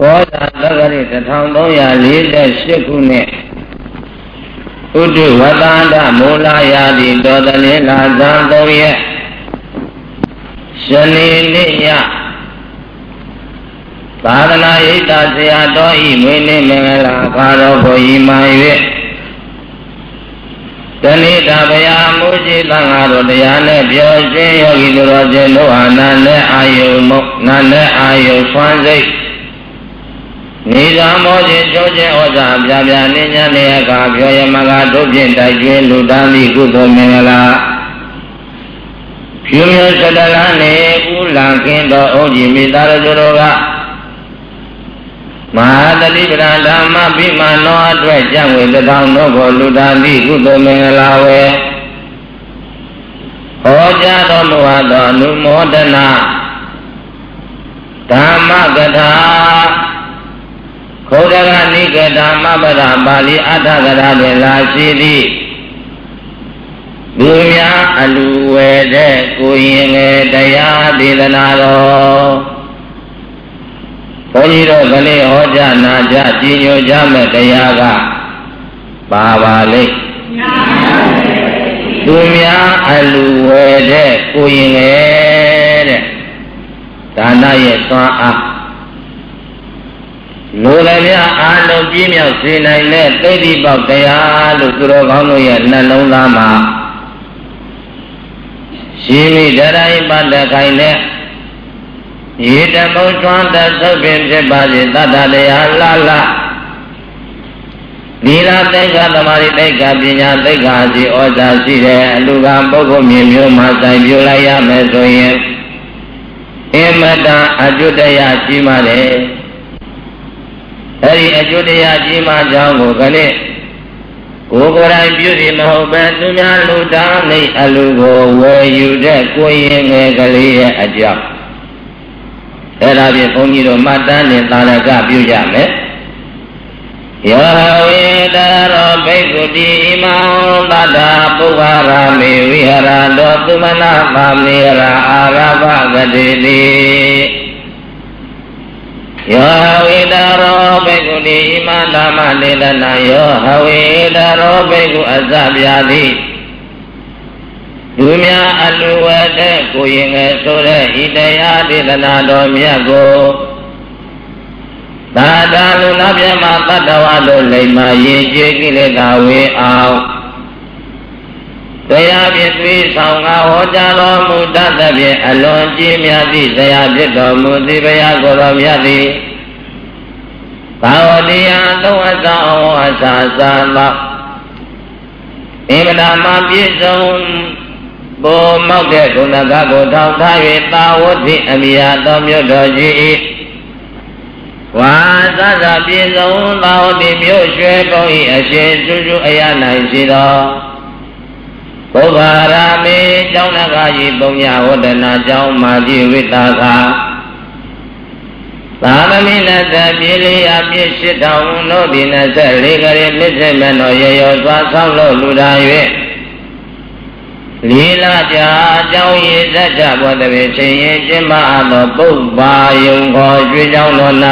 ကောဇာသက္ကရိ1348ခုနှစ်ဥဒ္ဓဝတ္တန္တမူလယာတိတော်တလင်းလာဇံ3ရက်ရှနေနေ့ညသာသနာ့ဣဒ္ဓဆရာတော်ဤမွေးနေ့မင်္ဂလာခါတော်ဘုရားမှန်၍တဏိတာဗျာမူจิတံဃာတို့တရားနဲ့ပြောခြင်းယောဂီတို့တော်ခြင်းတို့ဟာနာနဲ့အာယုမုနာနဲ့အာယုဆွမ်းစိတ် နေသာမောခြင်းကြောခြင်းဩဇာပြပြနေညာနေအခါပြောရမကတို့ဖြင့်တိုက်ကျွင်းလူတန်းသည့်ကုသိုလ်မင်္ဂလာဖြူမျိုးစတလန်းနေဥလံကင်းတော်ဩကြီးမိသားတို့ကမဟာတတိပဒဓမ္မပိမာနောအတွက်ကြံ့ဝေတထောင်တို့ကိုလူသားသည့်ကုသိုလ်မင်္ဂလာဝေဟောကြားတော်မူသောအနုမောဒနာဓမ္မကထာ ခောဒဂနိကဓမ္မပဒပါဠိအဋ္ဌကရာတွင်လာရှိသည့်လူများအလူဝဲတဲ့ကိုရင်ငယ်တရားဒေသနာတော်ဘုန်းကြီးတို့ကလေးဟောကြားနာကြကြီးညိုကြမဲ့တရားကပါပါလိမ့်သူများအလူဝယ်တဲ့ကိုရင်ငယ်တဲ့ဒါနရဲ့သွားအား လူလည်းများအာလုံးပြည့်မြောက်စေနိုင်တဲ့သိတိပေါက်တရားလို့သူတော်ကောင်းတို့ရဲ့နှလုံးသားမှာရှိမိတရိုင်းပတ်တခိုင်တဲ့ရေတမုံကျွမ်းတသုတ်ပင်ဖြစ်ပါစေတတ္တတရားလာလာဒီလာသိက္ခာသမာဓိသိက္ခာပညာသိက္ခာစီဩဇာရှိတဲ့အလူကပုဂ္ဂိုလ်မြင်မျိုးမှဆိုင်ပြလိုက်ရမယ်ဆိုရင်အမတန်အကျွတ်တရားကြီးမာတယ် အဲဒီအကျွတ်တရားကြီးမာကြောင်းကိုခဏကိုယ်ကိုယ်တိုင်ပြုစီမဟုတ်ပဲသူများလူသားနေအလူကိုဝယ်ယူတဲ့ကိုယ်ရင်ငယ်ကလေးရဲ့အကြောင်းအဲ့ဒါဖြင့်ဘုန်းကြီးတို့မှတ်တမ်းနဲ့သာရကပြုကြမယ်ယောဝေတရောဘိက္ခုတိဣမံတတ္တာပုဗ္ဗရာမေဝိဟရတောသုမနာပါမေရာအာရဘဂတိတိ ယောဝေတရောဘိက္ခုတိဣမံဓမ္မနေလနာယောဟဝေတရောဘိက္ခုအစပြာတိလူများအလူဝဲတဲ့ကိုရင်ငယ်ဆိုတဲ့ဤတရားဒေသနာတော်မြတ်ကိုသာတာလူနာပြမတတ္တဝါတို့လိမ္မာရင်ကျေကိလေသာဝေအောင် တရားဖြင့်သွေးဆောင်ကဟောကြားတော်မူတတ်သဖြင့်အလွန်ကြီးမြတ်သည့်ဆရာဖြစ်တော်မူသည့်ဘုရားကိုယ်တော်မြတ်သည်သာဝတိယသုံးအဆောင်အစာစာလောက်အင်္ဂလာမပြည့်စုံဘောမောက်တဲ့ဂုဏကကိုထောက်ထား၍သာဝတိအမိယာတော်မြို့တော်ကြီး၏ဝါသသပြေဆုံးသာဝတိမြို့ရွှဲကောင်း၏အရှင်ကျူးကျူးအရနိုင်ရှိသော ဘုရားရာမေကျောင်းနဂါကြီးပုံညာဝဒနာကျောင်းမာတိဝိတာကသာမဏိနတပြေလျာပြည့်ရှိတော်မူသောဒီ24ကလေးမြစ်စေမနောရေရောစွာဆောက်လို့လူတာ၍လေးလာကြအကြောင်းရည်ဇတ်ကြဘောတပေရှင်ရင်ကျင်းပအပ်သောပုပ္ပါယုံခေါ်ကျွေးကြောင်းတော်၌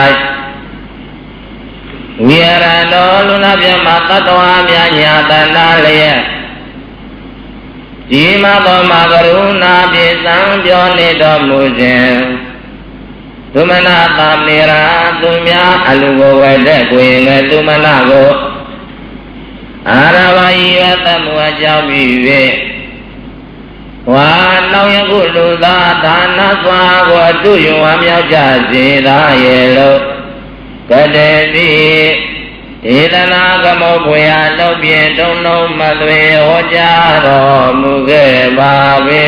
ဝိရတော်လူနာပြမတတ္တဝါများညာတဏ္ဍလျက် ဒီမဘောမှာကရုဏာပြေစံပြောနေတော်မူခြင်းသုမနာတာမေရာသူများအလူကိုဝဲတဲ့ကိုရင်ငယ်သုမနာကိုအာရဝါယီဝတ္တမူအကြောင်းပြီး၍ဝါလောင်ယခုလူသားဒါနစွာကိုအတုယဝမြောက်ကြစေသာရဲ့လို့ကတေတိ ဒေသနာကမောဘွေအလုပ်ပြင်းတုံလုံးမသွေဟောကြားတော်မူခဲ့ပါပေ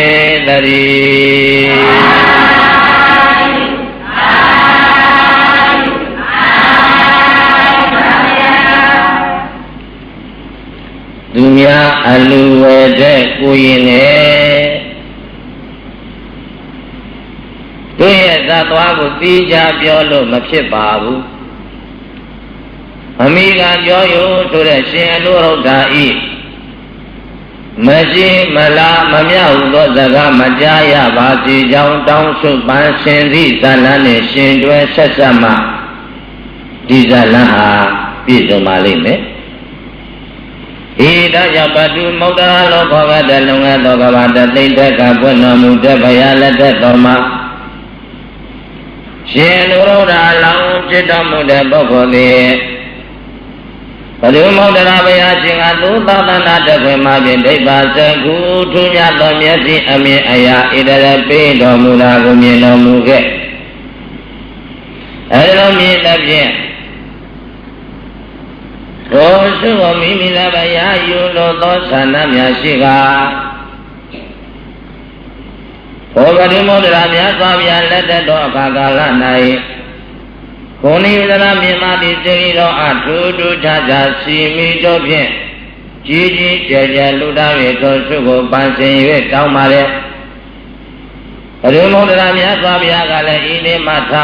တည်းသူများအလူဝဲတဲ့ကိုရင်နဲ့တို့ရဲ့သတ်သွားကိုသိကြပြောလို့မဖြစ်ပါဘူး အမိကပြောယူဆိုတဲ့ရှင်အလိုဟုတ်တာဤမရှိမလားမမြောက်သောစကားမကြားရပါစေကြောင်းတောင်းဆုပန်းရှင်သည့်ဇာလန်းနှင့်ရှင်တွဲဆက်ဆက်မှဒီဇလန်းဟာပြည့်စုံပါလိမ့်မယ်ဤဒါကြောင့်ပတုမௌတ္တလောခောကတလုံငါသောကဘာတသိတ္တကပွင့်တော်မူတဲ့ဘုရားလက်ထက်တော်မှာရှင်လူရောဓာလောင်းဖြစ်တော်မူတဲ့ပုဂ္ဂိုလ်သည် ဘဒုမောဒရာဘုရားရှင်ကသုသသနာတခွင်မှာဖြင့်ဒိဗ္ဗစကုထူးမြတ်သောမျက်စိအမြင်အရာဣတရပေးတော်မူတာကိုမြင်တော်မူခဲ့အဲဒီလိုမြင်တဲ့ဖြင့်ကိုစုကိုမိမိလည်းပဲရာယူလို့သောဌာနများရှိကဘောဂတိမောဒရာမြတ်စွာဘုရားလက်ထက်တော်အခါကာလ၌ ကိုနိဝဒရာမြင်မှတိစေရီတော်အထူးထူးခြားခြားစီမီတို့ဖြင့်ကြီးကြီးကျယ်ကျယ်လူသား၍သောစုကိုပန်းစင်၍တောင်းပါလေဘုရားမောဒရာမြတ်စွာဘုရားကလည်းဤနေ့မှထ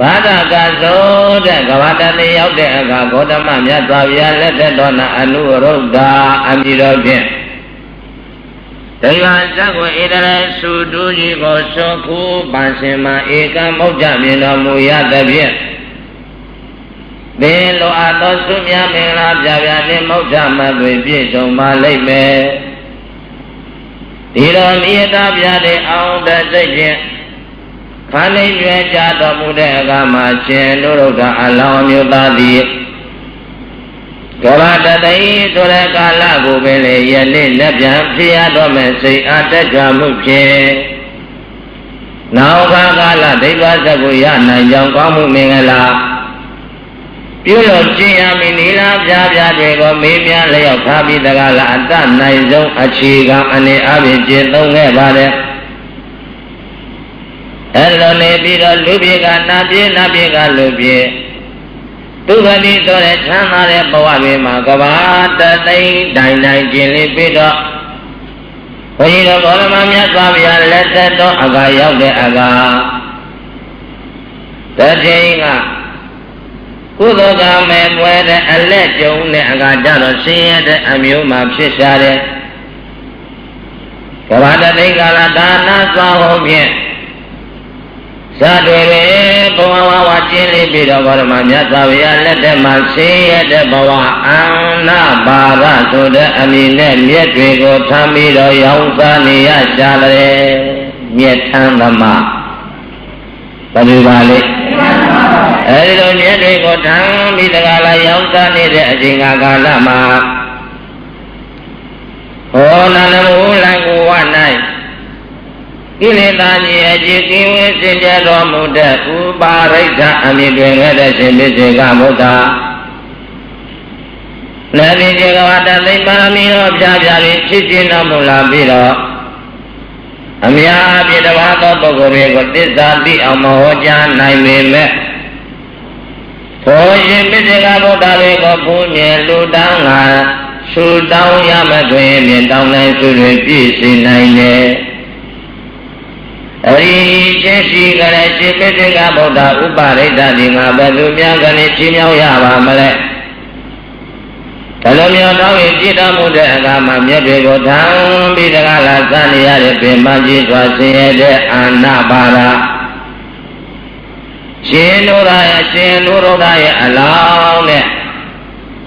ဘာဒကသောတဲ့ကဘာတနေရောက်တဲ့အခါဂေါတမမြတ်စွာဘုရားလက်ထက်တော်နာအနုရုဒ္ဓအမည်တော်ဖြင့် ဒိဗ္ဗဇက်ကိုဣတရစုတူကြီးကိုသောခုပန်စင်မှာဧကမောက္ခမြင်တော်မူရသဖြင့်သင်လိုအပ်သောသုမြမင်္ဂလာပြပြနှင့်မောက္ခမသွေပြည့်စုံပါလိမ့်မယ်ဒီတော်မိယတာပြတဲ့အောင်တဲ့စိတ်ဖြင့်ခန္ဓာရွယ်ကြတော်မူတဲ့အခါမှာရှင်လူရုဒ္ဓအလောင်းမျိုးသားသည် ကဘာတတိဆိုတဲ့ကာလကိုပင်လေယနေ့လက်ပြန်ဖြစ်ရတော့မယ်စိတ်အားတက်ကြွမှုဖြင့်နောက်ခါကာလဒိဗ္ဗစကုရနိုင်ကြောင်းကောင်းမှုမင်္ဂလာပြုလို့ကျင့်ရမည်နီလားပြားပြားတွေကိုမေးမြန်းလျောက်ထားပြီးတကားလားအတတ်နိုင်ဆုံးအခြေခံအနေအချင်းကျင့်သုံးခဲ့ပါတယ်အဲ့လိုနေပြီးတော့လူပြေကနာပြေနာပြေကလူပြေ ဒုက္ခတိဆိုတဲ့ချမ်းသာတဲ့ဘဝတွေမှာကဘာတသိမ့်တိုင်တိုင်ကျင်လေးပြီးတော့ဘုန်းကြီးတော်ဘောရမမြတ်စွာဘုရားလက်သက်တော်အကာရောက်တဲ့အကာတတိကကုသိုလ်ကမဲ့ပွဲတဲ့အလက်ကျုံတဲ့အကာကြတော့ဆင်းရဲတဲ့အမျိုးမှာဖြစ်ရှားတယ်ကဘာတသိကာလဒါနစွာဟုတ်ဖြင့်ဇာတွေပဲဘဝဝဝ ကျင်းလေးပြီးတော့ဘောရမမြတ်စွာဘုရားလက်ထက်မှာဆင်းရဲတဲ့ဘဝအန္နပါရဆိုတဲ့အမည်နဲ့မြက်တွေကိုထမ်းပြီးတော့ရောင်းစားနေရရှာတယ်မြက်ထမ်းသမားဘယ်လိုပါလဲအဲဒီလိုမြက်တွေကိုထမ်းပြီးတကလာရောင်းစားနေတဲ့အချိန်ကာလမှာဟောနန္ဒမူလံကိုဝ၌ ကိလေသာကြီးအကြည်ကင်းဝေးစင်ကြတော်မူတဲ့ဥပါရိဋ္ဌအမည်တွင်ခဲ့တဲ့ရှင်ဖြစ်စေကမုဒ္ဒလက်ဒီကျေကဝတ္တသိပါရမီတော်ပြပြပြီးဖြစ်ခြင်းတော်မူလာပြီးတော့အများအပြည့်တစ်ပါးသောပုဂ္ဂိုလ်တွေကိုတစ္ဆာသိအောင်မဟောကြားနိုင်ပေမဲ့သောရှင်ဖြစ်စေကဗုဒ္ဓတွေကိုဘုန်းမြလူတောင်းလာဆူတောင်းရမတွင်မြင်တောင်းနိုင်သူတွေပြည့်စုံနိုင်တယ် အရိချင်းရှိကြတဲ့ရှင်ပိဋကဗုဒ္ဓဥပရိဒ္ဓဒီငါဘယ်သူများကလည်းချင်းမြောက်ရပါမလဲဒါလိုမျိုးတော့ရင်ကြည်တော်မူတဲ့အခါမှာမြတ်တွေကိုထံပြီးတကားလာစနေရတဲ့ပင်မကြီးစွာဆင်းရဲတဲ့အာနာပါရရှင်တို့ရရဲ့ရှင်တို့ရရဲ့အလောင်းနဲ့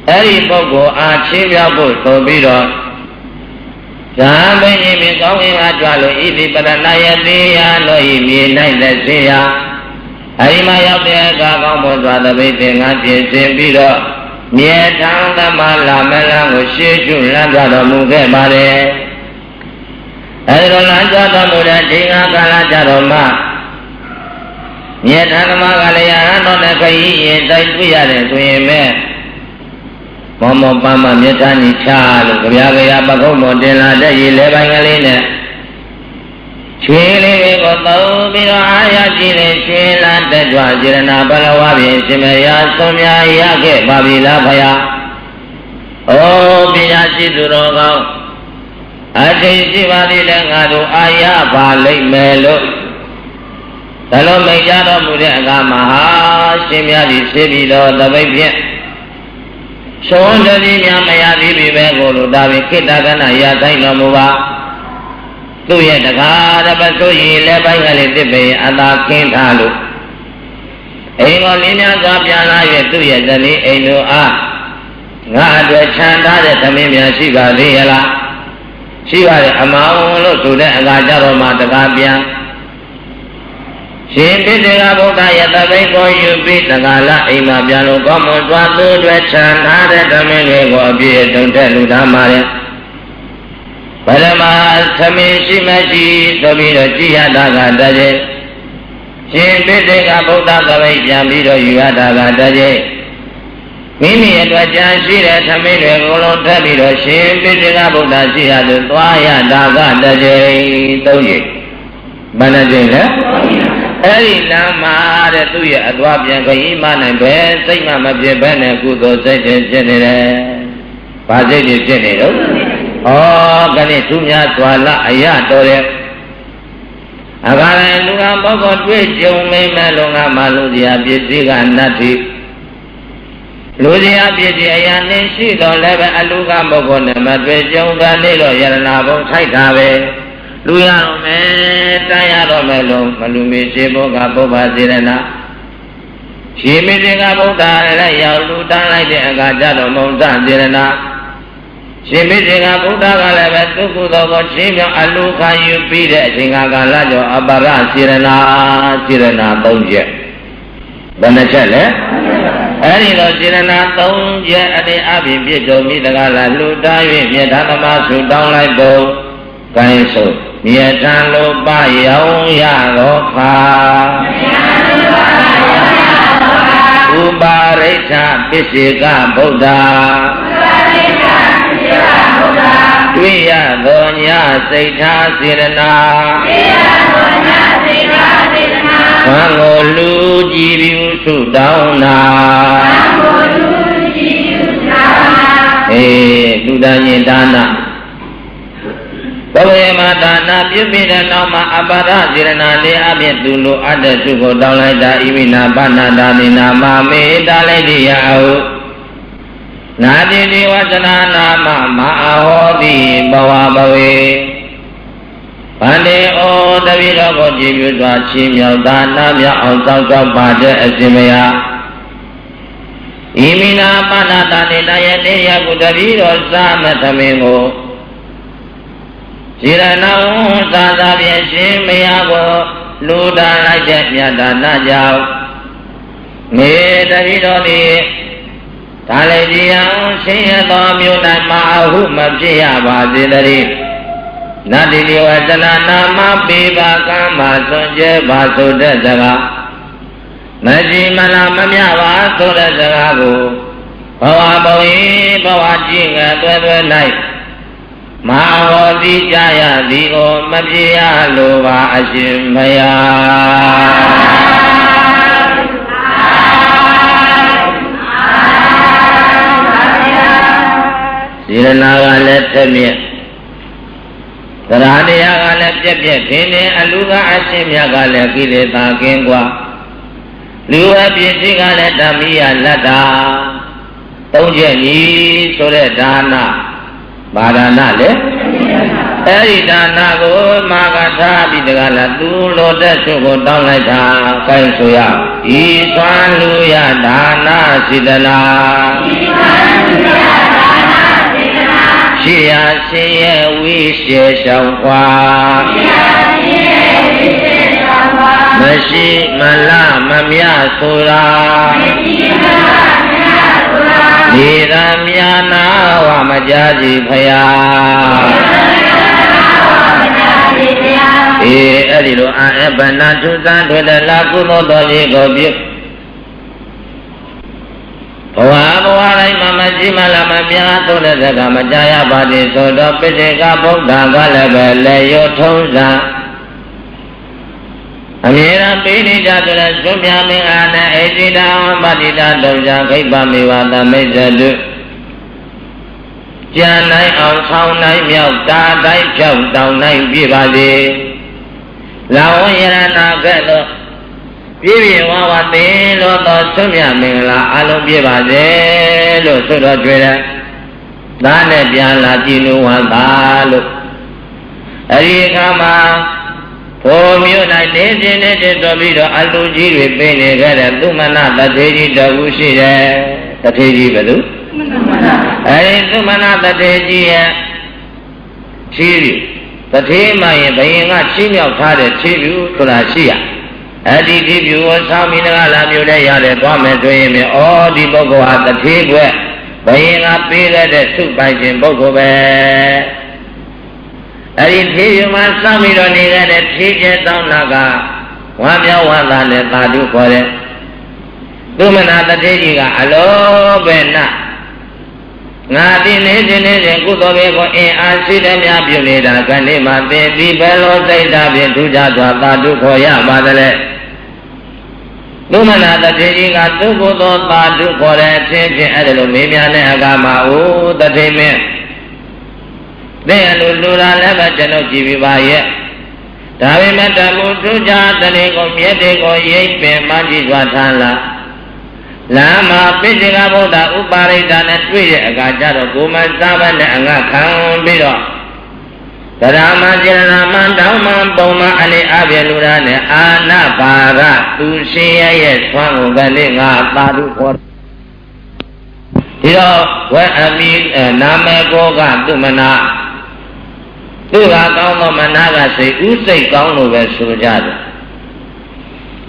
အဲ့ဒီပုဂ္ဂိုလ်အားချင်းမြောက်ဖို့ဆိုပြီးတော့ ဇာဘိညိမြကောင်းရင်အားကြွလို့ဣတိပရဏယတိယလို့ဤမြေ၌လက်စေယအဲဒီမှာရောက်တဲ့အခါကောင်းဖို့သွားတဲ့ဘိသင်္ကပြင်ဆင်ပြီးတော့မြေထံသမလာမလံကိုရှေ့ရှုလမ်းကြတော်မူခဲ့ပါတယ်အဲဒီလိုလမ်းကြတော်မူတဲ့ဒီငါကာလကြတော်မှာမြေထံသမကလည်းရဟန်းတော်နဲ့ခရီးရင်တိုက်တွေ့ရတယ်ဆိုရင်မဲ့ မောမောပန်းမမြတ်သားကြီးချလို့ကြပြကြရပကုတ်မောတင်လာတဲ့ရေလဲပိုင်းကလေးနဲ့ခြေလေးကိုသုံးပြီးတော့အာရကြည့်နေခြေလာတက်ကြွစေရနာဘလဝဖြင့်ရှင်မယာသုံးများရခဲ့ပါပြီလားဖယား။ဩပညာရှိသူတော်ကောင်းအထိတ်ရှိပါသေးတဲ့ငါတို့အာရပါလိမ့်မယ်လို့ဒါလိုမိတ်ကြတော်မူတဲ့အခါမှာဟာရှင်များသည်ရှိပြီးတော့တပိတ်ဖြင့် ရှောတတိများမရသေးပြီပဲကိုလိုဒါပဲခိတ္တကနာရတိုင်းတော်မူပါသူ့ရဲ့တကားတပတ်ဆိုရင်လည်းပိုင်းကလေးတစ်ပေအသာခင်းထားလို့အိမ်ကိုလင်းများစွာပြန်လာ၍သူ့ရဲ့ဇနီးအိမ်တို့အားငါအတွက်ခြံထားတဲ့သမင်းများရှိပါသေးရဲ့လားရှိပါတယ်အမောင်လို့ဆိုတဲ့အခါကျတော့မှတကားပြန် ရှင်ပိဋကဗုဒ္ဓရဲ့တပိတ်ကိုယူပြီးတကားလအိမ်မှာပြန်လို့ကောင်းမွန်စွာသူ့အတွက်ခြံထားတဲ့သမင်းတွေကိုအပြည့်တုံတဲ့လူသားမှာတဲ့ပရမသမင်းရှိမရှိဆိုပြီးတော့ကြည်ရတာကတည်းကရှင်ပိဋကဗုဒ္ဓသပိတ်ပြန်ပြီးတော့ယူရတာကတည်းကမိမိအတွက်ကြံရှိတဲ့သမီးတွေကိုလုံးထပ်ပြီးတော့ရှင်ပိဋကဗုဒ္ဓရှိရသူသွားရတာကတကြိမ်သုံးကြိမ်ဘယ်နှကြိမ်လဲ အဲ့ဒီလမ်းမှာတဲ့သူ့ရဲ့အသွားပြန်ခရီးမနိုင်ပဲစိတ်မှမဖြစ်ဘဲနဲ့ကုသိုလ်စိတ်ချင်းဖြစ်နေတယ်။ဘာစိတ်ချင်းဖြစ်နေတော့ဩကနေ့သူများစွာလအရတော်တဲ့အခါတိုင်းလူကဘောကတွေ့ကြုံမိမဲ့လုံကမှလူစရာပစ္စည်းကနတ်တိလူစရာပြည့်စည်အရာနဲ့ရှိတော်လည်းပဲအလူကပုဂ္ဂိုလ်နဲ့မတွေ့ကြုံကလေးတော့ယရနာဘုံထိုက်တာပဲ လူရတော့မယ်တန်ရတော့မယ်လို့မလူမီရှိဖို့ကပုဗ္ဗစေရနာရှင်မင်းကဗုဒ္ဓလည်းရောက်လူတန်းလိုက်တဲ့အခါကျတော့မုံသစေရနာရှင်မင်းကဗုဒ္ဓကလည်းပဲသုကုသောကိုချင်းမြောင်အလူခံယူပြီးတဲ့အချိန်ကာလကျော်အပရစေရနာစေရနာ၃ချက်ဘယ်နှချက်လဲအဲ့ဒီတော့စေရနာ၃ချက်အတိအပြင်ပြည့်စုံပြီတကားလားလူတား၍မြေထာသမားဆုတောင်းလိုက်ဖို့ကိုင်းဆို မြေထံလိုပရောင်ရတော့ခါဥပါရိဋ္ဌပစ္စေကဗုဒ္ဓတွေ့ရသောညစိတ်ထားစေရနာတွေ့ရသောညစိတ်ထားစေရနာဘာကိုလူကြည်ပြုဆုတောင်းနာဘာကိုလူကြည်ပြုနာအေးလူသားညင်ဒါနာ ဘဝေမဒါနာပြုပြီးတဲ့နောက်မှာအပါဒစေရနာလေးအပြင်သူလိုအပ်တဲ့သူကိုတောင်းလိုက်တာဣမိနာပါဏာဒါနိနာမမေတာလိုက်တိယဟုနာတိတိဝဇနာနာမမအာဟောတိဘဝဘဝေဗန္တေဩတပိတော်ကိုကြည်ပြုစွာချီးမြှောက်သာနာမြအောင်စောင့်ရှောက်ပါတဲ့အရှင်မယားဣမိနာပါဏာတာနေတယတေယကုတပိတော်သာမသမင်ကို ခြေရဏဝသာသာဖြင့်ရှင်မယားကိုလူဒါလိုက်တဲ့မြတ်တာနာကြောင့်နေတပိတော်သည်ဒါလည်းဒီအောင်ဆင်းရဲသောမြို့၌မအဟုမဖြစ်ရပါစေတည်းနတ္တိလဝဇနာနာမပေပါကံပါစွန့်ကြဲပါဆိုတဲ့စကားမရှိမလားမမြပါဆိုတဲ့စကားကိုဘဝဘဝေဘဝကြည့်ငါတွဲတွဲ၌ မဟာဟောတိကြရသည်ကိုမပြေရလိုပါအရှင်မယာစေရနာကလည်းထက်မြက်တရားတရားကလည်းပြက်ပြက်ခင်းနေအလူကအရှင်မြတ်ကလည်းကိလေသာကင်းกว่าလူဝပစ္စည်းကလည်းဓမ္မိယလတ္တာသုံးချက်ညီဆိုတဲ့ဒါန ဘာဒါနလဲအဲ့ဒီဒါနကိုမာကထားပြီးတကလားသူလိုတဲ့ဆုကိုတောင်းလိုက်တာကိုင်းဆိုရဤသွမ်းလူရဒါနစိတလားဤသွမ်းလူရဒါနစိတလားရှိရဆင်းရဲဝိရှေရှောင်ွာရှိရဆင်းရဲဝိရှေရှောင်ွာမရှိမလမမြဆိုတာမရှိမလမမြဆိုတာ ဒီရမြာနာဝမကြစီဖယားအေးအဲ့ဒီလိုအာအပနာထုသံထွေတလာကုသိုလ်တော်ကြီးကိုပြုဘဝဘဝတိုင်းမှာမရှိမလားမပြားသုံးတဲ့စကားမကြားရပါသေးဆိုတော့ပိဋကဗုဒ္ဓကလည်းပဲလေရောထုံးစံ အမြဲတမ်းပေးနေကြတဲ့ကျွမ်းမြမင်းအာနဲ့အေတိတာပတိတာတုံကြခိဗ္ဗမေဝသမိတ်တုကြံနိုင်အောင်ဆောင်းနိုင်မြောက်တာတိုင်းဖြောက်တောင်းနိုင်ပြပါစေလာဝယရနာကဲ့သို့ပြည့်ပြည့်ဝဝသိလို့သောဆွမြမင်္ဂလာအလုံးပြပါစေလို့ဆိုတော့တွေ့တယ်သားနဲ့ပြန်လာကြည်လို့ဝါသာလို့အဲဒီအခါမှာ ဘုံမြို့၌နေခြင်းနဲ့တည်တော်ပြီးတော့အလူကြီးတွေပြနေခဲ့တဲ့သူမနာတထေကြီးတော်ဘူးရှိတယ်တထေကြီးဘယ်သူအဲဒီသူမနာတထေကြီးရဲ့ချီးပြီတထေမှရင်ဘယင်ကချီးမြှောက်ထားတဲ့ချီးပြီဆိုတာရှိရအဲ့ဒီဒီပြုကိုဆောင်းပြီးတကလာပြုတဲ့ရတယ်သွားမယ်ဆိုရင်ဩဒီပုဂ္ဂိုလ်ဟာတထေကွက်ဘယင်ကပေးခဲ့တဲ့သုပိုင်ခြင်းပုဂ္ဂိုလ်ပဲ အဲ့ဒီဖြေယူမှစောင့်ပြီးတော့နေခဲ့တဲ့ဖြေကျတောင်းနာကဝမ်းမြောက်ဝမ်းသာနဲ့သာဓုခေါ်တဲ့သူမနာတထေကြီးကအလောပဲနာငါဒီနေဒီနေစဉ်ကုသိုလ်ပဲကိုအင်အားရှိတဲ့များပြုနေတာကနေ့မှသင်ဒီဘယ်လိုစိတ်ဓာတ်ဖြင့်ထူးခြားစွာသာဓုခေါ်ရပါသလဲသုမနာတထေကြီးကသူ့ကိုယ်သောသာဓုခေါ်တဲ့အချင်းချင်းအဲ့ဒါလိုမေးမြန်းတဲ့အကမှာအိုးတထေမင်း တဲ့လူလူလာလည်းပဲကျွန်တော်ကြည်ပြပါရဲ့ဒါပေမဲ့တမှုထူးခြားတရေကိုမြတ်တွေကိုရိပ်ပင်မှကြည့်စွာထားလားလမ်းမှာပိစိကဗုဒ္ဓဥပါရိတာနဲ့တွေ့တဲ့အခါကျတော့ကိုမစားဘနဲ့အငတ်ခံပြီးတော့တရားမှကျရဏမှတောင်းမှပုံမှအလေးအပြည့်လူရနဲ့အာနာပါရသူရှင်ရဲ့ရဲ့သွမ်းကိုကလေးငါသာဓုခေါ်ဒီတော့ဝဲအမိနာမည်ကိုကသူမနာ သူကကောင်းသောမနာကစိတ်ဥစိတ်ကောင်းလို့ပဲဆိုကြတယ်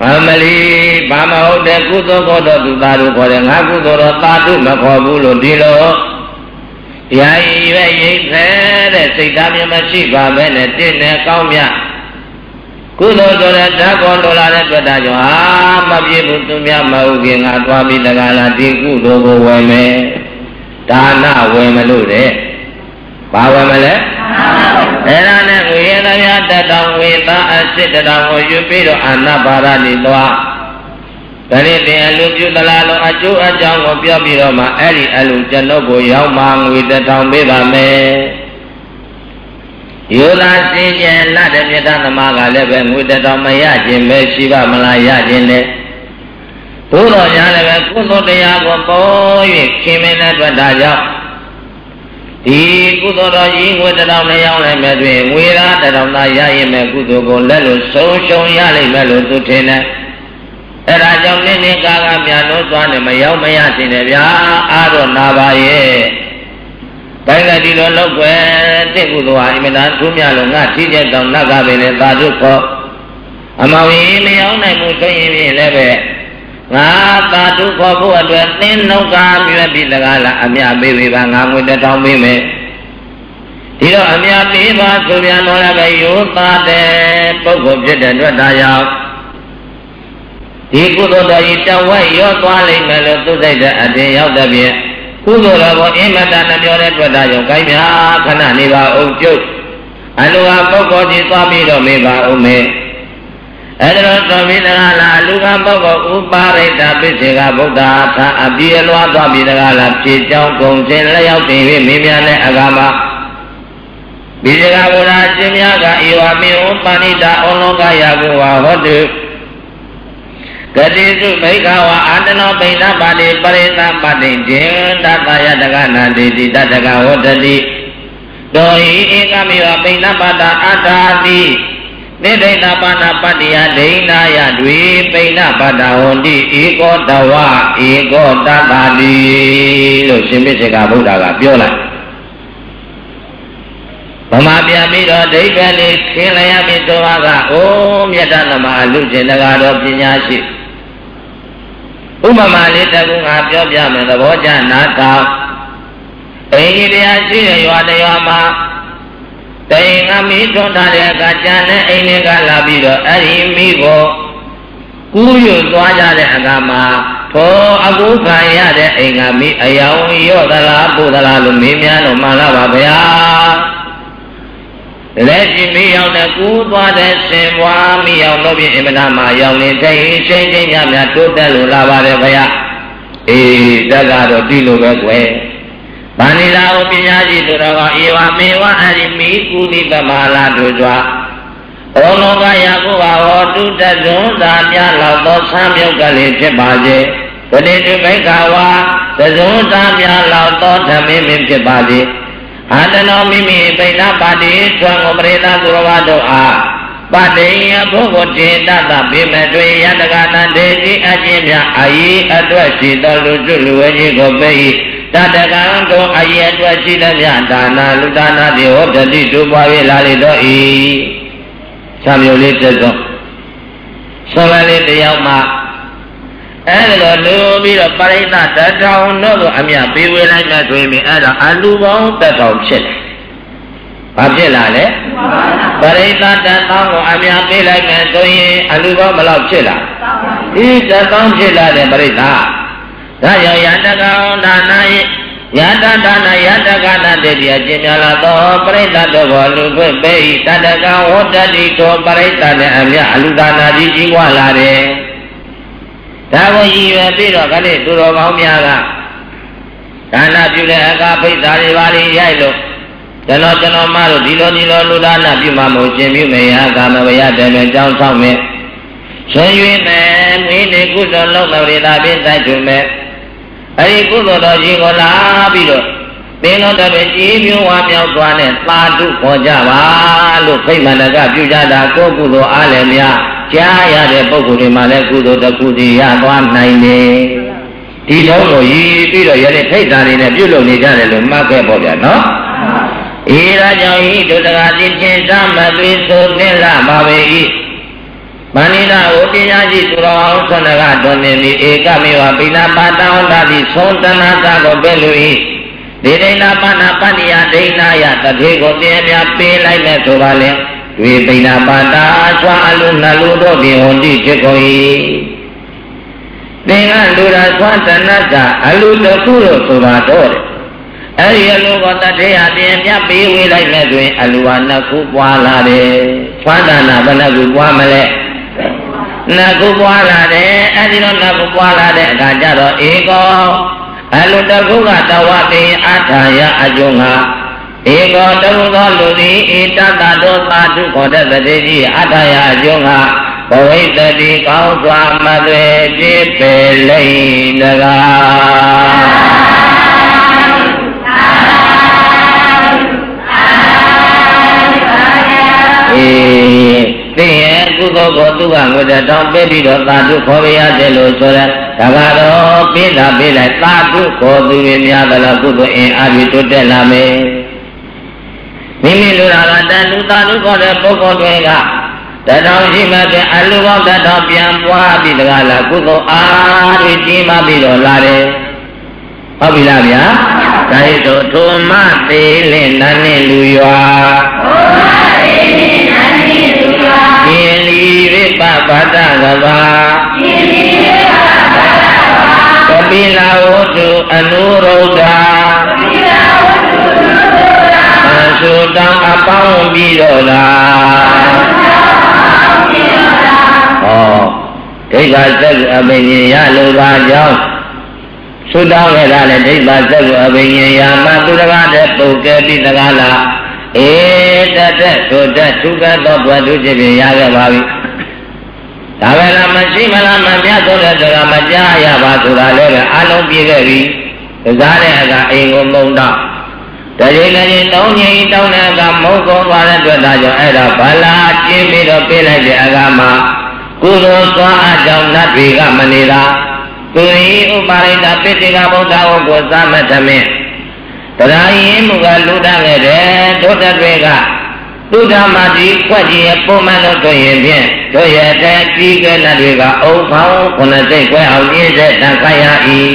အမလီဘာမဟုတ်တဲ့ကုသိုလ်ကောတော့သူသားတို့ခေါ်တယ်ငါကုသိုလ်တော့သာတုမခေါ်ဘူးလို့ဒီလိုတရားရည်ရွယ်ရိပ်ဖဲတဲ့စိတ်သားမြမရှိပါပဲနဲ့တင့်နဲ့ကောင်းမြကုသိုလ်တော်တဲ့ဓာတ်ပေါ်တော်လာတဲ့တွေ့တာကြောင့်ဟာမပြေဘူးသူများမဟုတ်ခင်ငါသွားပြီးတကလားဒီကုသိုလ်ကိုဝယ်မယ်ဒါနဝယ်မလို့တဲ့ဘာဝယ်မလဲ အဲ့ဒါနဲ့ဝိရဏမြတတောင်ဝေသာအစစ်တတောင်ကိုယူပြီးတော့အာနာပါရဏိသွားဒါနဲ့တင်အလူပြုသလားလို့အကျိုးအကြောင်းကိုပြောပြီးတော့မှအဲ့ဒီအလူကျွန်ုပ်ကိုရောက်မှငွေတထောင်ပေးပါမယ်ယောသာစင်ကြယ်လတဲ့မြတ်သမားကလည်းပဲငွေတထောင်မရခြင်းပဲရှိပါမလားရခြင်းနဲ့ဘုရားညာလည်းပဲကုသိုလ်တရားကိုပေါ်၍ခင်မင်းတဲ့အတွက်ဒါကြောင့် ဒီကုသိုလ်တော်ကြီးငွေတထောင်နဲ့ရောက်နိုင်မဲ့တွင်ငွေသားတထောင်သာရရင်မဲ့ကုသိုလ်ကိုလက်လို့ဆုံးရှုံးရလိမ့်မယ်လို့သူထင်တယ်အဲ့ဒါကြောင့်နင်းနေကာကမြန်လို့သွားနေမရောက်မရတင်တယ်ဗျာအားတော့နာပါရဲ့တိုင်းကဒီလိုလောက်ွယ်တစ်ကုသိုလ်ဟာအင်မတန်ထူးမြတ်လို့ငါထိတဲ့တောင်နတ်ကပဲလေသာဓုခေါ်အမောင်ကြီးမရောက်နိုင်ဘူးဆိုရင်လည်းပဲ ငါသာဓုခေါ်ဖို့အတွက်သင်နှုတ်ကားမြွက်ပြီးတကားလားအမြပေးပေးပါငါငွေတစ်ထောင်ပေးမယ်ဒီတော့အမြပေးပါဆိုပြန်တော့လည်းပဲယောသားတဲ့ပုဂ္ဂိုလ်ဖြစ်တဲ့အတွက်ဒါကြောင့်ဒီကုသိုလ်တော်ကြီးတဝက်ရောသွားလိမ့်မယ်လို့သူစိတ်တဲ့အတင်ရောက်တဲ့ဖြင့်ကုသိုလ်တော်ကိုအင်မတန်နှပြောတဲ့အတွက်ဒါကြောင့်ကိုင်းမြခဏနေပါအောင်ကျုပ်အလိုဟာပုဂ္ဂိုလ်ကြီးသွားပြီးတော့မေးပါဦးမေ အဲ့ဒါတော့ပြီးတကားလားလူကပုဂ္ဂိုလ်ဥပါရိတပိစေကဗုဒ္ဓသာအပြည့်အလွှားသွားပြီးတကားလားဖြည့်ကြောင်းကုန်ခြင်းလျောက်တင်၍မိများနဲ့အကမပိစေကဗုဒ္ဓရှင်များကဧဝမေဝပါဏိတာဩလောကယကိုဝဟောတုဂတိစုမိခဝအာတနောပိဏပါတိပရိသပတိဂျင်တတယတကနာတိတိတတကဝတ္တိတောဟိဧကမေဝပိဏပါတာအတ္တာတိ နိဒိဏပါဏပတ္တိယဒိဏယတွေပိဏပါတာဟောတိဧကောတဝဧကောတတ္တိလို့ရှင်ပိစေကဗုဒ္ဓကပြောလိုက်ဗမာပြန်ပြီးတော့ဒိဋ္ဌိလေးခင်းလိုက်ရပြီဆိုကအိုးမြတ်တသမအလူရှင်တကားတော်ပညာရှိဥပမာလေးတကူငါပြောပြမယ်သဘောကျနားထောင်အိမ်ကြီးတရားရှိတဲ့ရွာတရွာမှာ တိုင်ငါမီးထွန်းထားတဲ့အခါကျန်တဲ့အိမ်တွေကလာပြီးတော့အဲ့ဒီမိကိုကူးရွသွားကြတဲ့အခါမှာသောအကုခံရတဲ့အိမ်ကမိအယောင်ရော့သလားပို့သလားလို့မေးမြန်းလို့မှန်လားပါဗျာလက်ရှိမိရောက်တဲ့ကူးသွားတဲ့စင်ပွားမိရောက်လို့ပြင်အင်မနာမှာရောက်နေတဲ့ချိန်ချင်းညများတိုးတက်လို့လာပါတယ်ဗျာအေးတက်ကတော့ဒီလိုပဲကွယ် ဗန္ဒီလာကိုပညာရှိသူတော်ကဧဝမေဝအရိမိကုလိပမာလာတို့စွာဩလောကယကုဘာဟောတုတဇွန်သာမြလောက်သောဆံမြုပ်ကလေးဖြစ်ပါစေပဏိတုမိခဝါသဇွန်သာမြလောက်သောဓမ္မင်းဖြစ်ပါစေအာတနောမိမိပိဏပါတိသွံကိုပရိသသူတော်ဘာတို့အားပပတိယဘုဂ္ဂတေတတပိမတွေယတကတတေတိအချင်းမြအာယီအတွက်ရှိသောလူစုလူဝဲကြီးကိုပေ၏ တတကံတို့အာယီအတွက်ရှိသည်မြဒါနာလူဒါနာတိဟောတတိတူပွား၍လာလေတော့၏သံမျိုးလေးတက်သောဆောလလေးတယောက်မှအဲ့ဒါလိုလူပြီးတော့ပရိသတ်တထောင်တို့ကိုအမြပေးဝေလိုက်မှဆိုရင်အဲ့ဒါအလူပေါင်းတထောင်ဖြစ်တယ်ဘာဖြစ်လာလဲပရိသတ်တသောင်းကိုအများပေးလိုက်မယ်ဆိုရင်အလူပေါင်းဘယ်လောက်ဖြစ်လာဤတသောင်းဖြစ်လာတဲ့ပရိသတ် ဒါကြောင့်ယတကောင်ဒါနာယယတဒါနာယတကနာတေတိအကျင့်များလာသောပရိသတ်တို့ကိုလူခွင့်ပေးတတကဝတ္တတိသောပရိသတ်နဲ့အမြအလူဒါနာကြီးကြီးပွားလာတယ်ဒါကိုရည်ရွယ်ပြီးတော့ခဏသူတော်ကောင်းများကဒါနပြုတဲ့အခါဖိတ်သားတွေပါလိရိုက်လို့ကျွန်တော်ကျွန်တော်မတို့ဒီလိုဒီလိုလူဒါနပြုမှမို့ရှင်ပြုမယ်ဟာကာမဝရတယ်မယ်ကြောင်းဆောင်မယ်ဆွေရွေးမယ်မိနေကုသိုလ်လုပ်တော်ရတာဖြင့်တိုက်ထုမယ် အဲဒီကုသိုလ်တော်ကြီးကိုလာပြီးတော့သင်တော်တော်ကြည်မျိုးဝါမြောက်သွားတဲ့သာဓုခေါ်ကြပါလို့ဖိမှန်တကပြုကြတာကိုကုသိုလ်အားလည်းများကြားရတဲ့ပုဂ္ဂိုလ်တွေမှလည်းကုသိုလ်တစ်ခုစီရသွားနိုင်တယ်ဒီတော့ကိုရည်ပြီးတော့ရတဲ့ထိတ်တာတွေနဲ့ပြုလုပ်နေကြတယ်လို့မှတ်ခဲ့ပေါ့ဗျာနော်ဤရာကြောင့်ဤဒုတကတိချင်းသမသွေဆိုသင်လာပါပေ၏ မဏိနာဝပညာရှိသူတော်အောင်ဆန္ဒကတွင်နေသည်ဧကမေဝပိဏပါတံဟောတာတိသုံးတနာသာကိုပဲလူ၏ဒေဒိဏပါဏပဏိယဒိဏယတထေကိုပြင်းပြပေးလိုက်မဲ့ဆိုပါလေတွေ့ပိဏပါတာချွာအလူနှလူတို့ဒီဟွန်တိဖြစ်ကုန်၏သင်္ကလူရာသွမ်းတဏ္ဍတာအလူတခုလို့ဆိုပါတော့တယ်အဲ့ဒီအလူကတထေယပြင်ပြပေးဝေးလိုက်မဲ့တွင်အလူဟာနှစ်ခုပွားလာတယ်သွမ်းတဏ္ဍဘယ်နှခုပွားမလဲ နှစ်ခုပွားလာတယ်အဲ့ဒီတော့နှစ်ခုပွားလာတဲ့အခါကျတော့ဧကောအလူတခုကတဝတိအထာယအကျုံးကဧကောတဟုသောလူသည်ဧတတတောသာဓုခေါ်တဲ့တတိကြီးအထာယအကျုံးကဘဝိတတိကောင်းစွာမသွေပြည့်ပေလိမ့်တကား အေးသိရဲ့ကုသိုလ်ကိုသူကငွေတောင်းပေးပြီးတော့သာဓုခေါ်ပြရတယ်လို့ဆိုတဲ့ဒါကတော့ပေးတာပေးလိုက်သာဓုခေါ်သူတွေများသလားကုသိုလ်အင်အားကြီးတိုးတက်လာမယ်မိမိလူရာကတန်လူသာဓုခေါ်တဲ့ပုဂ္ဂိုလ်တွေကတထောင်ရှိမှတဲ့အလူပေါင်းတထောင်ပြန်ပွားပြီးတကားလားကုသိုလ်အားတွေကြီးမှပြီးတော့လာတယ်ဟုတ်ပြီလားဗျာဒါရတော့ထိုမသေးလင့်နန်းနဲ့လူရွာပြ ရိပပါဒကဘာကပိလာဝတ္တုအနုရုဒ္ဓအသုတံအပေါင်းပြီးတော့လားဒိဋ္ဌာစက်အဘိညာရလိုပါကြောင်းသုတောင်းခဲ့တာလေဒိဋ္ဌာစက်အဘိညာယာမသူတကားတဲ့ပုဂ္ဂတိတကားလားအေတတက်ဆိုတက်သူကသောဘဝတုဖြစ်ဖြစ်ရခဲ့ပါပြီ ဒါပဲလားမရှိမလားမပြတ်ဆိုတဲ့စကားမကြားရပါဆိုတာလည်းပဲအလုံးပြည့်ခဲ့ပြီဒါတဲ့အခါအိမ်ကိုမုံတော့တရေလည်းတောင်းငိမ်တောင်းတဲ့အခါမုံကုန်သွားတဲ့အတွက်ဒါကြောင့်အဲ့ဒါဗလာကျင်းပြီးတော့ပြေးလိုက်တဲ့အခါမှာကုသိုလ်သွားအကြောင်းနတ်တွေကမနေတာကိုယ်ဤဥပါရိတပိတိကဗုဒ္ဓဝကိုသမထမင်းတရားရင်မူကလူတတ်ခဲ့တယ်တို့တတွေက သုဒ္ဓမာတိခွက်ကြီးရဲ့ပုံမှန်လို့ဆိုရင်ဖြင့်တို့ရဲ့တဲ့ကြီးကဲနတ်တွေကအုံဖောင်းခုနှစ်စိတ်ခွဲအောင်ပြည့်တဲ့တန်ခါရ၏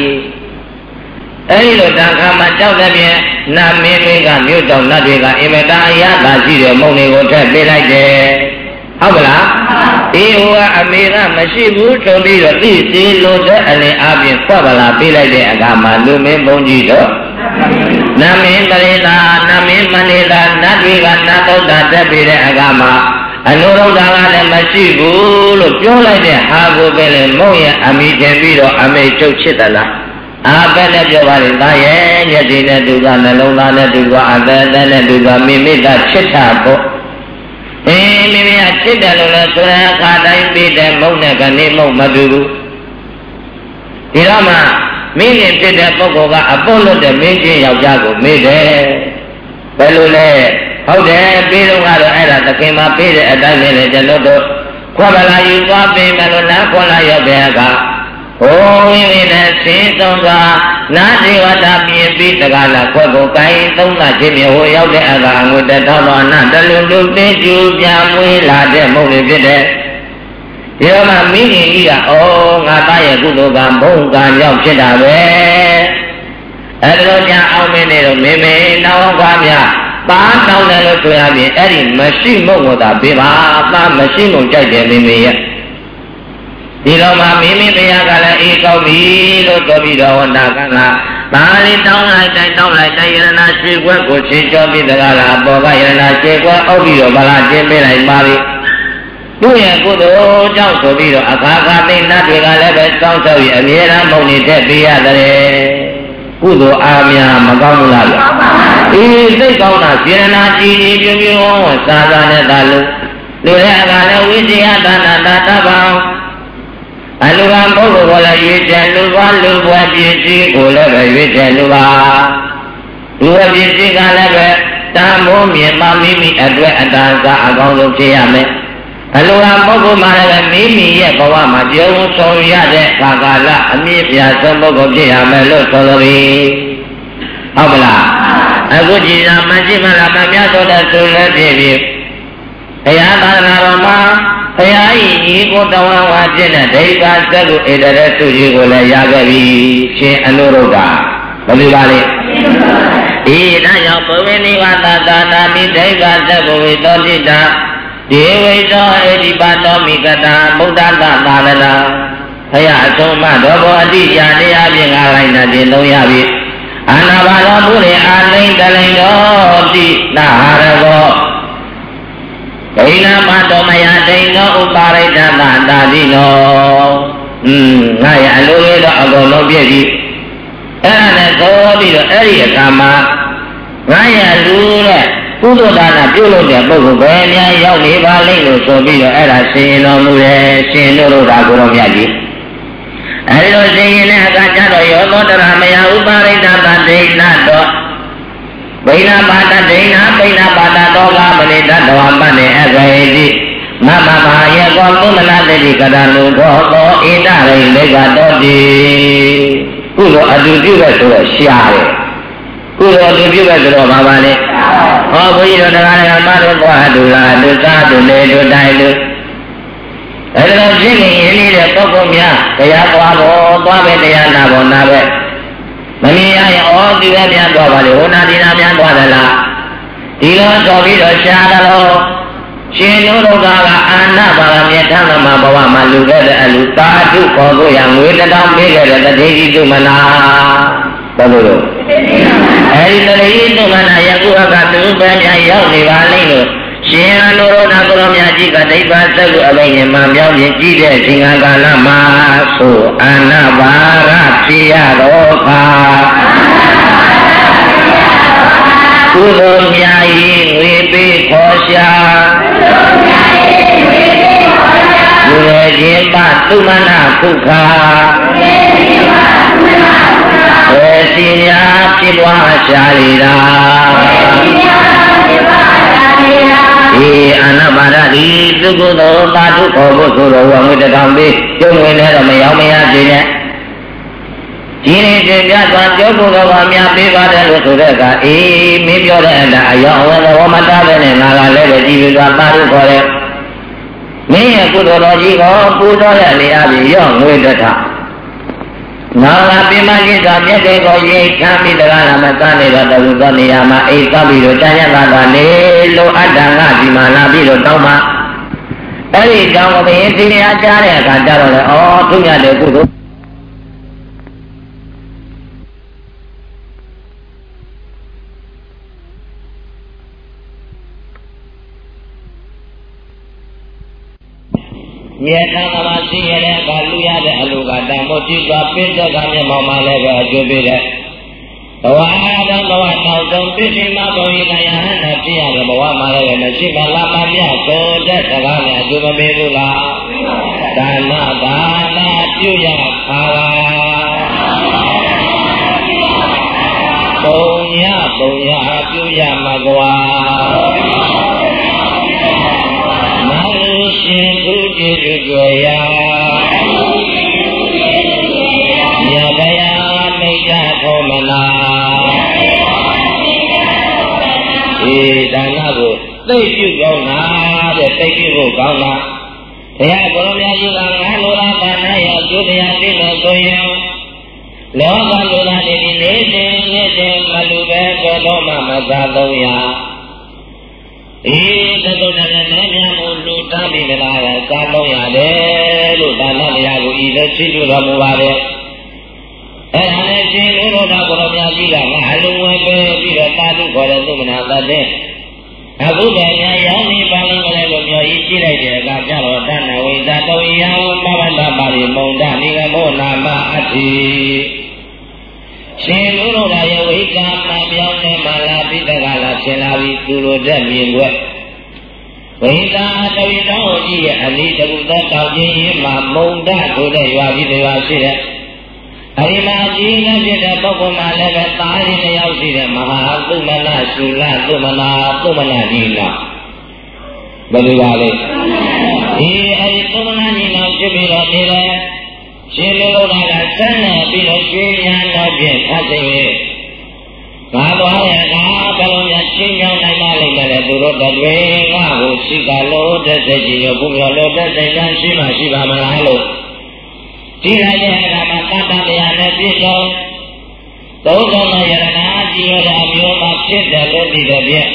အဲဒီလိုတန်ခါမှာကြောက်တဲ့ဖြင့်နတ်မင်းတွေကမြို့တော်နတ်တွေကအင်မတန်အရသာရှိတဲ့မုံတွေကိုထည့်ပေးလိုက်တယ်ဟုတ်ကလားဒီဟိုကအမေကမရှိဘူးထုံပြီးတော့သိစီလို့တဲ့အလင်းအပြင်ဖွက်ပလာပေးလိုက်တဲ့အခါမှာလူမင်းဘုန်းကြီးတော့ နမင်းပရိသာနမင်းမနိသာနတ်တွေကနတ်သုဒ္ဓတက်ပြီးတဲ့အခါမှာအနုရုဒ္ဓကလည်းမရှိဘူးလို့ပြောလိုက်တဲ့ဟာကိုပဲလေမုံရအမိထင်ပြီးတော့အမေချုပ်ချစ်သလားအာပဲနဲ့ပြောပါလေသားရဲ့ညတိနဲ့သူကနှလုံးသားနဲ့သူကအသက်အသက်နဲ့သူကမိမိတချစ်တာပေါ့အင်းမိမိကချစ်တယ်လို့လဲဆိုရင်အခါတိုင်းပြီးတဲ့မုံနဲ့ကနေမုံမတူဘူးဒီတော့မှ မင်းရင်ဖြစ်တဲ့ပုဂ္ဂိုလ်ကအပုတ်လွတ်တဲ့မင်းချင်းယောက်ျားကိုမေးတယ်ဘယ်လိုလဲဟဟုတ်တယ်ပြီးတော့ကတော့အဲ့ဒါသခင်မပေးတဲ့အတိုင်းနဲ့လည်းကျွန်တော်တို့ခွက်ပလာယူသွားပေးမယ်လို့လားခွက်လာရောက်တဲ့အခါဟိုးဝင်းဝင်းနဲ့ဆင်းဆုံးကနာဒေဝတာပြင်ပြီးတကားလာခွက်ကိုကိုင်းသုံးလချင်းမြေဟိုရောက်တဲ့အခါအငွေတထောင်းတော်အနတလူလူတင်းကျူပြမွေးလာတဲ့မုံတွေဖြစ်တဲ့ ဒီတော့မှမိခင်ကြီးကဩငါသားရဲ့ကုသိုလ်ကဘုံကံကြောင့်ဖြစ်တာပဲအဲဒါတော့ကြာအောင်မင်းနေတော့မေမေတောင်းခွားများပါတောင်းတယ်လို့ဆိုရပြင်အဲ့ဒီမရှိမုံကိုသာပေးပါပါမရှိမုံကြိုက်တယ်မေမေရဲ့ဒီတော့မှမိမိတရားကလည်းအေးကောက်ပြီလို့ပြောပြီးတော့ဝန္တာကကပါဠိတောင်းလိုက်တိုင်းတောင်းလိုက်တိုင်းယရနာရှိခွက်ကိုချင်းကြောပြီးတကားလားအပေါ်ကယရနာရှိခွက်အုပ်ပြီးတော့ဗလာကျင်းပေးလိုက်ပါပြီ သူ့ရဲ့ကုသိုလ်ကြောင့်ဆိုပြီးတော့အခါခါသိနတ်တွေကလည်းပဲစောင့်ရှောက်ပြီးအမြဲတမ်းမုန်နေတဲ့ပေးရတယ်ကုသိုလ်အားများမကောင်းဘူးလားကောင်းပါဘူးအေးသိကောင်းတာစေရနာကြည်ကြည်ပြင်းပြင်းစာသာနဲ့သာလို့လူရဲ့အခါလည်းဝိဇ္ဇာတဏ္ဍတာတပံအလူကပုဂ္ဂိုလ်ကိုလည်းရွေးချယ်လူပါလူဘွယ်ပစ္စည်းကိုလည်းပဲရွေးချယ်လူပါလူဘွယ်ပစ္စည်းကလည်းပဲတန်မိုးမြင်မှမိမိအတွက်အတန်ကအကောင်းဆုံးဖြစ်ရမယ် အလိုဟာပုဂ္ဂိုလ်မှာလည်းမိမိရဲ့ဘဝမှာပြုံးဆောင်ရတဲ့ကာကလအမြင့်ပြဆုံးပုဂ္ဂိုလ်ဖြစ်ရမယ်လို့ဆိုလိုပြီဟုတ်ပလားအခုကြည်သာမရှိမလားမမြတ်သောတဲ့သူလည်းဖြစ်ပြီးဘုရားသာသနာတော်မှာဘုရားဤဤကိုတဝါဝါဖြစ်တဲ့ဒိဋ္ဌာစက်ကိုဧတရသူကြီးကိုလည်းရခဲ့ပြီရှင်အနုရုဒ္ဓဘယ်လိုပါလဲဤဒါကြောင့်ဘဝနိဝါဒသာနာမိဒိဋ္ဌာစက်ကိုဝိသောတိတာ ဒေဝိသောအဓိပတောမိကတာဗုဒ္ဓသာသာလနာဘုရားအဆုံးမတော်ဘောအတိညာတရားဖြင့်ငါလိုက်တာတင်သုံးရပြီအာနာပါတော်မူလေအာလိမ့်တလိန်တော်တိနာရဘောဒိဏမတော်မယဒိဏောဥပါရိတ္တသာတာတိနောอืมငါရအလိုလေးတော့အကုန်လုံးပြည့်ပြီအဲ့ဒါနဲ့သောပြီးတော့အဲ့ဒီအခါမှာငါရလူတဲ့ ကုသိုလ်ဒါနပြုလုပ်တဲ့ပုဂ္ဂိုလ်ပဲအများရောက်နေပါလိမ့်လို့ဆိုပြီးတော့အဲ့ဒါဆင်ရင်တော်မူတယ်ရှင်တို့လို့ဒါကိုတော့မြတ်ကြီးအဲဒီလိုဆင်ရင်တဲ့အခါကျတော့ယောသောတရမယဥပါရိတ္တသဒိဏတော်ဗိနာပါတဒိဏဗိနာပါတသောကမနိတတဝပတ္တေအခေတိမမမယေကောသုမနာတိကရလူသောသောဣဒရိလေကတောတိကုသိုလ်အတူပြုတဲ့ဆိုတော့ရှားတယ်ကုသိုလ်အတူပြုတဲ့ဆိုတော့ဘာပါလဲ ဟောဘုန်းကြီးတို့တရားဓမ္မတို့ဘွားတူလာတူသားတူလေတူတိုင်းတူအဲ့ဒါဖြစ်နေရင်းနေတဲ့ပုဂ္ဂိုလ်များတရားသွားဖို့သွားပဲတရားနာဖို့နာပဲမမြင်ရရင်ဩဒီပဲများသွားပါလေဟိုနာဒီနာများသွားသလားဒီလိုဆိုပြီးတော့ရှားတယ်လို့ရှင်တို့တို့ကအာနာပါရမြေထမ်းမှာဘဝမှာလူခဲ့တဲ့အလူသာဓုခေါ်ဖို့ရငွေတောင်ပေးခဲ့တဲ့တတိယသူမနာဘယ်လိုလဲ အဲဒီတတိယသူမနာယခုအခါသူပဲများရောက်နေပါလိမ့်လို့ရှင်အနုရောဓကိုရောမြတ်ကြီးကဒိဗ္ဗစက်ကိုအဘိညာဉ်မှာပြောင်းပြကြည့်တဲ့အချိန်ကာလမှာဆိုအာနာပါရဖြစ်ရတော့ခါကုသိုလ်မြတ်ဤငွေပေးခေါ်ရှာလူရခြင်းပသုမနာခုခာ ဝေစီညာဖြစ်ပွားရှာလီတာဒီအနာပါဒဒီသုကုသောတာထုခေါ်ဖို့ဆိုတော့ဝငွေတထောင်ပေးကျုံဝင်လည်းတော့မရောက်မရသေးနဲ့ဒီနေ့ကျပြသွားကြောဖို့တော့အများပေးပါတယ်လို့ဆိုတဲ့အခါအေးမင်းပြောတဲ့အတိုင်းအယောင်ဝဲဝမတားပဲနဲ့ငါကလည်းပဲကြည်ပြီးသွားတာထုခေါ်တဲ့မင်းရဲ့ကုသိုလ်တော်ကြီးကိုပူဇော်တဲ့အနေအချင်းရော့ငွေတထောင် နာလာပြမကြီးသာမြတ်တဲ့ကိုရိတ်ချမ်းပြီးတကားလာမသားနေတော့တူသောနေရာမှာအိတ်သောပြီးတော့တန်ရတာကနေလိုအပ်တာကဒီမှာလာပြီးတော့တောင်းပါအဲ့ဒီတောင်းကိုဘယင်းစီနေအားကြားတဲ့အခါကျတော့လေဩသူမြတ်တဲ့ကုသိုလ်မြေခံကမှာရှိရတဲ့အခါလူရတဲ့အလူ ကတန်ဖို့ပြုသွားပိဋကမျက်မှောက်မှာလည်းပဲအကျိုးပေးတယ်ဘဝအာရဘဝတောက်ဆုံးပြိတိမဘဝိကယဟနာပြရတဲ့ဘဝမှာလည်းမရှိပါလားမပြကိုတဲ့စကားနဲ့အကျိုးမပေးဘူးလားဒါနဒါနပြုရခါပုံရပုံရပြုရမှာကွာမလို့ရှင်သူကြည်ကြွယ်ရ သိပြုကောင်းတာတဲ့သိပြုဖို့ကောင်းတာဘုရားကိုရမကြီးကငါလိုလားဒါနရဲ့ကျိုးတရားသိလို့ဆိုရင်လောကလူသားတွေဒီနေစဉ်နေစဉ်မလူပဲတော်တော်မှမသာသုံးရအေးသတ္တနာနဲ့နာမည်ကိုလူတမ်းပြီးမလားကားလုံးရတယ်လို့ဒါနတရားကိုဤလည်းရှိလို့တော်မူပါတယ်အဲ့ဒါနဲ့ရှင်လူတော်တော်ကိုရမကြီးကငါအလုံးဝပဲပြီးတော့တာတုခေါ်တဲ့သုမနာသတ်တဲ့ အခုကညာရောင်းနေပါလို့လည်းကိုပြောရေးကြည့်လိုက်တဲ့အခါကျတော့တဏ္ဍဝိသတောယံပဝတ္တပါရိမုံဒနိဂမောနာမအတ္တိရှင်လူတော်ရဲ့ဝိကာမပြောင်းနေမှလာပြီးတကလာဆင်လာပြီးသူတို့တက်မြင်ွက်ဝိကာတဝိတော်ကြီးရဲ့အလီတကူသောတောင်ကြီးရင်မှာမုံဒဆိုတဲ့ရွာပြီးတွေပါရှိတဲ့ အဲဒီမှာကြီးနေဖြစ်တဲ့ပုဂ္ဂိုလ်မှလည်းပဲသားရင်းတစ်ယောက်ရှိတဲ့မဟာသုမနသုလသုမနာသုမနာကြီးလားဘယ်လိုပါလဲဒီအဲဒီသုမနာကြီးနောက်ဖြစ်ပြီးတော့နေတယ်ရှင်လူတော်ကဆက်နေပြီးတော့ကျွေးညာတော့ဖြင့်ဖတ်သိရဲ့ငါသွားရတာဘယ်လိုများရှင်းကြောင်းနိုင်ပါလိမ့်မယ်လေသူတို့တွေငါ့ကိုရှိကလို့တဲ့စိတ်ကြီးရောဘုရားလို့တဲ့စိတ်ကရှိမှရှိပါမလားလို့ဒီလိုက် တဲ့အခါမှာတတ္တတရားနဲ့ပြည့်စုံသုံးဆုံးသောယရနာကြည်ရတာမျိုးမှဖြစ်တယ်လို့ဒီတော့ပြည့်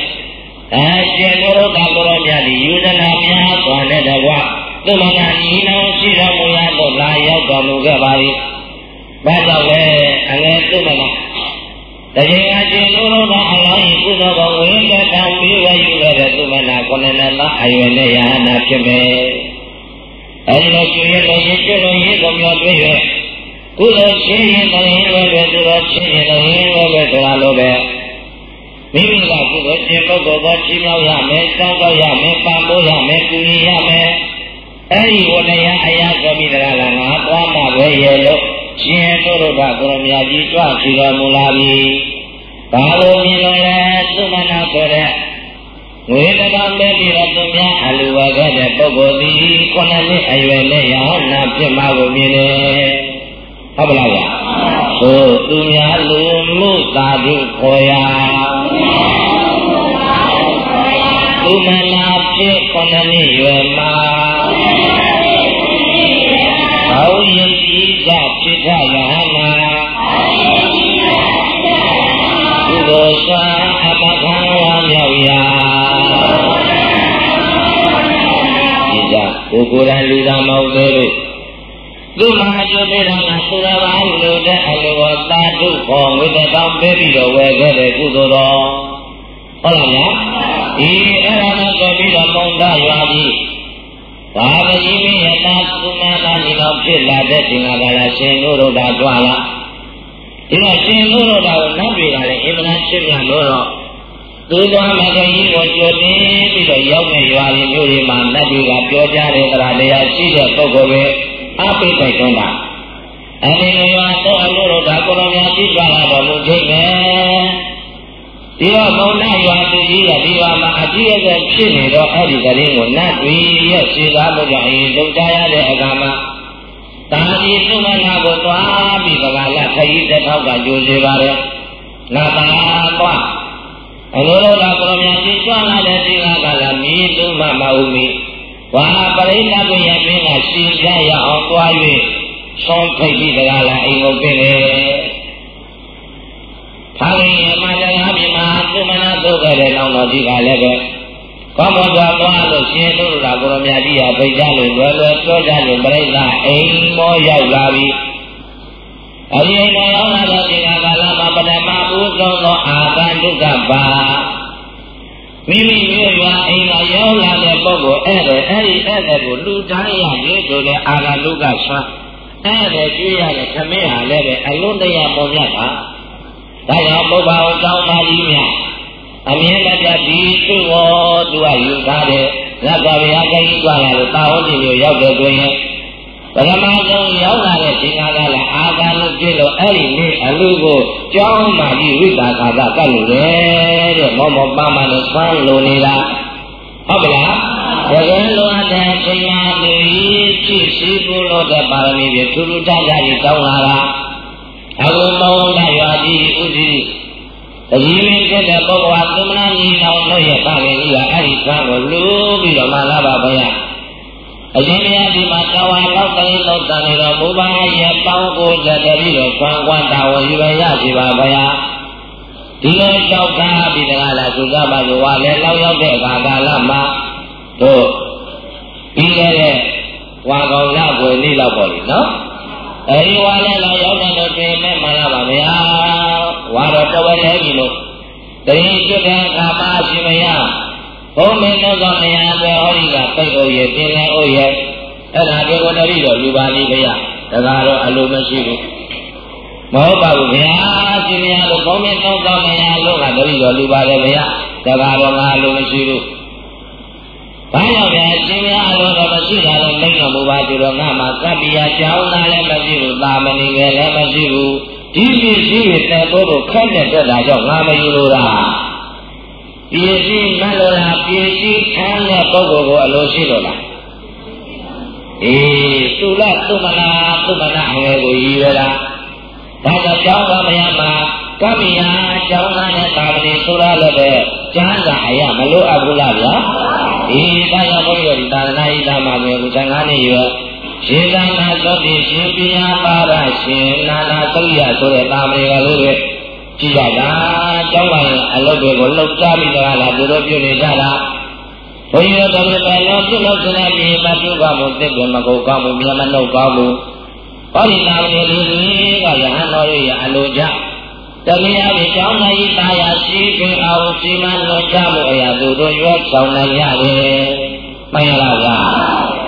အဲရှင်ဘုရားကိုရောမြတ်ဒီယူဇနာများစွာနဲ့တကွသူမနာညီနောင်ရှိတော်မူရသောလာရောက်တော်မူခဲ့ပါသည်။ဘာကြောင့်လဲအငယ်သူမနာတကယ်အရှင်ဘုရားကအလောင်းကုသိုလ်ကိုဝိကတံပြီးဝယူခဲ့တဲ့သူမနာကိုယ်နဲ့သာအယွယ်နဲ့ယဟနာဖြစ်မယ်။အဲဒီလိုရှင်ရဲ့လို့ရှင်ကျွလို့ရေးတော်မျိုးတွေ့ရဲ့ ကုသိုလ်ရှင်ရင်တရင်ဝဲပဲသူတော်ရှင်ရင်တရင်ဝဲပဲဆိုတာလိုပဲမိမိကကုသိုလ်ရှင်ပုဂ္ဂိုလ်ကိုကြီးမြောက်ရမယ်စောင့်တော့ရမယ်ပံ့ပိုးရမယ်ကူညီရမယ်အဲဒီဝဏယအရာဆိုပြီးတကားလားငါသွားမှပဲရဲ့လို့ရှင်တို့တို့ကကိုရမကြီးကြွစီတော်မူလာပြီဘာလို့မြင်လို့လဲသုမနာဆိုတဲ့ဝေဒနာမဲ့ပြီးတော့သူများအလူဝါခဲ့တဲ့ပုဂ္ဂိုလ်သည်ခုနှစ်နှစ်အရွယ်နဲ့ယဟနာဖြစ်မှာကိုမြင်တယ် ဟုတ်ပါလားဗျာသို့သူများလူမှုသာဓုခေါ်ရာသူမနာဖြစ်ခုနှစ်နှစ်ရွယ်မှာဟောယတိကဖြစ်ထယဟနာကုသိုလ်စွာအပခံဝါမြောက်ရာကိုကိုယ်တိုင်လူသားမဟုတ်သေးလို့ သူမဟာကျိုးသေးတာကသုရဘာလို့တဲ့အလိုဝတာတုခေါ်ဝိတ္တတောင်းပေးပြီးတော့ဝယ်ခဲ့တဲ့ကုသိုလ်တော်ဟုတ်လားညာဒီအဲ့ဒါနဲ့ဆိုပြီးတော့မုံဒရွာပြီးဘာပတိမင်းယတာသုမနာညီတော်ဖြစ်လာတဲ့ဒီငါကလာရှင်တို့တို့တာကြွလာဒီတော့ရှင်တို့တို့တာကိုနတ်တွေကလည်းအင်မတန်ရှင်းပြလို့တော့သူတော်မဂကြီးကိုကြိုတင်ပြီးတော့ရောက်နေရွာတွေမျိုးတွေမှာနတ်တွေကပြောကြတဲ့တရားတရားရှိတဲ့ပုဂ္ဂိုလ်ပဲ အပိတ်တိုက်တွန်းတာအဲဒီရွာတော့အလို့တော့ဒါကိုရောများပြီးပါလာတော်မူခြင်းပဲဒီတော့မုံနာရွာသူကြီးကဒီရွာမှာအပြည့်အစုံဖြစ်နေတော့အဲ့ဒီကလေးကိုနတ်တွေရဲ့ခြေကားမှုကြောင့်ရင်လုံကြရတဲ့အခါမှာတာဒီသုမနာကိုသွားပြီးဗကာလခရီးတစ်ထောက်ကကြိုးစေပါတယ်။နာတာသွားအလိုလိုကကိုရမကြီးကြွလာတဲ့ဒီကကလာမီးသူမမဟုတ်မီ ဝါပရိသတ်ရဲ့မင်းကရှင်ပြရအောင်တွား၍ဆုံးဖိတ်ပြီးတကားလာအိမ်ကိုပြင်လေ။သာရင်ယမတရားပြမသူမနာတို့ခဲ့တဲ့နောင်တော်ကြီးကလည်းပဲကောင်းမွန်စွာသွားလို့ရှင်တို့ကကိုရမကြီးဟာဖိတ်ကြလို့လွယ်လွယ်ပြောကြလို့ပရိသတ်အိမ်မောရောက်လာပြီ။အရင်ကရောက်လာတဲ့ဒီကကာလမှာပထမဦးဆုံးသောအာသံဒုက္ခပါ မိမိမျိုးရွာအိမ်ကရောက်လာတဲ့ပုဂ္ဂိုလ်အဲ့ဒါအဲ့ဒီအဲ့ဒါကိုလူတိုင်းရပြီဆိုတဲ့အာရလုကဆွမ်းအဲ့ဒါကျွေးရတဲ့ခမင်းဟာလည်းပဲအလုံးတရာပေါ်မြတ်တာဒါကြောင့်ပုဗ္ဗအောင်ကောင်းပါလိမ့်များအမြင်လက်ပြဒီသူ့ရောသူကယူထားတဲ့ရသဗျာကိန်းကြွလာလို့တာဟောတိမျိုးရောက်တဲ့တွင် ပရမဆုံးရောက်လာတဲ့ဒီငါကလည်းအာသာလို့ပြလို့အဲ့ဒီနေ့အလူကိုကြောင်းမှပြီးဝိတာခါသာကတ်လို့လေတဲ့မောမောပါမလို့ဆွမ်းလို့နေတာဟုတ်ပလားတကယ်လို့အတဲ့အချိန်မှာလူကြီးဖြစ်စီးဖို့လို့တဲ့ပါရမီတွေထူးထူးခြားခြားကြီးတောင်းလာတာအခုမောင်းလာရွာကြီးဥစီတကြီးမင်းတဲ့ပုဂ္ဂိုလ်ဟာသမဏကြီးတော်တို့ရဲ့ပါရမီကအဲ့ဒီကံကိုလူပြီးတော့မှလာပါဗျာ အရှင်မြတ်ဒီမှာတဝါလောက်တိုင်းလောက်တန်နေတော့ဘုရားရဲ့ပေါင်းကိုကြတဲ့ပြီးတော့ခွန်ကွမ်းတာဝန်ယူရစီပါဗျာဒီလိုလျှောက်ကားပြီးတကားလားသူကပါဆိုဝါလဲလောက်ရောက်တဲ့အခါကာလမှာတို့ပြီးခဲ့တဲ့ဝါကောင်ရကိုနေလောက်ပေါ့လေနော်အဲဒီဝါလဲလောက်ရောက်တဲ့လို့ပြင်မဲ့မှလာပါဗျာဝါတော့တဝဲလဲပြီလို့တရင်ကျွတ်တဲ့အခါမှာအရှင်မယ ဘုံမင်းတို့ကမယံပဲဟောဒီကပိတ်အိုရဲ့ပြင်လဲအိုရဲ့အဲ့ဒါဒီကိုတတိတော့လူပါလိဗျာဒါကတော့အလိုမရှိဘူးမဟုတ်ပါဘူးဗျာရှင်မယတို့ဘုံမင်းတို့ကမယံလို့ကတတိတော့လူပါလေဗျာဒါကတော့ငါအလိုမရှိဘူးဘာကြောင့်လဲရှင်မယအလိုတော့မရှိတာလည်းမိတ်တော်မူပါသူတော်ငါမှာကပ္ပိယကြောင်းသားလည်းမရှိဘူးသာမဏေလည်းမရှိဘူးဒီပစ္စည်းတွေတဲ့ဖို့ကိုခက်တဲ့တက်တာကြောင့်ငါမယူလို့လား ပစ္စည်းမလို့လားပစ္စည်းခံတဲ့ပုဂ္ဂိုလ်ကိုအလိုရှိလို့လားအေးသုလသုမနာသုမနာအငယ်ကိုရည်ရတာဒါကြောင့်ကျောင်းသားမယမှာကမ္မယာကျောင်းသားနဲ့သာမဏေဆိုတာလည်းပဲကျမ်းစာအရာမလို့အပ်ဘူးလားဗျာဒီဒါကြောင့်ဘုရားဒီသာသနာ့ဤသားမှာပဲကို55နှစ်ရွယ်ရေသနာသောတိရှင်ပြညာပါရရှင်နာနာသုရိယဆိုတဲ့သာမဏေကလေးတွေ ကြည့်ရတာကျောင်းပိုင်းအလုပ်တွေကိုလှုပ်ရှားပြီးတော့လာသူတို့ပြုနေကြတာဘုရားတော်ကလည်းလောပြုလို့ခြင်းနဲ့ဒီမပြုကမှုသိတယ်မကုန်ကောင်းမှုမြတ်မနှုတ်ကောင်းမှုဟောဒီသာမဏေလေးကယဟန်တော်ရဲ့အလိုကြတမယပြီးကျောင်းသားကြီးတာယာရှိခင်အောင်စီမံလွန်ကြမှုအရာသူတို့ရွက်ဆောင်နိုင်ရတယ်မှန်ရလားဗျာ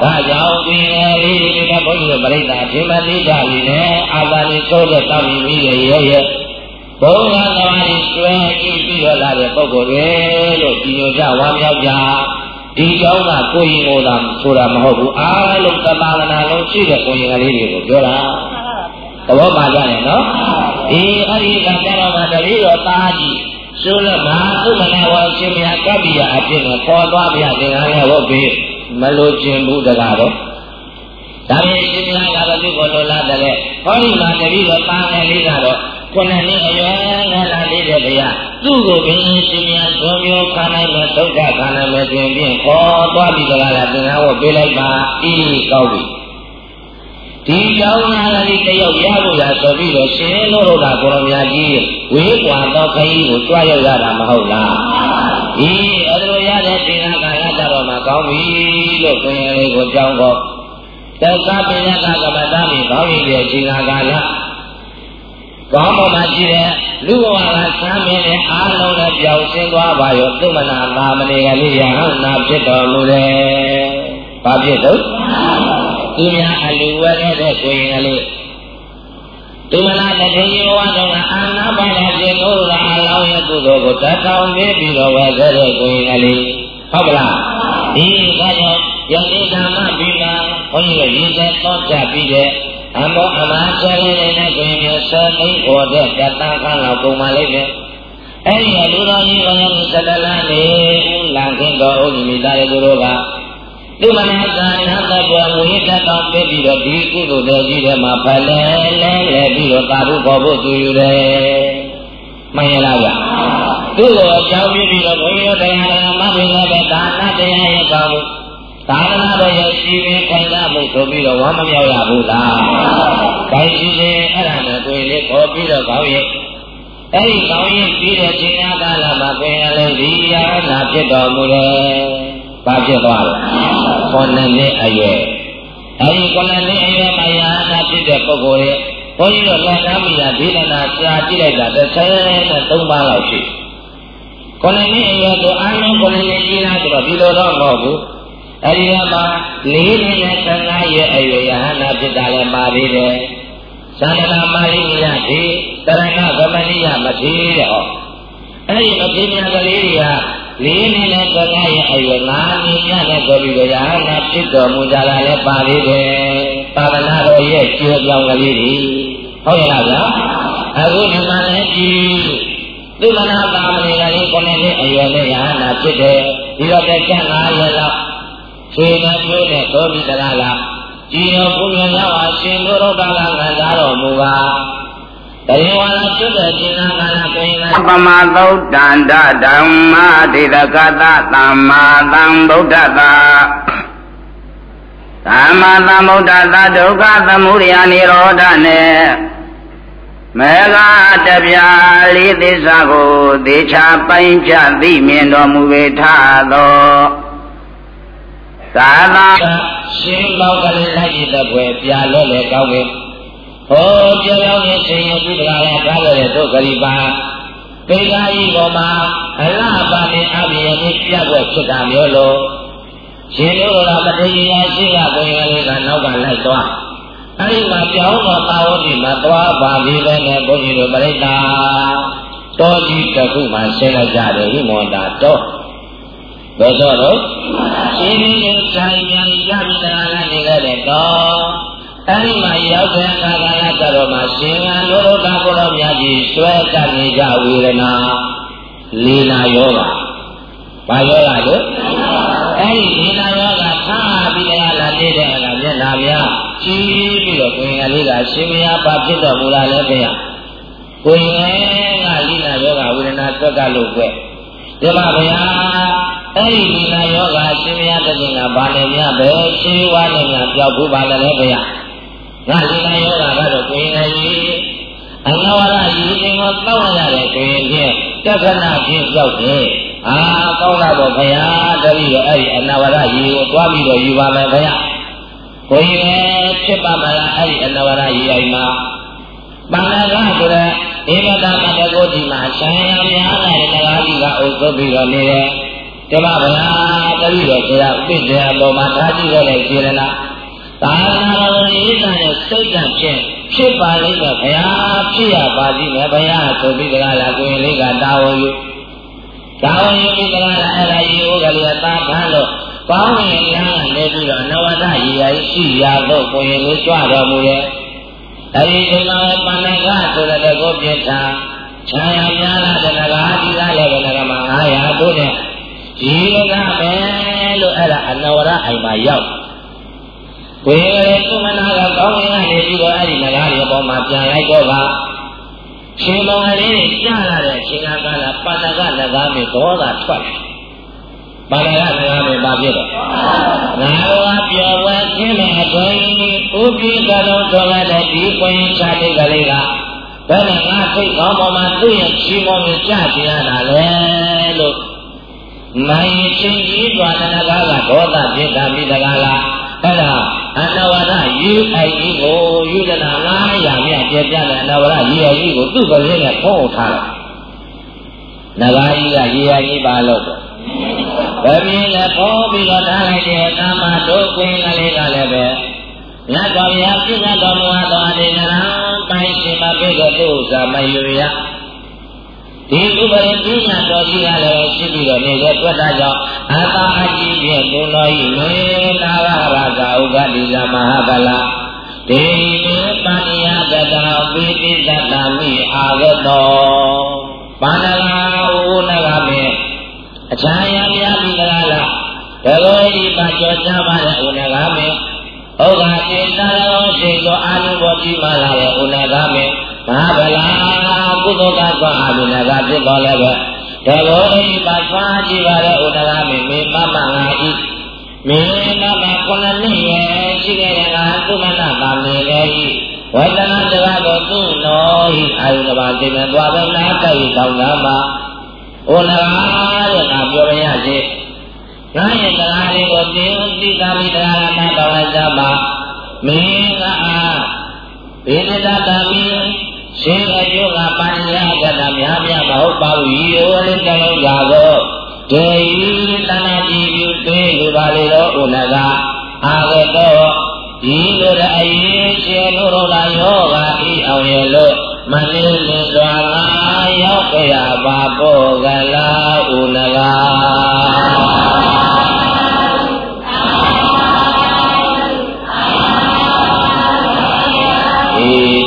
ဒါကြောင့်ဒီလေးဒီကဘုန်းကြီးတို့ပြိဿဒီမတိကြပြီလေအာသာလိဆိုးတဲ့တောင်းပြီးရဲ့ရဲ့ရဲ့ ဘုန်းတော်တော်ကြီးကျွဲကြည့်ပြီးတော့လာတဲ့ပုဂ္ဂိုလ်တွေလို့ဒီညိုကြဝမ်းမြောက်ကြဒီကြောင်းကကိုရင်ကိုယ်သာဆိုတာမဟုတ်ဘူးအားလုံးသဘာဝနာလုံးရှိတဲ့ကိုရင်ကလေးတွေကိုပြောတာသဘောပါကြတယ်နော်ဒီအဲ့ဒီကကြတော့မှတတိတော်သားကြီးဆိုလို့ငါဥမနာဝရှင်မြတ်ကပ္ပိယအဖြစ်နဲ့ပေါ်သွားပြသင်္ကန်းနဲ့ဟုတ်ပြီမလို့ခြင်းဘူးတကားတော့ဒါပေမဲ့ရှင်မြတ်ကလည်းဒီကိုလိုလားတယ်ဟောဒီမှာတတိတော်သားငယ်လေးကတော့ ခုနှစ်နှစ်အရွယ်ငယ်လာလေးတဲ့ဗျာသူ့ကိုဘင်းရှင်မြတ်ဇောမျိုးခံနိုင်မဲ့ဒုက္ခခံနိုင်မဲ့တွင်ဖြင့်ပေါ်သွားပြီးတကားလားသင်္ကန်းဝတ်ပေးလိုက်ပါအေးကောက်ပြီဒီကြောင်းသားလေးတယောက်ရဖို့ရဆိုပြီးတော့ရှင်လို့ကကိုရမကြီးဝေးကွာသောခရီးကိုကြွားရောက်ရတာမဟုတ်လားဒီအဲ့လိုရတဲ့သင်္ဃကာယကြတော့မှကောင်းပြီလို့ခွင့်ရလေးကိုကြောင်းတော့သက္ကပညကကမ္မတာမိကောင်းပြီရဲ့သင်္ဃကာလ ကောင်းပေါ်မှာရှိတဲ့လူဘဝကဆမ်းမင်းနဲ့အားလုံးနဲ့ပြောင်းရှင်းသွားပါရောသုမနာသာမဏေကလေးရဟန္တာဖြစ်တော်မူတယ်။ဘာဖြစ်တော့သူများအလူဝဲခဲ့တဲ့ကိုရင်ကလေးဒီမလားတတိယဝါတော့အာနာပါဒပြေလို့လာအလောင်းရဲ့ကုသိုလ်ကိုတထောင်နေပြီးတော့ဝဲခဲ့တဲ့ကိုရင်ကလေးဟုတ်ကလားဒီကကြောင့်ယနေ့ဓမ္မပြီးမှဘုန်းကြီးရည်သက်တော့ကြပြီးတဲ့ အမောအမဆယ်လေးနဲ့ကိုရင်မျိုးစောသိဟောတဲ့တတန်ခန်းလောက်ပုံမှန်လေးပဲအဲ့ဒီလူတော်ကြီးကလည်းသတ္တလန်းနေဦးလံခင်တော်ဥဒ္ဓမိသားရဲ့သူတို့ကဒီမနာသာနာတဘောဝိတ္တတောင်းပြပြီးတော့ဒီကုသိုလ်တော်ကြီးထဲမှာဖလဲလဲလဲပြီးတော့သာဓုပေါ်ဖို့သူယူတယ်မှန်ရလားဗျသူ့ကိုအကြောင်းပြပြီးတော့ဘုန်းကြီးတို့တရားဓမ္မတွေလည်းပဲဒါနတရားရဲ့ကောင်းမှု သာသနာတော်ရဲ့ရှိပင်ခိုင်လာမှုဆိုပြီးတော့ဝမ်းမမြောက်ရဘူးလားခိုင်ရှိရင်အဲ့ဒါနဲ့ကိုယ်လေးပေါ်ပြီးတော့ကောင်းရဲ့အဲ့ဒီကောင်းရင်ပြီးတဲ့ချိန်ကာလမှာကိုယ်ရလဲဒီယာနာဖြစ်တော်မူတယ်ဘာဖြစ်သွားလဲခုနှစ်နှစ်အရွယ်အဲဒီခုနှစ်နှစ်အရွယ်မှာယာနာဖြစ်တဲ့ပုဂ္ဂိုလ်ရဲ့ဘုန်းကြီးတို့လက်ကားမိယာဒေသနာရှားကြည့်လိုက်တာ33ပါးလောက်ရှိခုနှစ်နှစ်အရွယ်ကိုအားလုံးခုနှစ်နှစ်ကြီးလားဆိုတော့ဒီလိုတော့မဟုတ်ဘူး အဲဒီမှာ၄နှစ်နဲ့15ရဲ့အရွယ်ယဟနာဖြစ်တာလည်းပါသေးတယ်သန္တနာမာရိယတိတရဏဗမဏိယမတိတဲ့ဟောအဲဒီမတိမြတ်ကလေးတွေကလေးနှစ်နဲ့ကငါရဲ့အရွယ်ငါးနှစ်ညနဲ့ဆိုပြီးတော့ရဟနာဖြစ်တော်မူကြတာလည်းပါသေးတယ်။သာသနာတော်ရဲ့ကျေပြောင်းကလေးတွေဟုတ်ရဲ့လားဗျာ။အခုဒီမှာလည်းကြည့်သုမနာပါမဏေကလေးကိုနဲ့အရွယ်နဲ့ရဟနာဖြစ်တယ်။ဒီတော့ကကျန်၅ရက်လောက် ခြေနဲ့ပြိုးနဲ့တော်ပြီးတလားလားကြည်တော်ဘုရားများပါရှင်တို့တော်ကငါသားတော်မူပါတရေဝါလာကျွတ်တဲ့ရှင်နာကာလကိုင်းကပမသုတ်တန္တဓမ္မဒေတကတသမ္မာသမ္ဗုဒ္ဓတာသမ္မာသမ္ဗုဒ္ဓတာဒုက္ခသမုဒယនិရောဓနဲ့မေဃတပြာလေးသစ္စာကိုသေချာပိုင်းခြားသိမြင်တော်မူပေထသော သာသာရှင်လောက်ကလေးလိုက်ရတဲ့ဘွယ်ပြာလို့လေကောင်းပြီဟောပြောင်းနေရှင်ရပြုတရားရကားတဲ့ဒုက္ခရိပါပေကားကြီးပေါ်မှာအလားပါနေအဘိယနေ့ပြတ်ွက်ဖြစ်တာမျိုးလို့ရှင်တို့ကမထေရရှိကဘုရားလေးကနောက်ကလိုက်သွားအဲ့ဒီမှာပြောင်းတော့သာဝတိမှာသွားပါပြီပဲနဲ့ဘုန်းကြီးတို့ပြိတ္တာတောကြီးတစ်ခုမှဆင်းလိုက်ကြတယ်ဝိမောတာတော့ ဘယ်တော့တော့ရှင်နေနေဆိုင်ပြန်ရပြီတရားလာနေခဲ့တဲ့တော့အဲ့ဒီမှာရောက်တဲ့အခါကလည်းကတော့မှရှင်ကလိုလိုတာကိုတော့မြတ်ကြီးဆွဲတတ်နေကြဝေဒနာလီလာယောဂဘာယောဂလို့အဲ့ဒီလီလာယောဂထားပြီးတရားလာနေတဲ့အခါမျက်နာများကြည့်ပြီးတော့ကိုယ်ငယ်လေးကရှင်မယားပါဖြစ်တော်မူလာလဲခင်ဗျကိုယ်ငယ်ကလီလာယောဂဝေဒနာသွက်ကလို့ကွဒီမှာဗျာ အဲ့ဒီလီလာယောဂရှင်မယားတည်းကဘာနဲ့များပဲရှင်းဝါနဲ့များပြောက်ဘူးပါလဲဗျာငါဒီနာယောဂကတော့ကိုယ်ငယ်ကြီးအနဝရယီတင်ကိုတောက်ရတဲ့ကိုယ်ဖြင့်တက္ကနာဖြင့်ရောက်တယ်အာကောင်းတာပေါ့ခရားတပည့်တော့အဲ့ဒီအနဝရယီကိုတွားပြီးတော့ယူပါမယ်ခရားကိုယ်ငယ်ဖြစ်ပါမလားအဲ့ဒီအနဝရယီအိမ်မှာပါဏကဆိုတဲ့ဧဝတမတကိုဒီမှာဆံရများလာတဲ့တရားကြီးကအုပ်စုပြီးတော့နေတယ် တမဗျာတပည့်တော်ဆရာဥပ္ပေအပေါ်မှာထားကြည့်ရတဲ့စေရနာသာသနာတော်ရေးတဲ့စိတ်ကဖြစ်ဖြစ်ပါလိမ့်မယ်ဘုရားဖြစ်ရပါစီမယ်ဘုရားဆိုပြီးတကားလာကိုရင်လေးကတာဝန်ယူတာဝန်ယူပြီးတကားလာအဲ့ဒါရေဦးကလေးကသာဖမ်းလို့ကောင်းရင်ညာနေပြီးတော့နဝဒရေရာရှိရာတော့ကိုရင်လေးကြွတော်မူရဲ့အဲဒီအချိန်မှာပဏ္ဏကဆိုတဲ့ကိုပြစ်တာခြံရများလာတဲ့နဂါဒီကလည်းပဲနဂါမှာ900တို့နဲ့ ဒီကမယ်လို့အဲ့ဒါအနဝရအိမ်မှာရောက်ဝေရသုမနာကကောင်းကင်ကနေပြီးတော့အဲ့ဒီနဂါးတွေအပေါ်မှာပြန်လိုက်တော့ပါရှင်မောင်ကလေးကြားလာတဲ့အချိန်ကကလာပါဏကနဂါးမြေသောတာထွက်ပါဏကနဂါးမြေပါပြတော့ငါတို့ကပြောဝဲခင်းတဲ့အတွင်းဥပိကလုံးတော်လာတဲ့ဒီပွင့်ချတဲ့ကလေးကဘယ်နဲ့ငါစိတ်ကောင်းပေါ်မှာသူ့ရဲ့ချီးမွမ်းကိုကြားပြရတာလဲလို့ နိုင်ချင်းကြီးစွာနဂါးကဒေါသပြစ်တာပြီးတကားလားအဲ့ဒါအနဝရယူအိုက်ကြီးကိုယူဒနာ900မြတ်ပြပြတဲ့အနဝရယူအိုက်ကြီးကိုသူ့ပလင်းနဲ့ဖုံးထားတယ်။နဂါကြီးကရေရကြီးပါလို့ပေါ့။ဗမင်းလည်းပေါ်ပြီးတော့ထားလိုက်တဲ့ကာမတို့ကွင်းကလေးကလည်းပဲမြတ်တော်ဘုရားပြည့်စုံတော်မူသောအတေနရံပိုင်းရှင်မပိကတုဇာမယုရ ဒီဥပရိပညာတော်ကြီးကလည်းရှိပြီးတော့နေတဲ့တွေ့တာကြောင့်အာသာအကြီးဖြင့်ဘုံတော်ဤမေနာဂရာဇာဥပတိဇမဟာဗလာဒေမေပဏိယတတပိတိတတမိအာဂတောပါဏလာဥနဂမေအချာယမြာပိကလာလားတကောဤပါကြောကြပါတဲ့ဥနဂမေဩဃာတိသာရောရှိသောအာနုဘောတိမလာတဲ့ဥနဂမေမဟာဗလာ ကုသိုလ်ကသွားအာနုနဂဖြစ်တော်လည်းပဲတဘောအိပါသွားကြည့်ပါတဲ့ဥဒကမေမေမမငါဤမေမမခုနှစ်နှစ်ရဲ့ရှိခဲ့တဲ့ကသုမနာပါမေလေဤဝေဒနာတကားတော့သူ့တော်ဤအာယုကဘာသိနေသွားပဲနာတိုက်တောင်းတာမှာဩနာတဲ့ငါပြောရစေငါရဲ့တရားလေးကိုသိသိသာမိတရားမှာတော်ရကြပါမင်းကအာဘိနတတမိ ရှင်အကျိုးကပัญญာကတာများများမဟုတ်ပါဘူးဤရောလေးတလုံးသာတော့ဒေဤတဏှာကြည်ပြုသေးလူပါလေတော့ဥနကအာဂတောဒီလိုတဲ့အရေးရှင်လို့တော့လာယောဂဤအောင်ရလို့မလေးလင်းစွာငါရောက်ကြရပါဘောကလာဥနက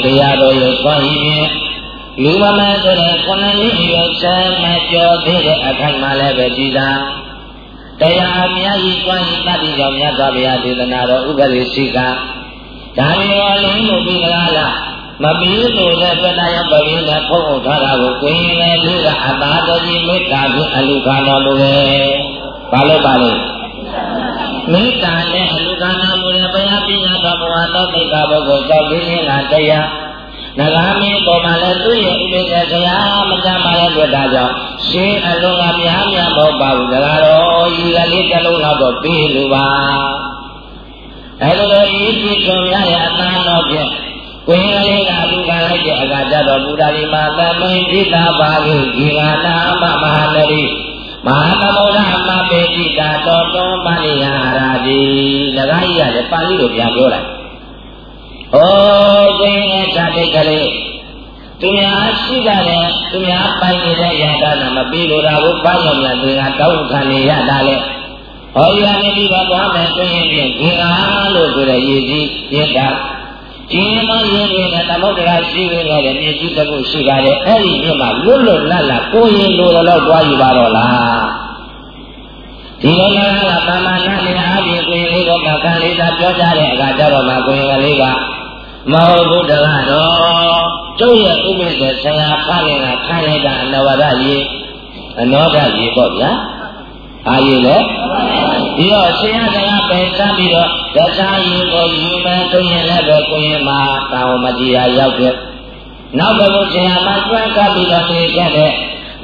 တရားတော်ရဲ့စွမ်းရည်လူမမဆိုတဲ့ခုနှစ်နှစ်ရွယ်ဆမ်းမကျော်သေးတဲ့အခိုင်မှလည်းပဲကြည်သာတရားအများကြီးကျွမ်းရင်တတိကြောင့်မြတ်စွာဘုရားဒေသနာတော်ဥပရိရှိကဒါမျိုးလေးလို့ပြီးကြလားမပြီးလို့လည်းပတယပရိနဲ့ဖုံးအုပ်ထားတာကိုကိုင်းလည်းလေးကအသာတော်ကြီးမေတ္တာဖြင့်အလူခံတော်မူတယ်။ဘာလို့ပါလဲ။ မေတ္တာနဲ့အလူခံတော်မူတဲ့ဘုရားပညာတော်မူသောသိက္ခာပုဂ္ဂိုလ်ကြောင့်ဒီနေ့ကတရားနဂါမင်းပေါ်မှာလည်းသူ့ရဲ့ဥပိ္ပဇဆရာမကြမ်းပါတဲ့တွေ့တာကြောင့်ရှင်းအလုံးကများများမဟုတ်ပါဘူးဒါကတော့ဤကလေးတစ်လုံးတော့ပြီးလို့ပါအဲလိုဤကြည့်ကြုံရတဲ့အတန်းတော်ဖြင့်ကိုယ်ကလေးကလူကလိုက်တဲ့အကကြတော့ဘုရားဒီမှာသမင်จิตာပါလိဒီကနာမမဟာနရီ မဟာသမုဒ္ဒမပေတိတာတော်တွန်းပါလိယရာတိဒါကကြီးရတယ်ပါဠိလိုပြန်ပြောလိုက်။ဩကိုယ်ရဲ့ဓာတ်တိတ်ကလေးသူများရှိကြတယ်သူများပိုင်နေတဲ့ယန္တာနာမပြီးလို့တာကိုဘာကြောင့်လဲသူကတောင်းခံနေရတာလေ။ဟောရနေပြီးတော့သွားမယ်ဆိုရင်ပြင်ဂင်အားလို့ဆိုတဲ့ရည်ကြီးရစ်တာ ဒီမရင်းနေတဲ့သမုဒ္ဒရာရှိနေတယ်မြေကြီးတစ်ခုရှိပါတယ်အဲ့ဒီမြစ်မှာလွတ်လွတ်လပ်လပ်ကိုရင်လိုတော့သွားယူပါတော့လားဒီလိုလည်းကပါမနာနဲ့အားဖြင့်ကိုရင်လေးတော့ကံလေးသာပြောကြတဲ့အခါကျတော့မှကိုရင်ကလေးကမဟုတ်ဘူးတကားတော့ကျုပ်ရဲ့ဥပ္ပဒေဆရာဖခင်ကခိုင်းလိုက်တာအနဝရရေအနောဒရေပေါ့ဗျာအာရေလေ ဒီတော့ဆရာကပယ်စမ်းပြီးတော့တခြားရေကိုယူမယ်ဆိုရင်လည်းပဲကိုရင်မှာတာဝမတရားရောက်တဲ့နောက်ဘုဆရာမကျွမ်းကပ်ပြီးတော့နေခဲ့တဲ့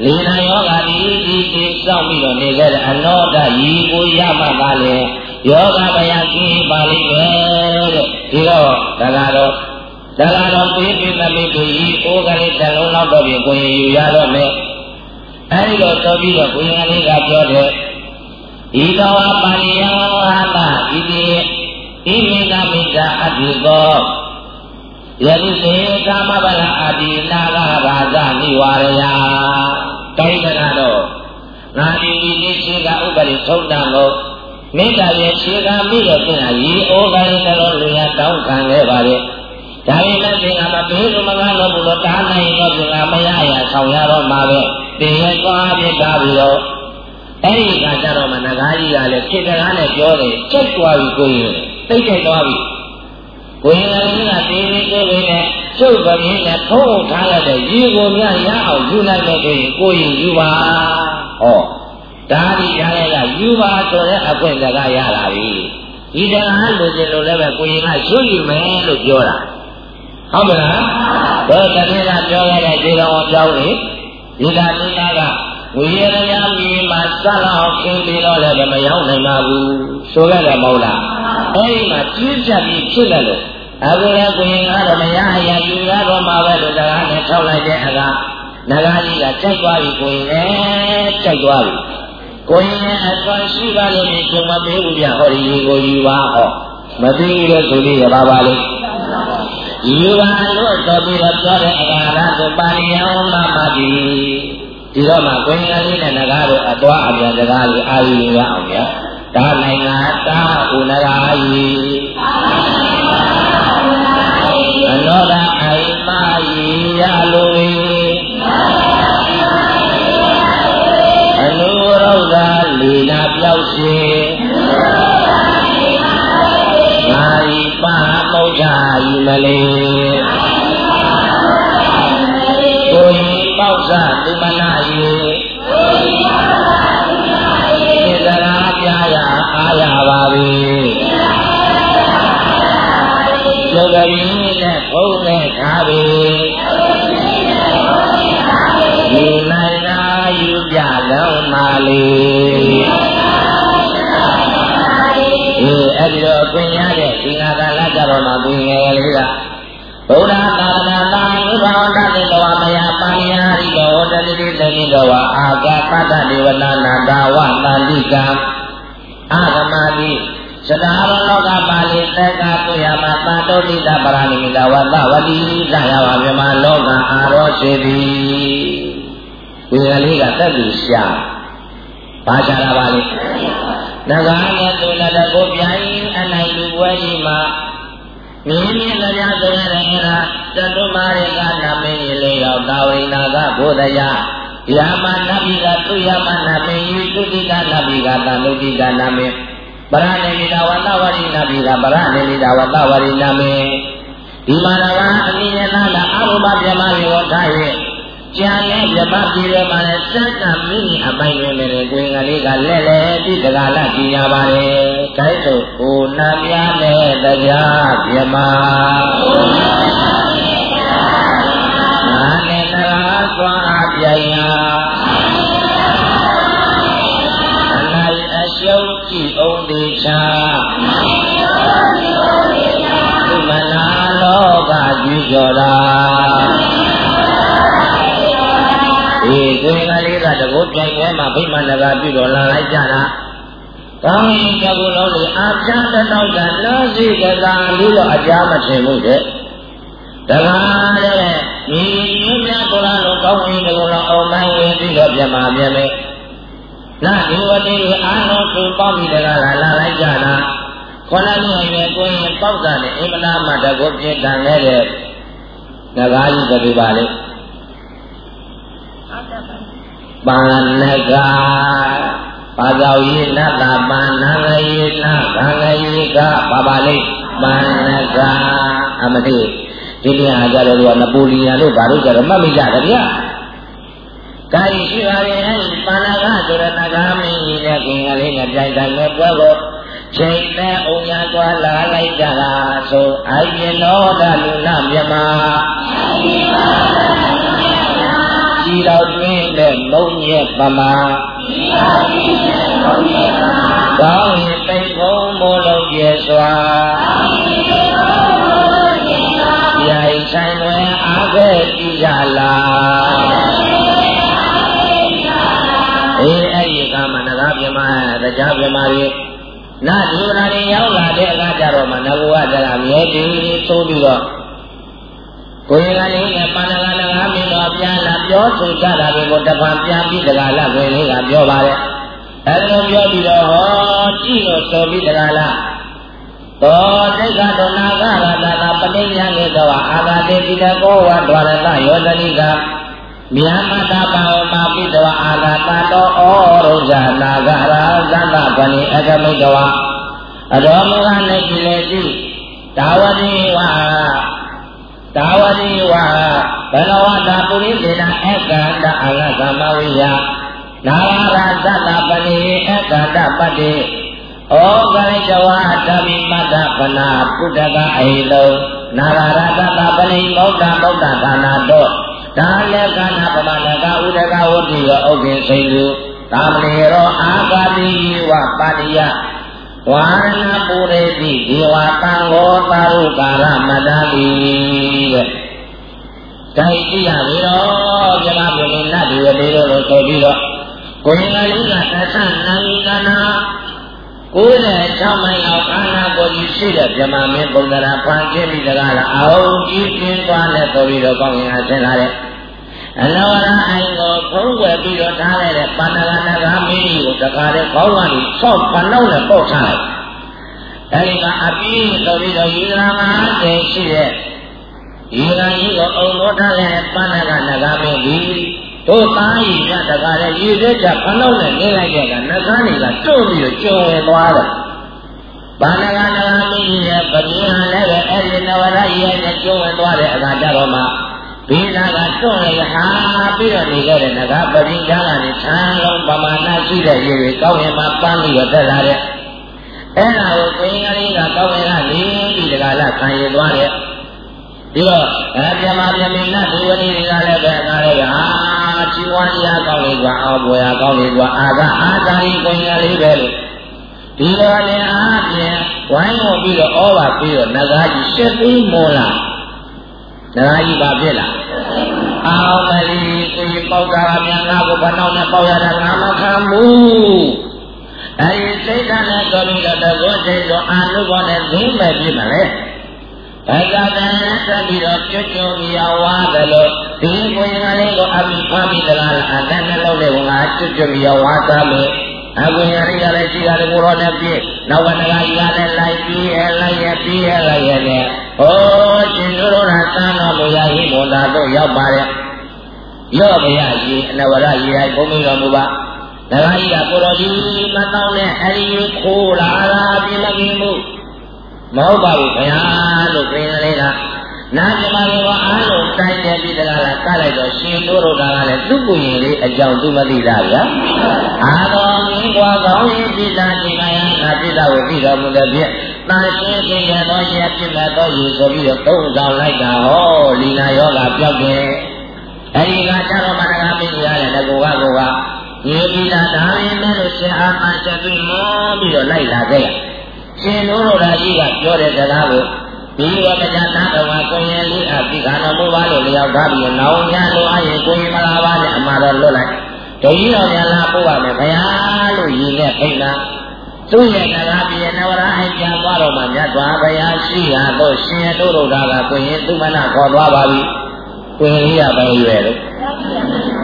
လေနာယောဂဒီဒီဒီစောင့်ပြီးတော့နေခဲ့တဲ့အနောဒရေကိုရမှသာလေယောဂမယကိပါလိမ့်မယ်တဲ့ဒီတော့ဒါကတော့ဒါကတော့ပြေးပြေးသမီးတို့ဤအိုးကလေးတစ်လုံးလောက်တော့ပြင်ကိုရင်ယူရတော့မယ်အဲဒီတော့တော်ပြီးတော့ကိုရင်လေးကပြောတယ် ဤသောအပါရိယဝါဒဤတိဤမိကမိကအတိသောယတိစေကာမဗလအတိနာဂဘာဇနိဝရယတိုင်းကတော့ငါဒီဒီလေးရှိကဥပရိသုံးတံကိုမေတ္တာရဲ့ခြေကမိတော့ပြင်ဟာရီဩကရင်တော်လူရတောင်းခံခဲ့ပါလေဒါရင်လည်းသင်္ကမပေးလို့မကားလို့ဘုလို့တားနိုင်တော့သင်္ကမရရဆောင်ရတော့မှာပဲသင်ရဲ့သွားပြတာပြီးတော့ အဲ့ဒီကကြတော့မှနဂါးကြီးကလည်းစိတ်တရားနဲ့ပြောတယ်ကြက်သွားပြီကိုရင်တိတ်တိတ်သွားပြီကိုရင်လည်းကတေးသေးကိုယ်နဲ့ကျုပ်ပမင်းနဲ့ထုံးထားရတဲ့ရေကိုများရအောင်ယူနိုင်တဲ့ကိုရင်ကိုရင်ယူပါဟောဒါဒီရရကယူပါဆိုတဲ့အခွင့်စကားရလာပြီဒီတရားလိုချင်လို့လည်းပဲကိုရင်ကရွှေ့ယူမယ်လို့ပြောတာဟုတ်မလားဘယ်တည်းကပြောရတဲ့ဒီတော်ကြောင်းလေဒီကနိနာက ဝိရဏယမီမှာစလောက်ခင်းပြီးတော့လည်းမရောက်နိုင်ပါဘူးဆိုခဲ့တယ်မဟုတ်လားအဲဒီမှာပြည့်ပြတ်ပြီးဖြစ်တယ်လို့အခုလည်းကိုရင်ကတော့မရအရာယူရတော့မှာပဲလို့တရားနဲ့ထောက်လိုက်တဲ့အခါနဂါကြီးကကြိုက်သွားပြီကိုရင်လည်းကြိုက်သွားပြီကိုရင်လည်းအစွမ်းရှိပါလို့ဒီကျုံမပေးဘူးပြဟောဒီကိုယူပါဟောမသိဘူးလို့ဆိုပြီးရပါပါလိမ့်ယူပါလို့ဆိုပြီးတော့ပြောတဲ့အခါရကိုပါဠိယံမမတိ ဒီတော့မှကိုင်္ဂလေးနဲ့နဂါတို့အသွားအပြန်စကားလေးအာရုံရအောင်ဗျာဒါနိုင်ငံတာဥနဂါယီအနောဒအိမ်မယီရလိုဝေအနုရောဓာလီနာပြောက်ရှိငါဤပါမုဒ္ဒယီမလေး လေးကတက်ပြီးရှာဘာရှာတာပါလဲနဂါနဲ့သူလည်းကိုပြိုင်အနိုင်လူဝဲကြီးမှာမြင်းမြင်းတရားဆိုရတဲ့အဲ့ဒါတတုမာရိကနာမင်းကြီးလေးတော့တာဝိနာကဘုဒ္ဓယယာမနာပိကသူယာမနာမေယိသုတိကနာပိကသနုတိကနာမေပရဏေမိတာဝတ္တဝရိနာပိကပရဏေမိတာဝတ္တဝရိနာမေဒီမှာကအနိယနာလာအဘုမပြမယောထားရဲ့ ကြံတဲ့ပြမပြည်ရမှာလဲစက်ကမိမိအပိုင်ဝင်နေတဲ့ကိုယ်ကလေးကလက်လဲပြီးတကားလာကြည်ရပါတယ်။ဒါဆိုကိုနာမြနဲ့တရားပြမနာနဲ့တရားသွားပြရာအနိုင်အရှုံးကြည့်အောင်တေချာဒီမနာလောကကြည့်ကြော်တာ ဒီကိုယ်ကလေးကတကုတ်ပြိုင်ပွဲမှာဗိမာန်တကာပြုတော်လာလိုက်ကြတာကောင်းရင်တကူလုံးလေးအာပြတ်တဲ့တော့ကလောစီကသာလေးတော့အကြမထင်ဘူးတဲ့တကားတဲ့ဒီမျိုးများကိုလာလို့ကောင်းရင်တကူလုံးအောင်မိုင်းဝင်ပြီးတော့ပြမပြမယ်နာဒီဝတိအာလုံးသူပေါက်ပြီးတကားလာလာလိုက်ကြတာခေါ်လာလို့ရင်ကိုယ်ရင်ပေါက်တာနဲ့အင်္ဂလာမတကုတ်ပြတန်ခဲ့တဲ့ငကားကြီးဘယ်လိုပါလဲ ပါဏကပါဇောယေနတာပါဏံယေနခံယေကပါပါလိပါဏကအမတိဒီတရားကြတော့ကနပိုလီယန်တို့ဘာလို့ကြတော့မှတ်မိကြတယ်ဗျာကာယရှိပါရဲ့အဲဒီပါဏကဆိုတဲ့နဂါမင်းကြီးတဲ့ခင်ကလေးနဲ့ကြိုင်တိုင်နဲ့ပွဲကိုချိန်နဲ့အုံညာသွားလာလိုက်ကြတာဆိုအိုင်ယေနောဒလူနာမြမအိုင်ယေနောဒလူနာကြည်တော်တွင်တဲ့မုံညက်ပမာကြည်တော် တွင်တဲ့မုံညက်ပမာကောင်းရင်သိဖုံးမိုးလုံးကျဲစွာကောင်းရင်သိဖုံးမိုးလုံးကျဲစွာရိုင်ဆိုင်တွင်အားခဲ့ကြည်ကြလားအေးအဲ့ဒီကမနဂါပြမတရားပြမကြီးနာဒီဝရာတွေရောက်လာတဲ့အခါကျတော့မှနဘဝတရားမြဲတည်သိုးပြီးတော့ ကိုယ်ကလေးနဲ့ပန္နကနဂါမင်းတော်ပြန်လာပြောဆိုကြတာတွေကိုတပံပြန်ပြီးတကားလာဝင်လေးကပြောပါတယ်အဲဒီလိုပြောပြီးတော့ဟောကြည့်လို့ဆိုပြီးတကားလာသောတိတ်ကတော့နာဂရတာတာပဋိညာဉ်ကတော့အာဂတိတိတကောဝဒွါရတယောတနိကမြာမတာပါဝမာပိတဝအာဂတတောဩရုဇာနာဂရာသတ္တပဏိအကမိတဝအရောမဂနေကိလေတိတာဝတိဝါ တာဝတိဝါဘလဝတာပုရိသေနအကန္တအလသမဝိယနာရာသတ္တပဏိအကန္တပတ္တိဩကရိတဝါဓမ္မိမတ္တပနာပုတ္တကအိလုံနာရာရသတ္တပဏိမௌဒ္ဒမௌဒ္ဒဒါနာတော့ဒါလည်းကနာပမနကဥဒကဝတ္တိရောဥက္ကိစိန်သူသာမဏေရောအာဂတိဝပါတိယ ဝါရဏပုရိတိဒီဝတံဃောသာရုကာရမတ္တိတဲ့။ဒါကြည့်ရပြီတော့ပြမပြုနေနတ်တွေလေးလို့ဆိုပြီးတော့ကိုရင်ကလေးကသသနိုင်ကနာ96မိုင်လောက်အာနာကိုကြီးရှိတဲ့ဗြဟ္မာမင်းပုံသဏ္ဍာန်ဖန်ကျင်းပြီးတကားလားအောင်ကြည့်ကျင်းသွားတဲ့ဆိုပြီးတော့ကောင်းရင်အဆင်းလာတဲ့ အလောရအိုင်ကိုဖုံးွယ်ပြီးတော့ထားလိုက်တဲ့ပန္နကနဂါမင်းကြီးကိုတကားတဲ့ကောင်းကနေဆော့ပနောက်နဲ့ပုတ်ထားလိုက်အဲဒီကအပြည့်ဆိုပြီးတော့ယူရာမှာတည်ရှိတဲ့ဒီကကြီးကိုအုံလို့ထားတဲ့ပန္နကနဂါမင်းကြီးတို့သားကြီးကတကားတဲ့ရေသေးချဖနောက်နဲ့နေလိုက်တဲ့ကနှကန်းတွေကတွန့်ပြီးတော့ကျုံဝင်သွားတယ်ဘာနကနဂါမင်းကြီးရဲ့ပရိဟန်လည်းပဲအဲ့ဒီနဝရရဲ့ကျုံဝင်သွားတဲ့အခါကျတော့မှ ဘေးနာကတွန့်ရဟာပြီးတော့နေခဲ့တဲ့ငါပရိဒါကနေဆန်းလုံးပမာဏရှိတဲ့ရေတွေကောင်းရင်မှပန်းပြီးတော့တက်လာတဲ့အဲ့ဒါကိုကိုင်းကလေးကကောင်းရင်ကနေပြီးတကလားခံရသွားတဲ့ပြီးတော့အဲပြမပြမင်းနဲ့ဒီဝတိတွေကလည်းပဲငါလည်းဟာချီဝါရကောင်းလေးကအောဘွယ်ရကောင်းလေးကအာကအာသာရီကိုင်းကလေးပဲလို့ဒီလိုလည်းအားဖြင့်ဝိုင်းဝပြီးတော့ဩဘာပြီးတော့နဂါကြီးရှက်ပြီးမောလာ နဂါကြီးပါဖြစ်လာအောင်မလီကိုပေါက်တာများငါကိုဘနောက်နဲ့ပေါက်ရတာငါမခံဘူးအဲဒီစိတ်ဓာတ်နဲ့တော်ပြီးတော့တကောစိတ်တော့အာနုဘောနဲ့သိမဲ့ပြစ်မလဲအဲကတည်းကဆက်ပြီးတော့ကျွတ်ကျွတ်ပြီးဝါတယ်လို့ဒီကိုရင်ကလေးကိုအမိဖားပြီးသလားအတန်းနဲ့လို့လေငါကျွတ်ကျွတ်ပြီးဝါသားလို့ အကွင်ရည်ကလည်းရှိရတယ်ကိုရောနဲ့ပြည့်နောက်ကနဂါကြီးကလည်းလိုက်ပြီးရလိုက်ရပြီးရလိုက်ရနဲ့ဟောရှင်တို့ကသံတော်မူရဟိဘုံသာတို့ရောက်ပါရဲ့လော့ဗျာကြီးအနဝရကြီးတိုင်းဘုံမိတော်မူပါ။ဒါကြီးကကိုတော်ကြီးမတောင်းနဲ့အဲ့ဒီခိုးလာတာပြမကင်းမှုမဟုတ်ပါဘူးခင်ဗျာလို့ပြင်လေးက နာကျမလေးကအားလုံးတိုင်းနေပြီးတလားလားကလိုက်တော့ရှင်တို့တို့ကလည်းသူ့ကိုရင်လေးအကြောင်းသူမသိတာဗျာအာတော်မင်းကွာကောင်းရင်ပြည်သားဒီကယနာပြည်သားကိုပြီးတော်မူတဲ့ဖြင့်တန်ရှင်းခြင်းတဲ့တော့ရပြည့်မဲ့တော့ယူဆိုပြီးတော့သုံးဆောင်လိုက်တာဟောလီနာယောဂပြောက်တယ်အဲဒီကကျတော့မနကမင်းရတယ်ငကိုကကိုကရေပြည်သားဒါရင်းမဲ့လို့ရှင်အားမှချက်ပြီးမောပြီးတော့လိုက်လာခဲ့ရှင်တို့တို့ဓာကြီးကပြောတဲ့စကားကို ဒီဝကကြသာတော်မှာကိုရင်လေးအပိခါတော်မူပါလို့လျောက်သားပြီးနောင်ညာလိုအရင်ကိုရင်မလာပါနဲ့အမှားတော့လွတ်လိုက်ဒုကြီးတော်များလာပို့ပါမယ်ဘုရားလို့ရည်နဲ့ဖိတ်လာသူ့ရဲ့ကလာပြည့်နဝရအိပြန်သွားတော့မှမြတ်စွာဘုရားရှိရာတော့ရှင်တို့တို့ကကိုရင်သူမနာခေါ်သွားပါပြီ ကိုရင်လေးကပဲရွယ်လို့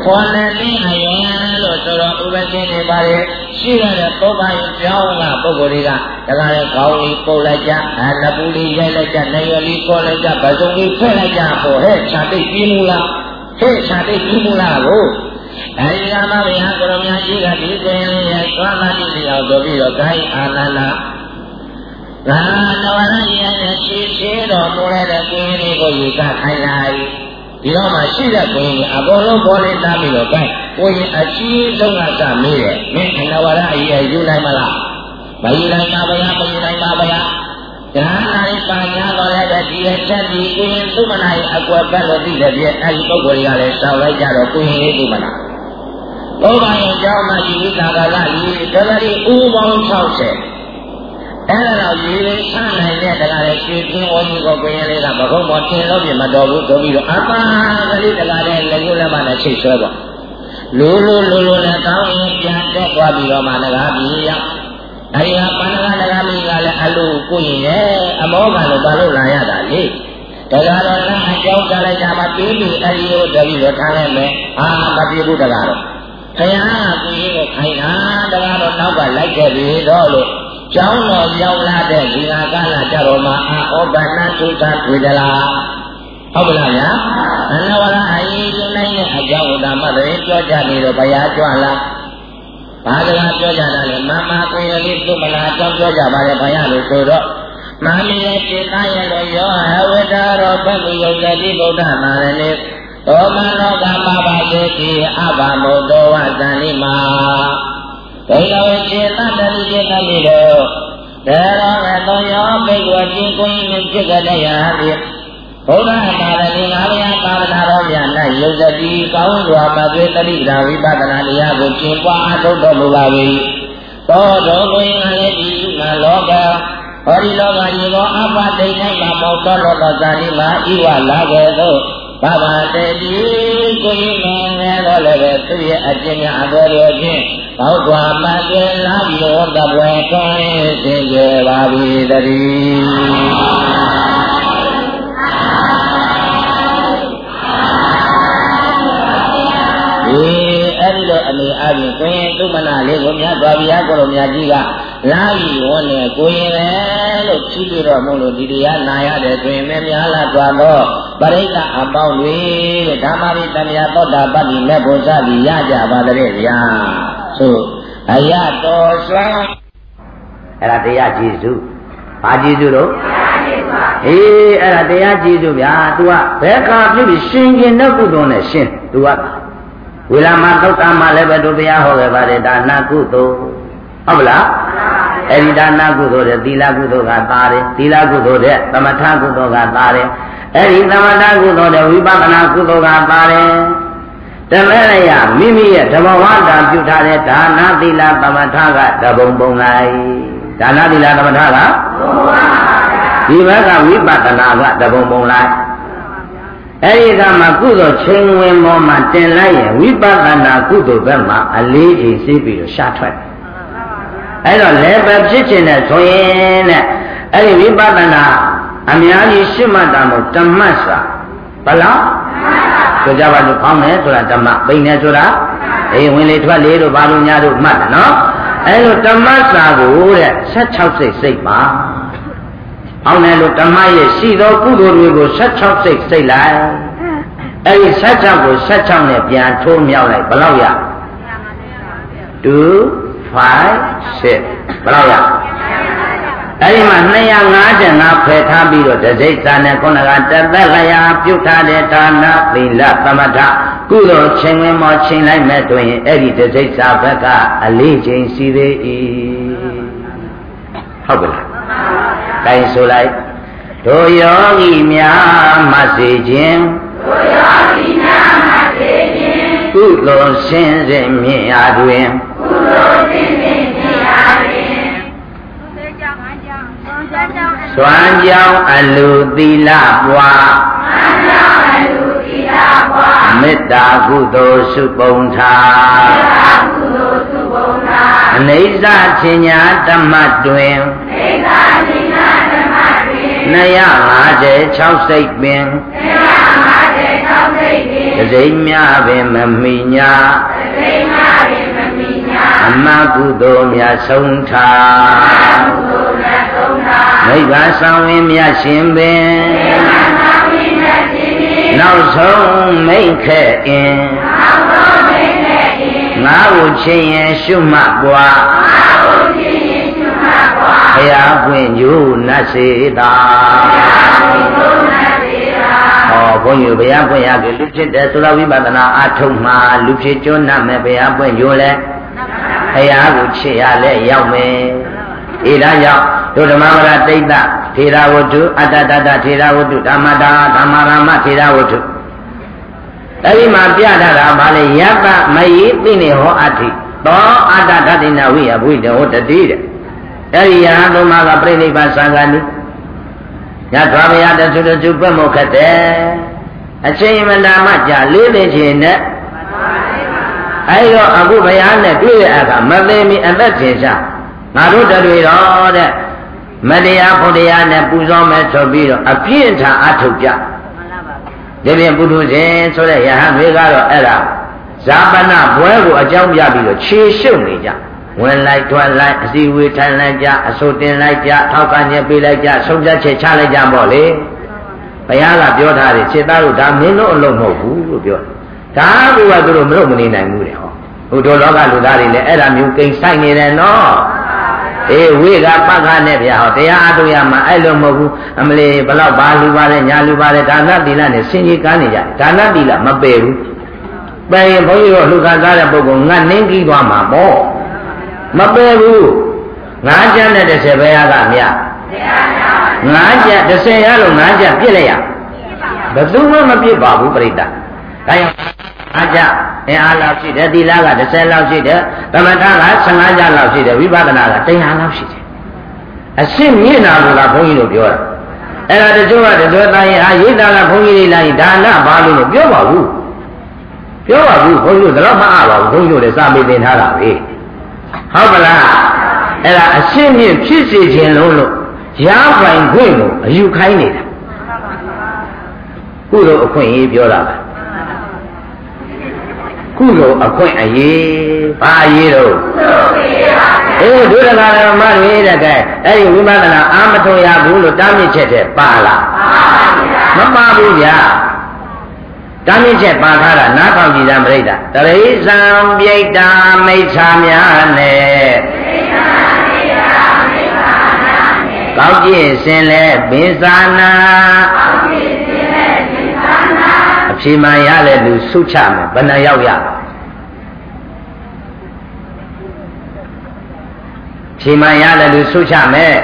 ခေါ်နေနေအရင်လို့ဆိုတော့ဥပဒေနေပါလေရှိရတဲ့ပုဗ္ဗယပြောင်းကပုဂ္ဂိုလ်တွေကဒါကလည်းခေါင်းလေးပုတ်လိုက်ကြအနပူလေးရိုက်လိုက်ကြနေရလေးခေါ်လိုက်ကြဗစုံလေးဖဲ့လိုက်ကြဟောဟဲ့ခြာတိတ်ပြီးမူလားဟဲ့ခြာတိတ်ပြီးမူလားကိုအဲဒီကမှဘုရားကိုရမကြီးကဒီကိုရင်လေးရဲ့သွားလာကြည့်လျောက်ဆိုပြီးတော့ဂိုင်းအာနန္ဒာငါနဝရရဲ့ရှိရှိတော်မူတဲ့ကိုရင်လေးကိုယူကခိုင်းလိုက် ဒီတော့မှရှိတဲ့ကိုရင်အကုန်လုံးပေါ်လေးသားပြီးတော့ဂိုင်းကိုရင်အကြီးဆုံးကစမေးတယ်မင်းအနဝရအကြီးယူနိုင်မလားမယူနိုင်ပါဗျာမယူနိုင်ပါဗျာဒါနာရီပါညာတော်လည်းပဲဒီရဲ့ချက်ဒီကိုရင်သူမနာရဲ့အကွယ်ပတ်လို့သိတဲ့ပြည့်အဲဒီပုဂ္ဂိုလ်တွေကလည်းရှောင်လိုက်ကြတော့ကိုရင်လေးသူမနာဘောဘာရဲ့ကြောင်းမှဒီဝိသကာလကြီးတကယ်ဥပေါင်း60 အဲ့ဒါတော့ရေလေးဆန်းနိုင်တဲ့တရားလေးရှင်ပြင်းဝကြီးကိုကိုရင်လေးကဘကုံပေါ်တင်လို့ပြမတော်ဘူးဆိုပြီးတော့အပါကလေးတရားလေးလက်ကိုလက်မနဲ့ချိတ်ဆွဲပေါ့လိုလိုလိုလိုနဲ့ကောင်းရင်ပြန်တက်သွားပြီးတော့မှလည်းပြီးရောက်အဲဒီကပန္နကနဂမီကလည်းအလိုကိုရင်ရဲ့အမောကလည်းဘာလို့လာရတာလေတရားတော်လည်းအကြောင်းကြားလိုက်ကြမှာပြေးပြီးအဲဒီကိုတပြီးတော့ထားလိုက်မယ်အာမပြေဘူးတရားတော်ခရကိုရင်ကိုခိုင်တာတရားတော်နောက်ကလိုက်ခဲ့ပြီတော့လို့ ကျောင်းတော်ရောက်လာတဲ့ဒီဟာကလာကြတော့မှအာဩဘာနာသုသာတွေ့ကြလားဟုတ်ပါလားဗျာအနဝရအရေးကြီးနိုင်တဲ့အကြောင်းဥဒ္ဓမတရေပြောကြနေတော့ဘုရားကြွလာဘာစကားပြောကြတာလဲမမကွေလေးသူမလားကြောင်းပြောကြပါလေဘုရားလို့ဆိုတော့မာမီရဲ့စေတရဲ့လို့ယောဟဝတ္တရောဘဂယုတ်တိဗုဒ္ဓမာရဏိသောမနောကမပါစေတိအဘမုတောဝသန္တိမာ ဒိဋ္ဌဝေစေတတတိစေတမိတော့ဒေရောကတောယောဘိက္ခဝတိကိုင်းမြင့်ဖြစ်ကြတဲ့ရာသည်ဘုရားသာရဏီငါးပါးသာသနာတော်များ၌ယုဇတိကောင်းစွာမသွေတတိတာဝိပဿနာတရားကိုကျင့်ပွားအထုတ်တော်မူပါ၏သောတော်ကိုငါလည်းဒီမှာလောကဟောဒီလောကကြီးကိုအပတိတ်၌မှာမောတော်လောကဇာတိမှာဤဝလာခဲ့သောဘဗတေတိကိုယ်ငယ်ငယ်တော့လည်းပဲသူရဲ့အကျင့်များအတော်တော်ဖြင့် ဘောက်ကွာမတေလာပြီးတော့တပွဲကောင်းစေကြပါပြီတည်းဒီအဲ့ဒီလိုအနေအချင်းကိုရင်သူမနာလေးကိုမြတ်စွာဘုရားကိုလိုမြတ်ကြီးကလာပြီးဝန်းနေကိုရင်ပဲလို့ဖြီးပြီးတော့မို့လို့ဒီတရားနာရတယ်ဆိုရင်လည်းများလာသွားတော့ပရိသတ်အပေါင်းတွေတဲ့ဓမ္မရိတမယသောတာပတ္တိမေဖို့စသည်ရကြပါတဲ့ဗျာ ဆိုအရတော်စွာအဲ့ဒါတရားကြည်စုဘာကြည်စုလို့အေးအဲ့ဒါတရားကြည်စုဗျာ तू ကဘယ်ကာပြုပြီးရှင်ကျင်တဲ့ကုသိုလ်နဲ့ရှင် तू ကဝေလာမသုတ်တမှာလည်းပဲတို့တရားဟောခဲ့ပါတယ်ဒါနာကုသိုလ်ဟုတ်ပလားအဲ့ဒီဒါနာကုသိုလ်တဲ့သီလကုသိုလ်ကသာတယ်သီလကုသိုလ်တဲ့သမထကုသိုလ်ကသာတယ်အဲ့ဒီသမထကုသိုလ်တဲ့ဝိပဿနာကုသိုလ်ကသာတယ် တမဲရမိမိရဲ့ဓမ္မဝါဒပြုထားတဲ့ဒါနာသီလသမထကတပုံပုံလိုက်ဒါနာသီလသမထကဒီဘက်ကဝိပဿနာကတပုံပုံလိုက်အဲဒီကမှကုသိုလ်ချိန်ဝင်ပေါ်မှာတင်လိုက်ရင်ဝိပဿနာကုသိုလ်ဘက်မှာအလေးအိမ်စေးပြီးတော့ရှားထွက်အဲတော့လည်းပဲဖြစ်ခြင်းနဲ့ဆိုရင်တဲ့အဲဒီဝိပဿနာအများကြီးရှင်းမှတ်တာမို့ဓမ္မစာဘလား ဆိုကြပါလို့ဖောင်းတယ်ဆိုတာဓမ္မပိန်တယ်ဆိုတာအေးဝင်လေထွက်လေတို့ဘာလို့ညာတို့မှတ်တယ်နော်အဲလိုဓမ္မစာကိုတဲ့16စိတ်စိတ်ပါအောင်တယ်လို့ဓမ္မရဲ့ရှိသောကုသိုလ်တွေကို16စိတ်စိတ်လိုက်အဲ့ဒီ16ကို16နဲ့ပြန်ထိုးမြောက်လိုက်ဘယ်လောက်ရ2 5 6ဘယ်လောက်ရ အဲ့ဒီမှာ255ဖယ်ထားပြီးတော့တစိတ်သာနဲ့ခုနကတသက်လျာပြုတ်ထားတဲ့ဒါနသီလသမထကုသိုလ်ချိန်ဝင်မောချိန်လိုက်မဲ့တွင်အဲ့ဒီတစိတ်သာဘက်ကအလေးချိန်စီသေး၏ဟုတ်ပါလားတိုင်ဆိုလိုက်တို့ယောဂီများမစေခြင်းတို့ယောဂီများမစေခြင်းကုသိုလ်ရှင်းစဉ်မြင်အားတွင်ကုသိုလ် စွမ်းကြောင်းအလူသီလပွားစွမ်းကြောင်းအလူသီလပွားမေတ္တာကုသိုလ်စုပုံထားမေတ္တာကုသိုလ်စုပုံထားအနိစ္စချင်းညာဓမ္မတွင်အနိစ္စချင်းညာဓမ္မတွင်256စိတ်ပင်256စိတ်ပင်တစိမ့်များပင်မမိညာတစိမ့်များပင်မမိညာအမကုသိုလ်များဆုံးထားအမကုသိုလ်များဆုံးထား နိဗ္ဗာန်ဆောင်ဝင်မြတ်ရှင်ပင်နိဗ္ဗာန်ဆောင်ဝင်မြတ်ရှင်ပင်နောက်ဆုံးမိတ်ခဲ့အင်းနောက်ဆုံးမိတ်ခဲ့အင်းငါ့ကိုချင်းရင်ရှုမှတ်ပွားငါ့ကိုချင်းရင်ရှုမှတ်ပွားဘုရားပွင့်ညို့နတ်စေတာဘုရားပွင့်ညို့နတ်စေတာဟောဘုန်းကြီးဘုရားပွင့်ရကလူဖြစ်တယ်ဆိုတော့ဝိပဿနာအထုံမှာလူဖြစ်ကျွန်းနတ်မယ်ဘုရားပွင့်ညို့လဲဘုရားကိုချစ်ရလဲရောက်မယ်အေဒါကြောင့် တို့ဓမ္မဝရတိတ်တထေရဝတ္ထုအတ္တတတထေရဝတ္ထုဓမ္မတာဓမ္မရမထေရဝတ္ထုအဲ့ဒီမှာပြထားတာဗာလေယတ္တမယိသိနေဟောအတ္တိသောအတ္တတတိနာဝိယဘုိတဟောတတိတဲ့အဲ့ဒီယဟန်သုံးပါးကပြိဋိဘသံဃာနိညသွားမရတသုတသုပြတ်မောခတ်တယ်အချိန်မလာမှကြာလေးသိချင်းနဲ့အဲ့တော့အခုဘုရားနဲ့တွေ့တဲ့အခါမသိမီအသက်ထင်ရှားငါတို့တွေတော့တဲ့ မတရားဖို့တရားနဲ့ပူဇော်မယ်ဆိုပြီးတော့အပြည့်ထန်အထုတ်ကြဒီပြင်ပုထုဇဉ်ဆိုတဲ့ယဟန်တွေကတော့အဲ့ဒါဇာပနဘွဲကိုအကြောင်းပြပြီးတော့ခြေရှုပ်နေကြဝင်လိုက်ထွက်လိုက်အစီဝေထိုင်လိုက်ကြအဆိုတင်လိုက်ကြထောက်ကညက်ပေးလိုက်ကြဆုံးဖြတ်ချက်ချလိုက်ကြပေါ့လေဘုရားကပြောထားတယ်ခြေသားတို့ဒါမင်းတို့အလုံးမဟုတ်ဘူးလို့ပြောဒါကသူတို့မလို့မနေနိုင်ဘူးတဲ့ဟောဘုဒ္ဓလောကလူသားတွေလည်းအဲ့ဒါမျိုးကိန်းဆိုင်နေတယ်နော် အေးဝိကပက္ခနဲ့ဗျာဟောတရားအထုရမှာအဲ့လိုမဟုတ်ဘူးအမလီဘလောက်ဘာလူပါလဲညာလူပါလဲဒါနသီလနဲ့ဆင်ကြီးကမ်းနေကြဒါနသီလမပယ်ဘူးပယ်ရင်ဘုန်းကြီးတို့လူခံစားတဲ့ပုဂ္ဂိုလ်ငတ်နှင်းကြီးသွားမှာပေါ့မပယ်ဘူးငါးကျမ်းနဲ့30ဘယ်ဟာကမြတ်ငါးကျမ်း30ရလို့ငါးကျမ်းပြစ်လိုက်ရဘယ်သူမှမပြစ်ပါဘူးပြိတ္တာ ဒါကြောင့်အားကြအင်အားလောက်ရှိတယ်သီလက30လောက်ရှိတယ်သမထက15ကျလောက်ရှိတယ်ဝိပဿနာက100လောက်ရှိတယ်အရှင်းမြင့်တာကဘုန်းကြီးတို့ပြောတာအဲ့ဒါတချို့ကတချို့သားရင်ဟာရိတ်တာကဘုန်းကြီးတွေလိုက်ဒါနဘာလို့လို့ပြောပါဘူးပြောပါဘူးဘုန်းကြီးတို့တော့မအားပါဘူးဘုန်းကြီးတို့လည်းစာမေးသင်ထားတာပဲဟုတ်ပါလားအဲ့ဒါအရှင်းမြင့်ဖြစ်စေခြင်းလုံးလို့ရားပိုင်ခွင့်ကိုအယူခိုင်းနေတာကုသိုလ်အခွင့်အရေးပြောတာပါ ကုသိုလ်အခွင့်အရေးဘာအရေးတော့အေးဒုရကဓမ္မတွေတဲ့ကဲအဲ့ဒီဝိပဿနာအာမထုံရဘူးလို့တားမြစ်ချက်တဲ့ပါလားမပါဘူးဗျာတားမြစ်ချက်ပါထားတာနားထောင်ကြည့်တာပြိတ္တာတရိစ္ဆံပြိတ္တာမိစ္ဆာများနဲ့ကောက်ကြည့်စင်လဲပင်စာနာ ဖြေမှန်ရတဲ့လူဆုချမယ်ဘယ်နှယောက်ရဖြေမှန်ရတဲ့လူဆုချမယ်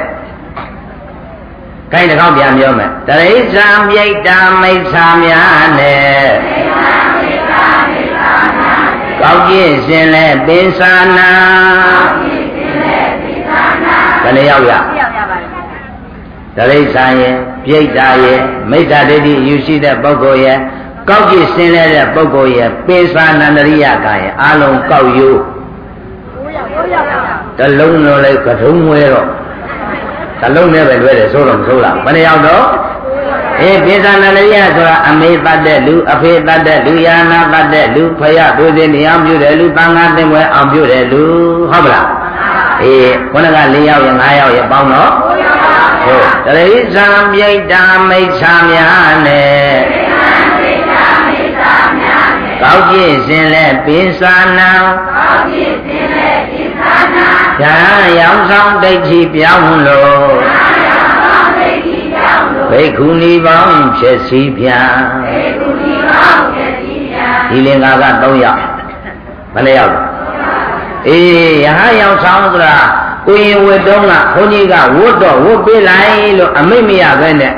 ကိုင်းတစ်ခေါက်ပြန်ပြောမယ်တရိစ္ဆာန်မြိတ်တာမိစ္ဆာများနဲ့ကောက်ကြည့်စင်လဲပင်စာနာဘယ်နှယောက်ရတရိစ္ဆာန်ရဲ့ပြိတ္တာရဲ့မိစ္ဆာဒိဋ္ဌိယူရှိတဲ့ပုဂ္ဂိုလ်ရဲ့ ကောက်ကြည့်ဆင်းလဲတဲ့ပုဂ္ဂိုလ်ရဲ့ပေစာနန္ဒရိယကံရဲ့အလုံးကောက်ယူတလုံးလုံးလေးကထုံးဝဲတော့တလုံးနဲ့ပဲလွဲတယ်ဆိုတော့မဆိုးလားဘယ်နှယောက်တော့အေးပိသနာလရိယဆိုတာအမေတတ်တဲ့လူအဖေတတ်တဲ့လူယာနာတတ်တဲ့လူဖရဒုစင်းတရားပြုတဲ့လူတန်ခါသင်္ဝဲအောင်ပြုတဲ့လူဟုတ်ပလားအေးခုနက၄ယောက်ရ၅ယောက်ရပေါင်းတော့ဟုတ်တရိစ္ဆာန်ပြိတ္တာမိစ္ဆာများနဲ့ ကောက်ကြည့်စဉ်လဲပိစာနာကောက်ကြည့်စဉ်လဲပိစာနာဉာဏ်ရောင်ဆောင်ဒိဋ္ဌိပြောင်းလို့ဉာဏ်ရောင်ဆောင်ဒိဋ္ဌိပြောင်းလို့ဘိက္ခုနီပေါင်းဖြစ်စီပြန်ဘိက္ခုနီပေါင်းဖြစ်စီပြန်ဒီလင်္ကာက3ယောက်ဘယ်နှယောက်အေးရဟန်းရောင်ဆောင်ဆိုတာကိုရင်ဝတ်တုံးကဘုန်းကြီးကဝတ်တော့ဝတ်ပေးလိုက်လို့အမိတ်မရပဲနဲ့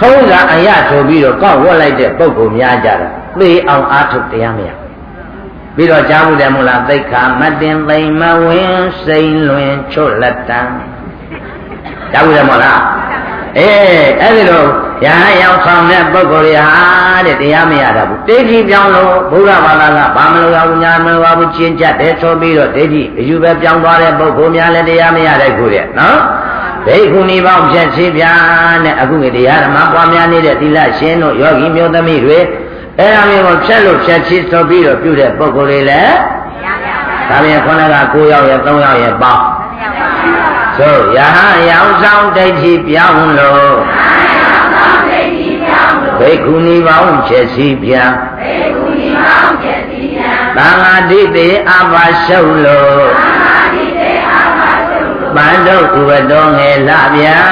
ထုံးကအရဆိုပြီးတော့ကောက်ဝတ်လိုက်တဲ့ပုံကိုများကြတာ သိအောင်အားထုတ်တရားမရပြီးတော့ကြားမှုတယ်မို့လားသိခာမတင်သိမ့်မဝင်းစိန်လွင်ချွတ်လက်တံကြားမှုတယ်မို့လားအေးအဲ့ဒီလိုရဟန်းရောက်ဆောင်တဲ့ပုဂ္ဂိုလ်တွေဟာတဲ့တရားမရတာဘူးဒိဋ္ဌိပြောင်းလို့ဘုရားဘာသာကဘာမလို့ရဘူးညာမလို့ရဘူးချင်းကြတယ်ဆိုပြီးတော့ဒိဋ္ဌိအယူပဲပြောင်းသွားတဲ့ပုဂ္ဂိုလ်များလည်းတရားမရတဲ့ခုတဲ့နော်ဒိဋ္ဌုန်ီပေါင်းဖြတ်စီပြာနဲ့အခုငတရားဓမ္မပွားများနေတဲ့သီလရှင်တို့ယောဂီမျိုးသမီးတွေ အဲ့ဒါမျိုးကိုဖြတ်လို့ဖြတ်ချဆိုပြီးတော့ပြုတဲ့ပုဂ္ဂိုလ်တွေလည်းဒါပြန်ခေါင်းက9ယောက်ရဲ့3ယောက်ရဲ့ပေါင်းသို့ယဟရောင်ဆောင်ဒိဋ္ဌိပြောင်းလို့ဘိက္ခုနီပေါင်းဖြစ်စီပြန်ဘိက္ခုနီပေါင်းဖြစ်စီပြန်သံဃာတိတေအဘာရှုပ်လို့သံဃာတိတေအဘာရှုပ်လို့ပန္တုဥပတော်ငယ်လပြန်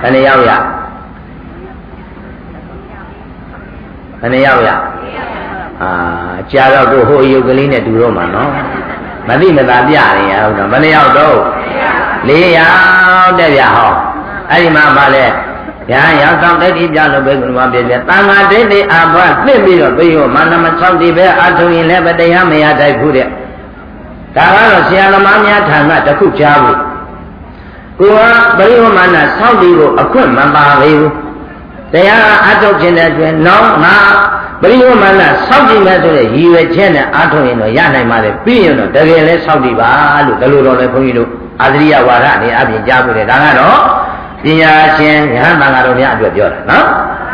ဘယ်နှယောက်ရ ဘယ်နှယောက်ရအာကြာတော့ကိုဟိုအယုတ်ကလေးနဲ့တူတော့မှာနော်မသိမသာပြနေရဟုတ်တော့ဘယ်နှယောက်တော့၄ယောက်တဲ့ဗျာဟောအဲ့ဒီမှာဗာလဲညာရောက်ဆောင်တတိပြလို့ပဲကုဏပြည့်ပြတန်ဃာဒိဋ္ဌိအာဘသင့်ပြီးတော့ပြေရောမာနမ၆တိပဲအာထုံရင်လည်းပဲတရားမရတတ်ဘူးတဲ့ဒါကတော့ဆရာသမားများဌာနတစ်ခုကြားဘူးကိုကပရိဟမာန၆တိကိုအခွင့်မပါဘူး တရားအထုတ်ခြင်းတဲ့အတွင်းနောက်ငါပရိယောမနစောင့်ကြည့်မယ်ဆိုတဲ့ရည်ရွယ်ချက်နဲ့အားထုတ်ရင်တော့ရနိုင်ပါလေပြီးရင်တော့တကယ်လဲစောင့်ကြည့်ပါလို့ဒါလိုတော့လဲဘုန်းကြီးတို့အာသရိယဝါဒအနေအပြင်ကြားလို့တယ်ဒါကတော့ပညာရှင်ယဟန်တန်ဃာတော်များအတွက်ပြောတာနော်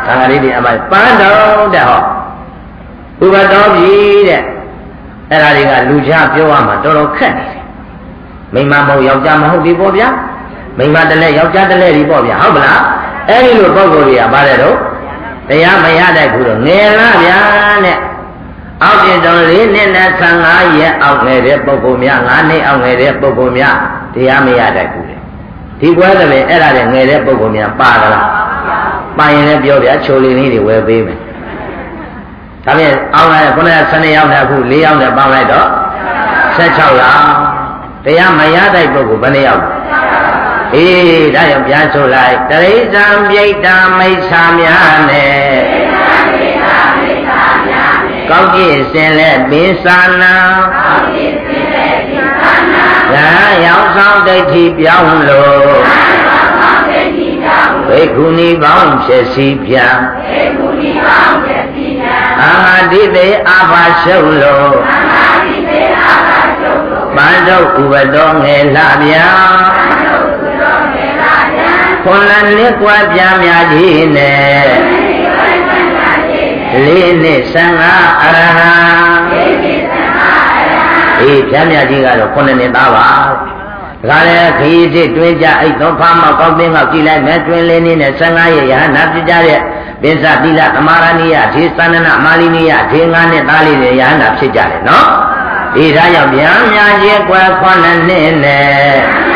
သံဃာလေးတွေအမှပန်းတော်တဲ့ဟောဥပတော်ပြီတဲ့အဲ့ဒါတွေကလူချပြောရမှာတော်တော်ခက်နေတယ်မိမမဟုတ်ယောက်ျားမဟုတ်ဒီပေါ့ဗျာမိမတလဲယောက်ျားတလဲဒီပေါ့ဗျာဟုတ်ပလား အဲ့ဒီလိုပုံကိုယ်တွေကပါတယ်တော့တရားမရတဲ့ခုတော့ငယ်လားဗျာနဲ့အောက်ပြတော်လေးနှစ်နဲ့15ရက်အောက်ငယ်တဲ့ပုဂ္ဂိုလ်များ9နှစ်အောက်ငယ်တဲ့ပုဂ္ဂိုလ်များတရားမရတဲ့ခုလေဒီကွဲတယ်လေအဲ့ဒါနဲ့ငယ်တဲ့ပုဂ္ဂိုလ်များပါလားပါရင်လည်းပြောဗျာချိုလင်းလေးတွေဝယ်ပေးမယ်ဒါဖြင့်အောင်းလိုက်ခုနက12ရောက်နဲ့အခု4ရောက်နဲ့ပေါင်းလိုက်တော့16လောက်တရားမရတဲ့ပုဂ္ဂိုလ်ဘယ်နှယောက် အေးဒါကြောင့်ပြန်ဆိုလိုက်တရိစ္ဆာန်ပြိတ္တာမိစ္ဆာများနဲ့ကောက်ကြည့်စင်လဲပိစာနာကောက်ကြည့်စင်လဲပိစာနာညာရောက်ဆောင်ဒိဋ္ဌိပြောင်းလို့ဘိက္ခုနီပေါင်းဖြစ်စီပြံဘိက္ခုနီပေါင်းဖြစ်စီပြံအာမတိတေအာဘာရှုလို့အာမတိတေအာဘာရှုလို့ပန္တုဥပတော်ငယ်လှဗျာ ခွန်လန်လေးကွာပြားများကြီးနဲ့လေးနှစ်ဆန်းကအရဟံအေးပြားများကြီးကတော့9နှစ်သားပါဒါကလည်းခရီးစစ်တွင်းကြအိတ်သုံးဖာမကောင်းသိငောက်ကြည့်လိုက်မဲ့တွင်းလေးနည်းနဲ့15ရက်ရဟနာပြကြတဲ့ပိဿတိလသမာရဏိယဒေသန္နနာမာလိနိယဒေငါနဲ့သားလေးတွေရဟနာဖြစ်ကြတယ်နော်ဒီဒါကြောင့်ဗျာများကြီးကွယ်ခွန်နှစ်နဲ့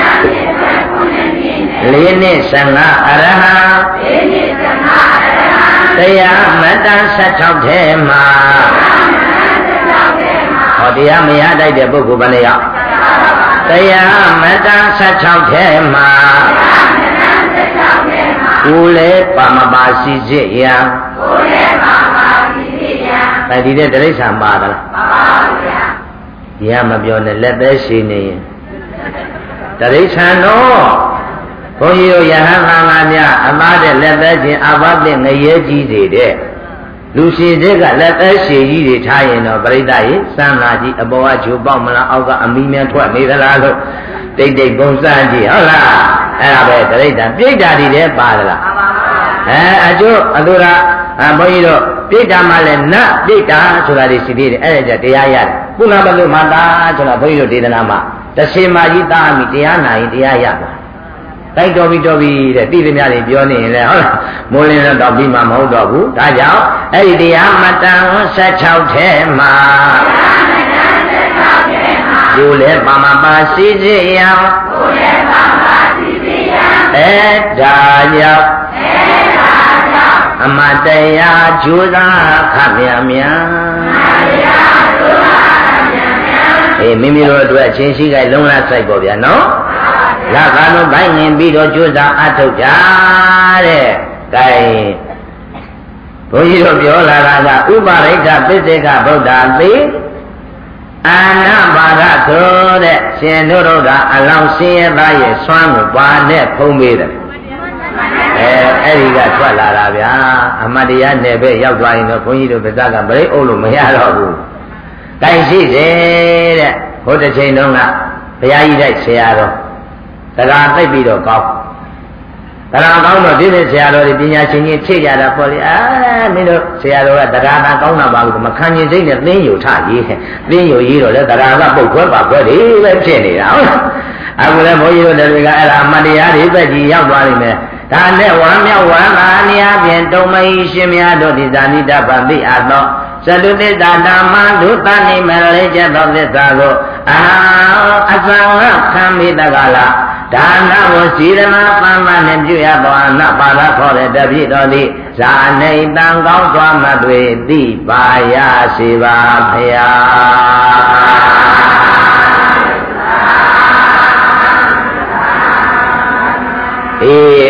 လေးနှစ်15အရဟံလေးနှစ်15အရဟံတရားမတ္တ16ထဲမှာဟောတရားမရတတ်တဲ့ပုဂ္ဂိုလ်ဘယ်နှယောက်တရားမတ္တ16ထဲမှာကိုယ်လည်းပါမပါစီစစ်ရန်ကိုယ်လည်းပါပါစီစစ်ရန်အဲဒီတဲ့တိရစ္ဆာန်ပါသလားပါပါဗျာဒီကမပြောနဲ့လက်သေးရှိနေရင်တိရစ္ဆာန်တော့ ဘုန်းကြီးတို့ယဟန်ဟာငါများအသားတဲ့လက်သက်ချင်းအဘသင့်ငရဲကြီးတွေတဲ့လူရှင်တွေကလက်သက်ရှည်ကြီးတွေထားရင်တော့ပြိဿရေစမ်းလာကြီးအပေါ်ကဂျိုပေါက်မလားအောက်ကအမီးမြန်ထွက်နေသလားလို့တိတ်တိတ်ပုံစံကြည့်ဟုတ်လားအဲ့ဒါပဲတိတ်တာပြိဿတွေတဲ့ပါသလားအဲအကျိုးအလိုရာဘုန်းကြီးတို့ပြိဿမှလည်းနတ်ပြိဿဆိုတာတွေရှိသေးတယ်အဲ့ဒါကြတရားရတယ်ပုဏ္ဏဘလုမတာဆိုတာဘုန်းကြီးတို့ဒေသနာမှာတရှိမာကြီးသားမိတရားနာရင်တရားရပါ တိုက်တော်ပြီတော်ပြီတဲ့တိသမျှတွေပြောနေရင်လည်းဟုတ်လားမိုးလင်းတော့ပြီးမှမဟုတ်တော့ဘူးဒါကြောင့်အဲ့ဒီတရားမတန်16ထဲမှာကိုယ်လည်းပါမပါစီစေရန်ကိုယ်လည်းပါပါစီစေရန်အဲဒါကြောင့်အဲဒါကြောင့်အမတရားကြိုးစားခမြမြအေးမိမိတို့အတွက်အချင်းရှိခိုင်လုံးလားစိုက်ပေါ့ဗျာနော် လက္ခဏာဘိုင်းငင်ပြီးတော့ကြိုးစားအထုတ်ကြတဲ့ကဲဘုန်းကြီးတို့ပြောလာတာကဥပါရိဋ္ဌပိစိကဗုဒ္ဓသေအာနာပါဒဆိုတဲ့ရှင်တို့တို့ကအလောင်းစင်းရသားရဲ့ဆွမ်းကိုပါနဲ့ဖုံးပေးတယ်အဲအဲ့ဒီကထွက်လာတာဗျာအမတရားနယ်ပဲရောက်သွားရင်တော့ဘုန်းကြီးတို့ဗဇက်ကမရိတ်အုပ်လို့မရတော့ဘူး။တိုင်ရှိစေတဲ့ဘုဒ္ဓချိန်တုန်းကဘုရားကြီးတိုက်ဆရာတော် တရားသိပြီးတော့ကောင်းတရားကောင်းတော့ဒီနေ့ဆရာတော်တွေပညာရှင်ကြီးဖြည့်ကြတာပေါ့လေအာမင်းတို့ဆရာတော်ကတရားသာကောင်းတာပါလို့မခံကျင်စိတ်နဲ့သင်းယူထရေးသင်းယူရေးတော့လေတရားကပုတ်ခွဲပါခွဲတယ်ပဲဖြစ်နေတာဟုတ်အခုလည်းဘုန်းကြီးတို့တွေကအဲ့ဒါမတရားတွေပဲကြီးရောက်သွားနေတယ်ဒါနဲ့ဝမ်းမြောက်ဝမ်းသာနေအပြင်တုံမဟိရှင်များတို့ဒီဇာနိတပတိအပ်သောသတုသစ္စာဓမ္မဒုသနိမလေးချက်သောသစ္စာကိုအာအစံကခံမိတကလား ဒါနကိုစီရမပန်းမနဲ့ပြုရသောအနပါဒခေါ်တဲ့တပိတော်သည်ဇာနေတံကောင်းသွားမှတွေသိပါရစေပါဖ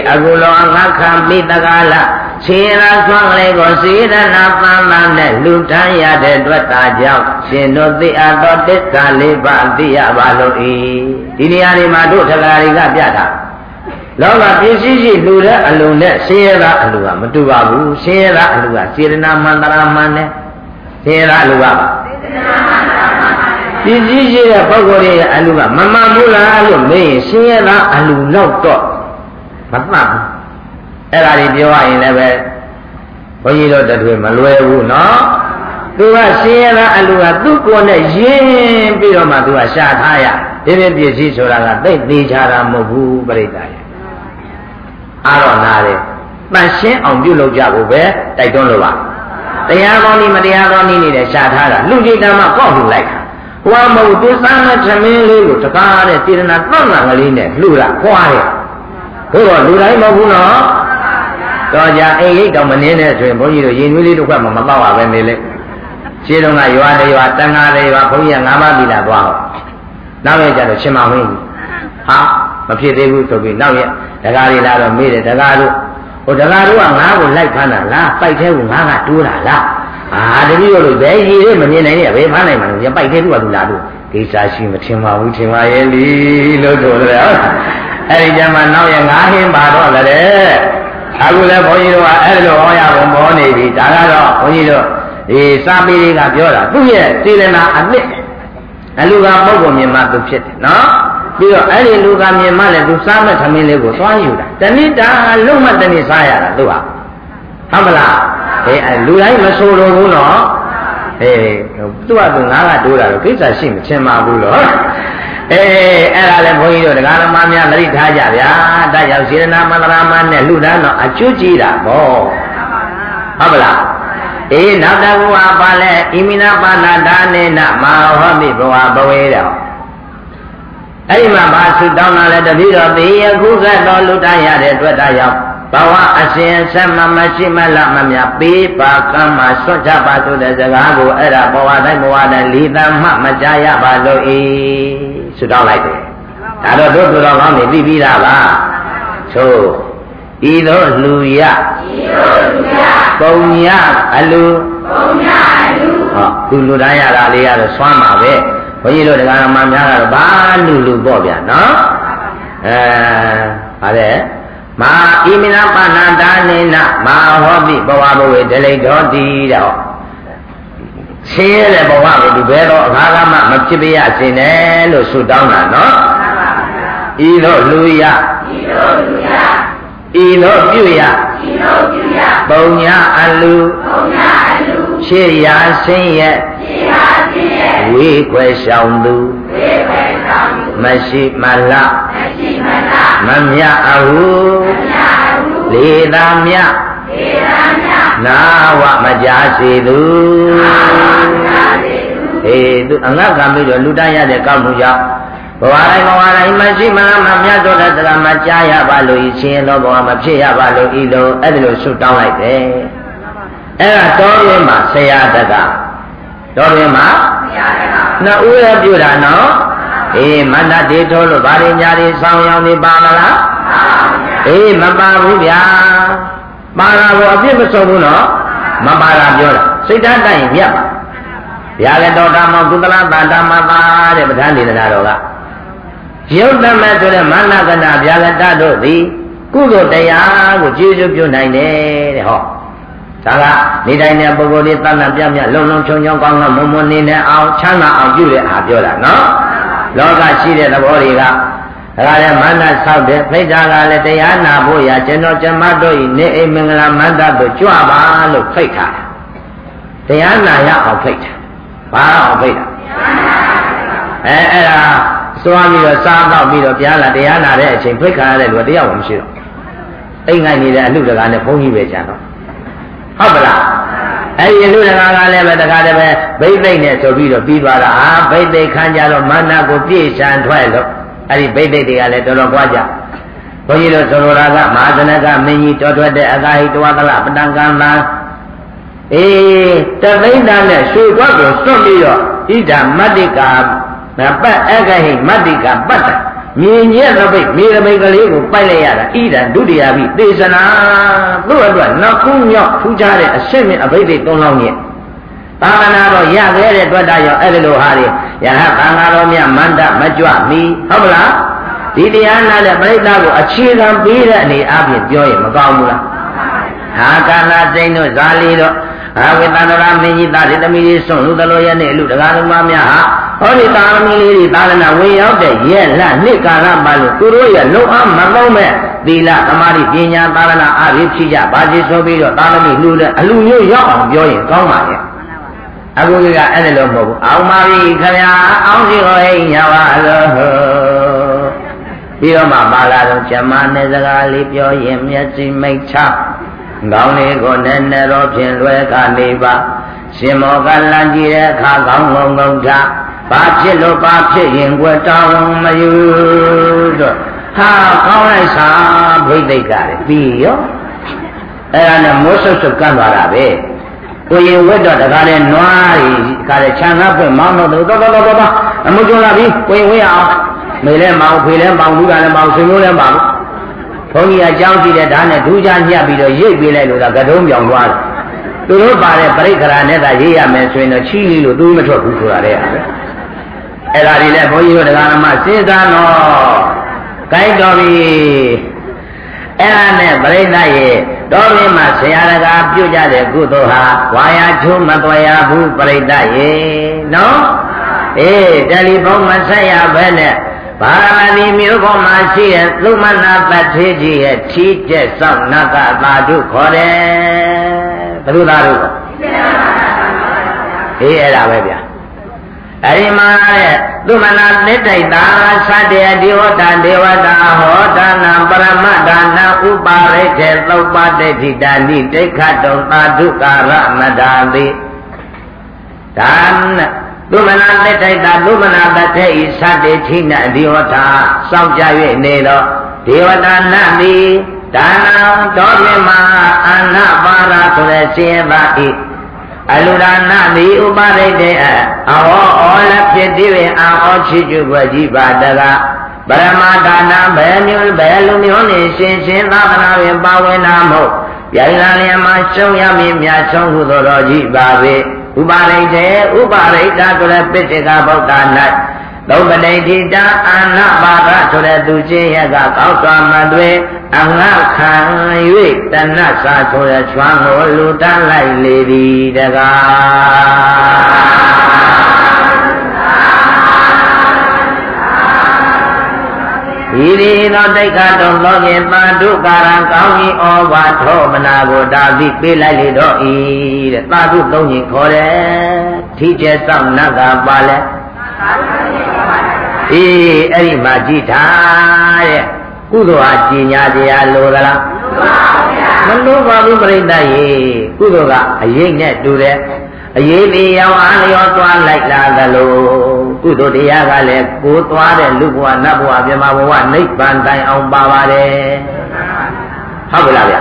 အေးအခုလောငါခံပိတကားလားခြေရာဆွမ်းကလေးကိုစေရနာပန်းပန်းနဲ့လူထမ်းရတဲ့အတွက်တာကြောင့်ရှင်တို့သိအပ်သောတစ္ဆာလေးပါးသိရပါလို့ဤဒီနေရာတွေမှာတို့ထက္ကရာတွေကပြတာလောကပစ္စည်းရှိလူတဲ့အလုံးနဲ့ဆင်းရဲတာအလူကမတူပါဘူးဆင်းရဲတာအလူကစေရနာမန္တရာမန်နဲ့ဆင်းရဲတာအလူကပါပစ္စည်းရှိတဲ့ပုဂ္ဂိုလ်ရဲ့အလူကမမှန်ဘူးလားလို့မေးရင်ဆင်းရဲတာအလူတော့တော့ မမှတ်ဘူးအဲ့ဒါတွေပြောရရင်လည်းပဲဘုန်းကြီးတို့တတွေမလွယ်ဘူးနော်သူကဆင်းရဲတာအလူကသူ့ကိုယ်နဲ့ရင်းပြီးတော့မှသူကရှာထားရဒီပြပစ္စည်းဆိုတာကသိသေးချတာမဟုတ်ဘူးပြိတ္တာရဲ့အားတော့နာတယ်တန်ရှင်းအောင်ပြုလုပ်ကြဖို့ပဲတိုက်တွန်းလို့ပါတရားကောင်းဤမတရားကောင်းဤနေတဲ့ရှာထားတာလူကြီးတမ်းမှကောက်လှူလိုက်တာဟွာမဟုတ်သူစားမဲ့သမင်းလေးကိုတကားတဲ့စေတနာတောက်နာကလေးနဲ့လှူတာခွာတယ် ဘုရားလူတိုင်းမဟုတ်ဘူးနော်တော့ကြအိမ်ရိတ်တော်မနေနဲ့ဆိုရင်ဘုန်းကြီးတို့ရင်နွေးလေးတစ်ခွက်မှမပေါ့ပါပဲနေလေရှင်းတော့ကရွာတရွာတန်ဃာတရွာဘုန်းကြီးကငါးပါးပြီလာသွားတော့နောက်ရကြတော့ရှင်မဝင်းဟာမဖြစ်သေးဘူးဆိုပြီးနောက်ရဒကာတွေလာတော့မေးတယ်ဒကာတို့ဟိုဒကာတို့ကငါးကိုလိုက်ဖမ်းတာလားပိုက်သေးကိုငါးကတိုးတာလားအာတတိယလို့ဘယ်ကြီးလေးမမြင်နိုင်နဲ့ဘယ်ဖမ်းနိုင်မှာလဲပိုက်သေးသူကသူလာတို့ကိစ္စရှိမထင်ပါဘူးထင်ပါရဲ့လီလို့တို့တယ်ဟုတ် အဲ့ဒီကျမှနောက်ရငါးဟင်းပါတော့လည်းအခုလည်းဘုန်းကြီးတို့ကအဲ့လိုဟောရပုံပေါ်နေပြီဒါကတော့ဘုန်းကြီးတို့ဒီစာပေတွေကပြောတာသူ့ရဲ့စေတနာအနှစ်အလူကပုဂ္ဂိုလ်မြင်မှသူဖြစ်တယ်နော်ပြီးတော့အဲ့ဒီလူကမြင်မှလည်းသူစားမဲ့သမင်းလေးကိုသွားယူတာတဏိတာလုံးမတဏိစားရတာသူကဟုတ်မလားအေးလူတိုင်းမဆိုလိုဘူးနော်အေးသူကသူငါးကတိုးတာတော့ကိစ္စရှိမချင်ပါဘူးလို့ အေးအဲ့ဒါလည်းဘုန်းကြီးတို့တရားဓမ္မများသတိထားကြဗျာဒါကြောင့်စေရနာမန္တရာမနဲ့လူတန်းတော့အကျွတ်ကြည့်တာဗောဟုတ်ပါလားအေးနောက်တကူဟာပါလဲဣမိနာပါဏဒါနေနမဟောမိဘဝဘဝေတော့အဲ့ဒီမှာဘာဆုတောင်းလာလဲတပည့်တော်သေယခုကတော်လူတန်းရတဲ့အတွက်ဒါရောက်ဘဝအစဉ်ဆက်မမရှိမလမမြပေးပါကမ်းမှာဆွတ်ချပါဆိုတဲ့စကားကိုအဲ့ဒါဘဝတိုင်းဘဝတိုင်းလီတမ်းမှမကြားရပါလို့ဤ ဆုတောင်းလိုက်တယ်ဒါတော့တို့သူတော်ကောင်းနေသိပြီးသားပါသို့ဤသို့လူရဤသို့လူရပုံညအလူပုံညအလူဟောသူလူတိုင်းရတာလေးကတော့ဆွမ်းပါပဲဘုန်းကြီးတို့တရားတော်မှများကတော့ဘာလူလူပေါ့ဗျာနော်အဲဗါတဲ့မာဣမိနာပါဏဒါနေနမာဟောတိဘဝဘဝေဒလိတော်တိတော့ ဆင်းရဲတဲ့ဘဝကိုဒီဘဲတော့အခါကမှမဖြစ်ပြရစေနဲ့လို့ဆုတောင်းတာနော်ဤတော့လူရဤတော့လူရဤတော့ပြုရဤတော့ပြုရပုံညာအလူပုံညာအလူရှေ့ရာဆင်းရဲရှေ့ရာဆင်းရဲဝေခွဲရှောင်သူဝေခွဲရှောင်သူမရှိမလမရှိမမမြအဟုလေသာမြနာဝမကြစေသူအေး သူအငတ်ကံပြီးတော့လူတန်းရတဲ့ကောက်မှုကြောင့်ဘဝတိုင်းဘဝတိုင်းမရှိမလားမမြတ်တော်တဲ့စကားမကြားရပါလို့ဤရှင်သောဘဝမဖြစ်ရပါလို့ဤလိုအဲ့ဒါလို့ဆုတောင်းလိုက်တယ်အဲ့ဒါတော်ရင်မှာဆရာတကတော်ရင်မှာဆရာတကနှစ်ဦးရပြုတာနော်အေးမန္တတေထောလို့ဗာရင်ညာတွေဆောင်းရောင်တွေပါမလားအေးမပါဘူးဗျာပါတာကိုအပြစ်မဆုံးဘူးနော်မပါတာပြောတာစိတ်ဓာတ်တိုက်ရင်မြတ်ပါ ဗျာလေတော်တာမောကုသလတာဓမ္မပါတဲ့ပဋ္ဌာန်းဒေသနာတော်ကရုပ်တမဆိုတဲ့မာနကနာဗျာလတတို့သည်ကုသိုလ်တရားကိုကျေစုပြုနိုင်တယ်တဲ့ဟောဒါကနေတိုင်းတဲ့ပုဂ္ဂိုလ်တွေတဏ္ဍပြမြလုံလုံချုံချုံကောင်းကောင်းမွန်မွန်နေနေအောင်ချမ်းသာအောင်ပြုတဲ့အားပြောတာနော်လောကရှိတဲ့သဘောတွေကဒါကလည်းမာနဆောက်တဲ့ဖိတ်တာကလည်းတရားနာဖို့ရကျွန်တော်ကျမတို့ဤနေအိမ်မင်္ဂလာမန္တတို့ကြွပါလို့ဖိတ်ထားတယ်တရားနာရအောင်ဖိတ်တာ ဘာအောင်ဖိတ်တာအဲအဲ့ဒါသွားပြီးတော့စားတော့ပြီးတော့ပြန်လာတရားနာတဲ့အချိန်ဖိတ်ခါရတဲ့လူကတရားဝင်မရှိတော့အိမ်ငိုင်နေတဲ့အလူတကာနဲ့ဘုန်းကြီးပဲကြံတော့ဟုတ်ပလားအဲ့ဒီလူတကာကလည်းပဲတကားတည်းပဲဘိသိက်နဲ့ဆိုပြီးတော့ပြီးသွားတာအာဘိသိက်ခံကြတော့မာနကိုပြည့်စံထွက်လို့အဲ့ဒီဘိသိက်တွေကလည်းတော်တော်ကြွားကြဘုန်းကြီးတို့ဆိုလိုတာကမဟာဇနကမင်းကြီးတော်ထွက်တဲ့အကာဟိတဝသလပတံကံသာ အေးတသိန်းသားနဲ့ရွှေကွက်ကိုစွန့်ပြီးတော့ဣဒာမတ္တိကာနပတ်အကဟိမတ္တိကာပတ်တမြင်ညက်သပိတ်မေရမိတ်ကလေးကိုပိုက်လိုက်ရတာဣဒံဒုတိယပိသေသနာသူ့အတွက်နောက်ခုမြောက်ထူးခြားတဲ့အရှင်းမြအဘိဓိသုံးလောင်းညက်သာသနာတော်ရခဲ့တဲ့တွေ့တာရောအဲ့ဒီလိုဟာတွေယဟသံဃာတော်မြတ်မန္တမကြွမီဟုတ်မလားဒီတရားနာတဲ့ပြိဿကိုအခြေခံပေးတဲ့အနေအချင်းပြောရင်မကောင်းဘူးလားဟာကာလစိန်တို့ဇာလီတို့ အာဝိတန္တရာမင်းကြီးသားဒီသမီးကြီးဆွန့်လူတလို့ရဲ့နဲ့လူတရားတော်များဟာဟောဒီသာသမီလေးတွေသာသနာဝင်ရောက်တဲ့ရဲ့လနှစ်ကာလပါလို့သူတို့ရဲ့လုံအားမကောင်းမဲ့သီလသမာဓိပညာသာသနာအရိဖြစ်ကြပါစေဆိုပြီးတော့သာသမီလူတဲ့အလူမျိုးရောက်အောင်ပြောရင်ကောင်းပါရဲ့အခုကအဲ့ဒါလို့မဟုတ်ဘူးအောင်ပါပြီခဗျာအောင်စီဟောဟိညာပါလို့ပြီးတော့မှပါလာတော့ဇမနဲ့စကားလေးပြောရင်မျက်စိမိတ်ချ ကောင်းလေးကိုနဲ့နဲ့တော့ဖြင့်လွယ်ကနေပါရှင်မောကလန်ကြည့်တဲ့အခါကောင်းငုံငုံထဘာဖြစ်လို့ဘာဖြစ်ရင်ကွယ်တောင်းမယူတော့ဟာကောင်းလိုက်စာဘိသိက်ကလည်းပြီးရောအဲ့ဒါနဲ့မိုးဆုပ်ဆုပ်ကန့်သွားတာပဲကိုရင်ဝတ်တော့တကားလဲနွားကြီးခါလဲခြံကားဖွင့်မောင်းတော့တော့တော့တော့တော့အမှုကျွန်းလာပြီကိုရင်ဝတ်ရအောင်မေလဲမောင်းဖေလဲမောင်းလူကလည်းမောင်းဆွေမျိုးလည်းမောင်း ဘုန်းကြီးအကြောင်းကြည့်တဲ့ဓာတ်နဲ့ဒူးချညှပ်ပြီးတော့ရိတ်ပေးလိုက်လို့ကကတုံးပြောင်သွားတယ်သူတို့ပါတဲ့ပြိခရာနဲ့သာရေးရမယ်ဆိုရင်တော့ချီးလေးလို့သူမထွက်ဘူးဆိုတာလေဟာပဲအဲ့ဒါဒီလည်းဘုန်းကြီးတို့တရားဓမ္မစဉ်းစားတော့ကြိုက်တော်ပြီအဲ့ဒါနဲ့ပြိဿရဲ့တော်ပြီမှာဆရာတကာပြုတ်ကြတဲ့ကုသိုလ်ဟာဝါယာချိုးမသွယ်ရဘူးပြိဿရဲ့နော်အေးတယ်လီဖုန်းမဆက်ရဘဲနဲ့ ပါရမဏီမြို့ပေါ်မှာရှိတဲ့သုမနာပတ္ထေကြီးရဲ့ထီးကျက်ဆောင်နတ်ကသာဓုခေါ်တယ်ဘယ်လိုသာဓုခေါ်အေးအဲ့ဒါပဲဗျာအဲ့ဒီမှာတဲ့သုမနာလက်တိုက်တာသတ္တယဒေဝတာဒေဝတာဟောတာနာပရမဒါနာဥပါရိတေသုပ္ပတိတိတာနိဒိဋ္ဌတုံသာဓုကာရမဒါတိဒါန သုမနာလက်ထိုက်တာသုမနာတထေဤသတ္တေထိနအဒီဟောတာစောင့်ကြ၍နေတော့ဒေဝတာနတ်မိဒါနံတော်ပြမအာနပါရဆိုတဲ့ရှင်ရပါဤအလူဒါနမိဥပရိတေအဟောဩလဖြစ်တိဝေအာဟောချစ်ကျုပ်ွယ်ကြီးပါတကပရမဒါနဘယ်မျိုးဘယ်လူမျိုးနေရှင်ရှင်သာသနာတွင်ပါဝင်နာမဟုတ်ပြန်လာလျက်မှာရှုံးရမည်မြတ်ဆုံးဟုသောတော်ကြီးပါပေ ဥပါရိတေဥပါရိတဆိုတဲ့ပိဋကဗုဒ္ဓ၌သုံးပဋိဋိတာအာနာပါဒဆိုတဲ့သူချင်းရကကောက်စွာမသွေအငှခံ၍တဏ္ဍစာဆိုတဲ့ချွမ်းကိုလူတန်းလိုက်လေသည်တကား ဤဒီသောတိတ်ခတုံလောကင်ပါဒုကာရံကောင်းကြီးဩဘာထောမနာကိုဒါသိပေးလိုက်လေတော့ဤတဲ့သာဓုသုံးရင်ခေါ်တယ်ထိကျဲဆောင်နတ်ကပါလဲအေးအဲ့ဒီမှာကြည့်တာတဲ့ကုသိုလ်ဟာကြည်ညာတရားလိုသလားမလိုပါဘူးပြိတ္တရေကုသိုလ်ကအရေးနဲ့တူတယ် အရေးဒီရောက်အားလျောသွားလိုက်လာသလိုကုသိုလ်တရားကလည်းကိုသွားတဲ့လူဘဝနတ်ဘဝပြမဘဝနိဗ္ဗာန်တိုင်အောင်ပါပါတယ်ဟုတ်ကလားဗျ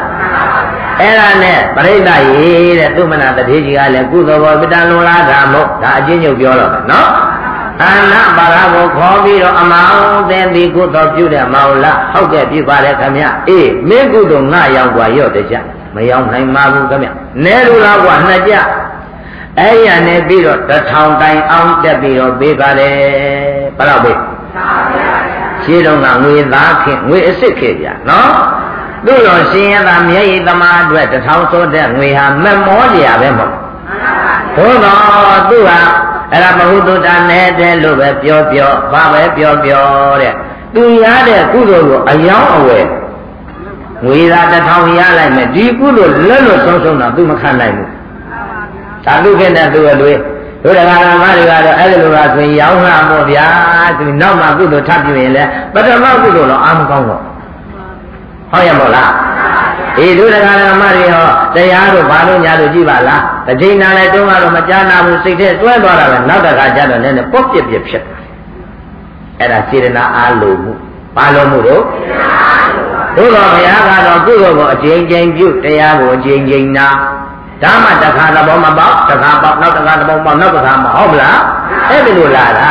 အဲ့ဒါနဲ့ပြိဋ္ဌာရေတဲ့သူမနာတတိကြီးကလည်းကုသိုလ်ဘောပိတံလုံလာတာမို့ဒါအချင်းချုပ်ပြောတော့မယ်နော်အနပါရကိုခေါ်ပြီးတော့အမောင်းသင်ဒီကုသိုလ်ပြုတဲ့မောင်လားဟုတ်ကဲ့ပြုပါတယ်ခင်ဗျအေးမင်းကုသိုလ်ငါရောက်กว่าရော့တကြမရောက်နိုင်ပါဘူးခင်ဗျနဲလူလားกว่าနှစ်ကြ အဲ့ရနဲ့ပြီးတော့တထောင်တိုင်အောင်တက်ပြီးတော့ပေးပါလေဘယ်တော့ပေးရှင်းတော့ကငွေသားခင်ငွေအစ်စ်ခင်ဗျနော်သူ့တော်ရှင်ရတာမျက်ရည်သမားအတွက်တထောင်ဆိုတဲ့ငွေဟာမမောကြရပဲမဟုတ်ဘုတော်သူဟာအဲ့ဒါမဟုတ်တုတ္တနဲ့တဲ့လို့ပဲပြောပြောဘာပဲပြောပြောတဲ့သူရတဲ့ကုသိုလ်ကိုအယောင်းအဝယ်ငွေသာတစ်ထောင်ရလိုက်မယ်ဒီကုသိုလ်လက်လွတ်ဆုံးဆုံးတော့သူမခံနိုင်ဘူး သာလူခင်တဲ့သူအတွေ့တို့တရားဓမ္မတွေကတော့အဲ့ဒီလိုပါဆိုရင်ရောင်းလှမို့ဗျာသူနောက်မှကုသိုလ်ထပ်ပြရင်လည်းပထမကုသိုလ်တော့အာမကောင်းတော့ဟုတ်ရမို့လားအေးတို့တရားဓမ္မတွေဟောတရားတို့ဘာလို့ညာလို့ကြည့်ပါလားတစ်ချိန်နာလဲတုန်းကတော့မကြားနာဘူးစိတ်ထဲတွဲသွားတာပဲနောက်တစ်ခါကျတော့လည်းပုတ်ပြစ်ပြစ်ဖြစ်အဲ့ဒါစေတနာအားလိုမှုဘာလိုမှုတို့တို့တော်ဘုရားကတော့ကုသိုလ်ကိုအကျဉ်းချင်းပြုတရားကိုအကျဉ်းချင်းနာ ဒါမှတခါသဘောမပေါက်တခါပေါက်နောက်တခါသဘောပေါက်နောက်တခါမဟုတ်မလားအဲ့ဒီလိုလာတာ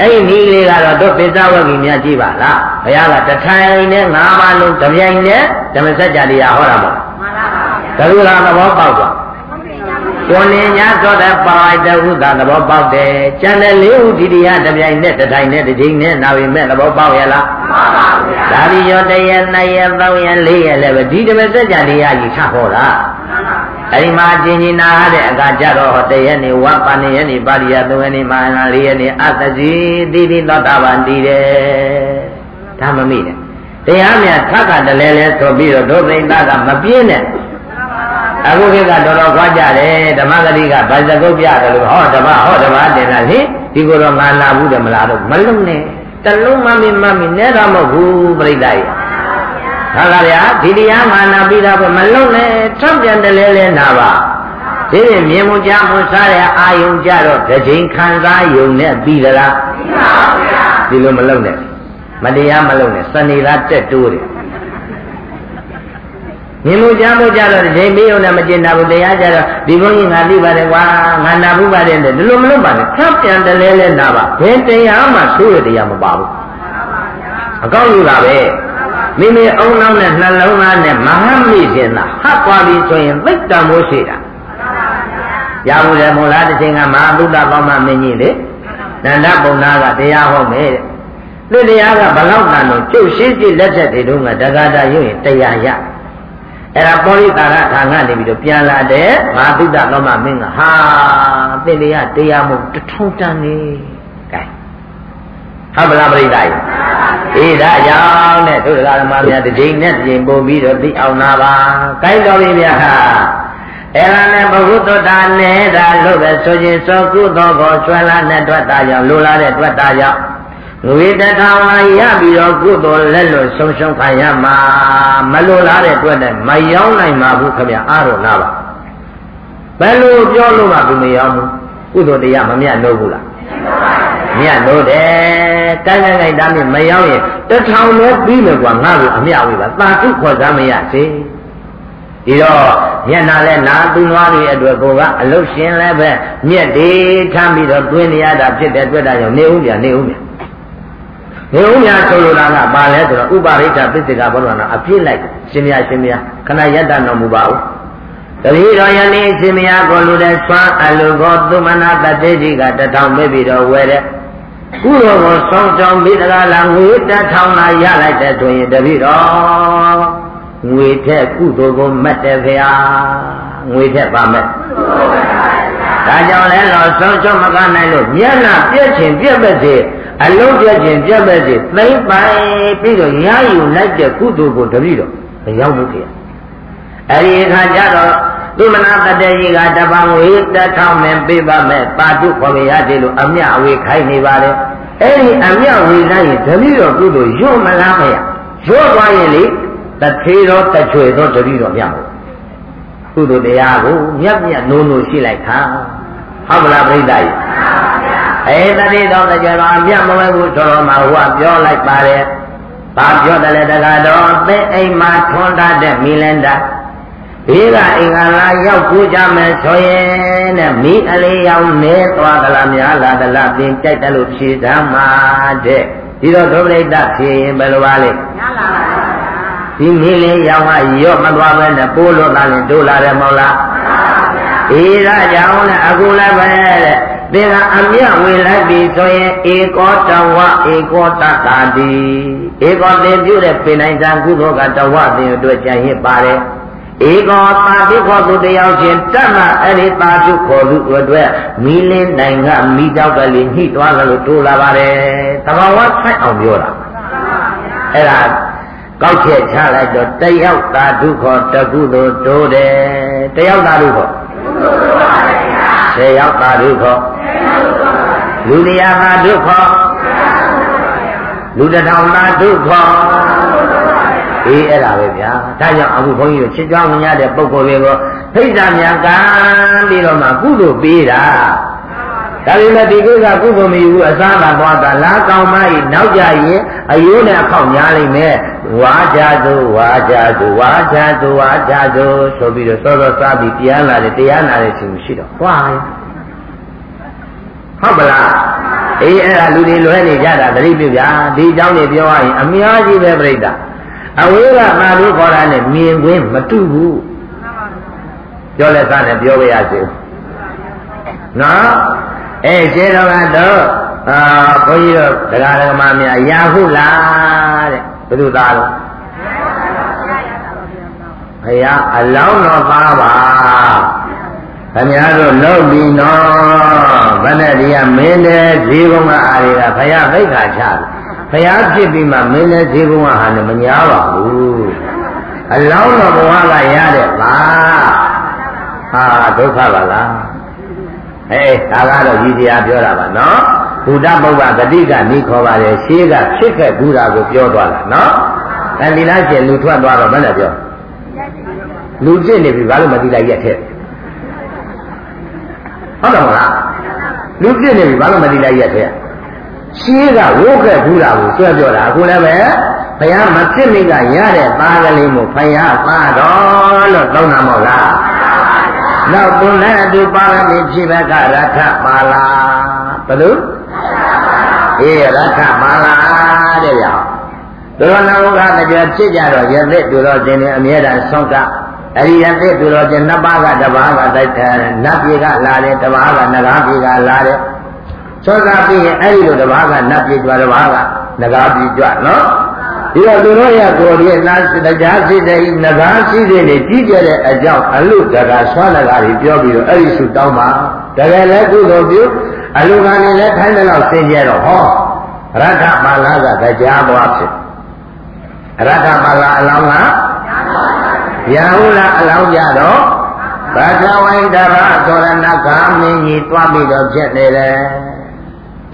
အဲ့ဒီနည်းလေးကတော့တို့ပိဿဝဂီများကြည့်ပါလားဘုရားကတထိုင်နဲ့၅ပါးလုံးတပြိုင်နဲ့ဓမ္မစကြာတရားဟောတာမဟုတ်မှန်ပါပါဘယ်လိုလားသဘောပေါက်သွား ကိုလင်ညာသောတဲ့ပါလိုက်တဲ့ဥသာသဘောပေါက်တယ်ကျန်တဲ့လေးဥဒီတရားတပြိုင်နဲ့တထိုင်နဲ့တစ်ချိန်နဲ့နာပြီမဲ့သဘောပေါက်ရဲ့လားမှန်ပါဗျာဒါဒီရောတရက်နှစ်ရက်သုံးရက်လေးရက်လည်းပဲဒီဓမ္မစကြာတရားကြီးထဟောတာအဲ့ဒီမှာကျင်ကျင်နာတဲ့အခါကျတော့တရက်နေဝါပါနေရက်နေပါရိယသုံးရက်နေမာနလေးရက်နေအသတိတိတိသောတာပန်တည်တယ်ဒါမမိနဲ့တရားများထပ်ကတလဲလဲဆိုပြီးတော့ဒုဗိဒ္ဓကမပြင်းနဲ့ အခုခေတ်ကတော်တော်ခွာကြတယ်ဓမ္မဂတိကဗဇကုတ်ပြတယ်လို့ဟောဓမ္မဟောဓမ္မတင်တာဟင်ဒီကိုတော့ငါလာဘူးတယ်မလားတော့မလုံနဲ့တလုံးမမင်းမမင်းနဲ့တော့မဟုတ်ဘူးပြိတ္တရဲ့ဟုတ်လားဗျာဒီတရားမာနာပြီးတော့မလုံနဲ့ထောက်ပြန်တယ်လဲလဲနာပါဒီရင်မြင်မှုကြားမှုစားရအာယုံကြတော့တစ်ချိန်ခံစားယုံနဲ့ပြီးသလားပြီးပါဗျာဒီလိုမလုံနဲ့မတရားမလုံနဲ့စနေသားတက်တိုးတယ် မြင်မှုကြားမှုကြတော့ဒီမေးုံနဲ့မကျင်တာဘူးတရားကြတော့ဒီဘုန်းကြီးငါသိပါတယ်ကွာငါနာဘူးပါတယ်တဲ့ဒီလိုမလုပ်ပါနဲ့ထပ်ပြန်တလဲလဲနာပါဘယ်တရားမှဆိုးရတရားမပါဘူးအကောင်းယူတာပဲမိမိအုံနောက်နဲ့နှလုံးသားနဲ့မဟာမိခြင်းသာဟပ်သွားပြီဆိုရင်သိတ္တမိုးရှိတာရဘူးလေမို့လားတစ်ချိန်ကမဟာဗုဒ္ဓပေါမမင်းကြီးလေနန္ဒပုံနာကတရားဟောမယ်တဲ့သူတရားကဘလောက်တန်တော့ကျုပ်ရှိရှိလက်ထက်တွေတုန်းကတက္ကတာရုပ်ရင်တရားရ အဲ့ဒါပောရိတာရဌာနနေပြီးတော့ပြန်လာတဲ့မဟာဗုဒ္ဓပေါမမင်းကဟာသင်တရားတရားမို့တထုံတန်နေကဲဟုတ်ပလားပြိတ္တာကြီးအေးဒါကြောင့်နဲ့တို့တရားဓမ္မများတစ်ချိန်နဲ့တစ်ချိန်ပို့ပြီးတော့သိအောင်နာပါကိုင်းတော်ပြီဗျာအဲ့ဒါနဲ့ဘုဟုတ္တနဲ့ဒါလို့ပဲဆိုခြင်းသောကုသောကိုဆွဲလာတဲ့တွက်တာကြောင့်လိုလာတဲ့တွက်တာကြောင့် ငွေတထောင်လာရပြီးတော့ကုသိုလ်လက်လွတ်ဆုံးရှုံးခံရမှာမလိုလားတဲ့အတွက်နဲ့မယောင်းနိုင်ပါဘူးခင်ဗျအားတော့နာပါဘယ်လိုပြောလို့မှသူမယောင်းဘူးကုသိုလ်တရားမမြတ်လို့ဘူးလားမြတ်လို့တယ်တိုင်းတိုင်းတိုင်းဒါမြင်မယောင်းရင်တထောင်လည်းပြီးမယ်ကွာငါ့ကိုအမြဝေးပါသာထုခေါ်စားမရစေဒီတော့မျက်နာလဲနာသူနွားတွေအတွက်ကိုကအလုတ်ရှင်လည်းပဲမြက်တွေထမ်းပြီးတော့တွင်းနေရတာဖြစ်တဲ့အတွက်ဒါကြောင့်နေဦးပြန်နေဦးပြန် နေဦးများဆိုလိုတာကပါလဲဆိုတော့ဥပါရိဋ္ဌပစ္စေကဘောဓနာအပြည့်လိုက်ရှင်မြရှင်မြခဏယတ္တတော်မူပါဦးတတိတော်ယနေ့ရှင်မြကိုလူတဲ့ဆွမ်းအလူကိုသူမနာတတေကြီးကတထောင်ပေးပြီးတော့ဝဲတဲ့ကုသိုလ်ကိုဆောင်းကြောင်းပြီးတကားလာငွေတထောင်လာရလိုက်တဲ့ဆိုရင်တတိတော်ငွေထက်ကုသိုလ်ကိုမတ်တယ်ဗျာငွေထက်ပါမဲ့ဒါကြောင့်လဲတော့ဆုံးချုံမကနိုင်လို့မျက်နှာပြည့်ချင်ပြည့်မဲ့စေ အလုံးပြည့်ချင်ပြည့်မဲ့စေသိမ့်ပိုင်ပြီးတော့ရယူလိုက်တဲ့ကုသိုလ်ကိုတပည့်တော်မရောက်ဘူးခင်အဲဒီအခါကျတော့သူမနာတတေကြီးကတပံဝေတထောင်မင်းပြပါမဲ့ပါတုခေါ်ရရတယ်လို့အမြအဝေခိုင်းနေပါလေအဲ့ဒီအမြောက်ဝေလိုက်ရင်ဓမ္မတော်ကုသိုလ်ရွတ်မလားခရရွတ်သွားရင်လေတထေတော်တချွေတော်တတိတော်မြတ်မို့ကုသိုလ်တရားကိုမြတ်မြတ်နိုးနိုးရှိလိုက်ခါဟုတ်မလားပြိဿကြီး အဲတတိတော်တကြတော်မြတ်မဝဲဘူးတော်မှာဟိုကပြောလိုက်ပါတယ်ဘာပြောတယ်လဲတကားတော်သင်အိမ်မှာထွန်းတတ်တဲ့မိလန္ဒဘေးကအင်္ဂါလာရောက်ကိုကြမယ်ဆိုရင်တဲ့မိအလေးရောက်နေသွားသလားများလားတလားပြင်ကြိုက်တယ်လို့ဖြေသမှာတဲ့ဒီတော့ဒုပရိတဖြေရင်ဘယ်လိုပါလဲများလာပါဒီမိလေးရောက်မှရော့မသွားပဲနဲ့ပိုးလို့သားရင်တို့လာတယ်မဟုတ်လားအေးဒါကြောင့်လည်းအခုလည်းပဲတဲ့ သင်ကအမြဝေလိုက်ပြီဆိုရင်ဧကောတဝဧကောတတာတိဧကောသင်ပြုတဲ့ပင်နိုင်တံကုသိုလ်ကတဝသင်အတွက်ကြံရစ်ပါတယ်ဧကောတာတိခေါ်သူတယောက်ချင်းတတ်မှအဲ့ဒီတာတုခေါ်သူအတွက်မီလင်းနိုင်ကမိတောက်ကလေးညှိသွားကြလို့တိုးလာပါတယ်တဘာဝဆိုင်အောင်ပြောတာအဲ့ဒါကောက်ချက်ချလိုက်တော့တယောက်သာဓုခေါ်တကုသိုလ်တိုးတယ်တယောက်သာဓုခေါ်ဆယ်ယောက်သာဓုခေါ် လူတရားသာဓုခေါ်လူတထောင်သာဓုခေါ်အေးအဲ့ဒါပဲဗျာဒါကြောင့်အခုဘုန်းကြီးတို့ချစ်ကြောင်းဝင်ရတဲ့ပုံကိုယ်တွေကိုဖိတ်စာများကမ်းပြီးတော့မှကုသိုလ်ပေးတာဒါပေမဲ့ဒီကိစ္စကုသိုလ်မယူဘူးအစားကသွားတာလားကောင်းမကြီးနောက်ကြရင်အယိုးနဲ့အခောက်များလိမ့်မယ်ဝါကြသူဝါကြသူဝါကြသူဝါကြသူဆိုပြီးတော့စောစောစားပြီးတရားလာတယ်တရားနာတယ်ရှင်ရှိတော့သွားရင် ဟုတ်ပလားအေးအဲ့ဒါလူတွေလွဲနေကြတာသတိပြုကြဒီအကြောင်းတွေပြောရရင်အများကြီးပဲပြိတ္တာအဝေးကသာလို့ခေါ်တာနဲ့မြင်ကွင်းမတူဘူးပြောလက်စားနဲ့ပြောပြရစေနော်အဲခြေတော်ကတော့အာဘုန်းကြီးတို့တရားဓမ္မများရာဟုလားတဲ့ဘုသူသားလို့ဘုရားအလောင်းတော်သားပါခင်ဗျားတို့လုပ်ပြီးနော် ဗနဲ့ဒီကမင်းတဲ့ဈေးကုန်းကအားတွေကဘုရားသိက္ခာချတယ်ဘုရားဖြစ်ပြီးမှမင်းတဲ့ဈေးကုန်းကဟာနဲ့မညာပါဘူးအလောင်းတော်ဘဝကရတဲ့ပါဟာဒုက္ခပါလားအဲဒါကတော့ကြီးတရားပြောတာပါနော်ဘုဒ္ဓဘုရားဂတိကနေခေါ်ပါတယ်ရှေးကဖြစ်ခဲ့ဘူးတာကိုပြောသွားတာနော်အဲဒီလားကျင်လူထွက်သွားတော့ဘယ်နဲ့ပြောလူကျင့်နေပြီဘာလို့မသိလိုက်ရက်ထက်ဟုတ်တယ်မလား လူကျင့်နေပြီဘာလို့မသိလိုက်ရက်ထက်ရှင်းကဝိုးခဲ့ဘူးတာကိုဆွဲပြောတာအခုလည်းပဲဘုရားမဖြစ်မိကရတဲ့သားကလေးမို့ဘုရားသားတော်လို့သုံးတာမဟုတ်လားနောက်သူနဲ့အတူပါရမီဖြစ်ဘက်ကရထပါလာဘယ်လိုအေးရထပါလာတဲ့ဗျာသူတော်နာဟုကတကြဖြစ်ကြတော့ယသိသူတော်ရှင်တွေအမြဲတမ်းဆုံးက အရိယသိသူတော်ရှင်နှစ်ပါးကတစ်ပါးကတိုက်တယ်နတ်ပြည်ကလာတယ်တစ်ပါးကနဂါပြည်ကလာတယ်သောတာပြီးရင်အဲ့ဒီလိုတစ်ပါးကနတ်ပြည်ကြွတစ်ပါးကနဂါပြည်ကြွနော်ဒီတော့သူတို့ရဲ့ကိုယ်ရဲ့နာတရားစိတ်တဲ့နဂါရှိတဲ့နေကြီးကျတဲ့အကြောင်းအလုတကာဆွမ်းနဂါတွေပြောပြီးတော့အဲ့ဒီစုတောင်းပါတကယ်လည်းကုသိုလ်ပြုအလုကနေလည်းခိုင်းတယ်လို့စင်ကြတော့ဟောရထမာလာကတရားဘွားဖြစ်ရထမာလာအလောင်းက ရာဟုလားအလောင်းကြတော့ဘာသာဝိတ္တရသောရဏဂါမင်းကြီးတွားပြီးတော့ဖြစ်နေတယ်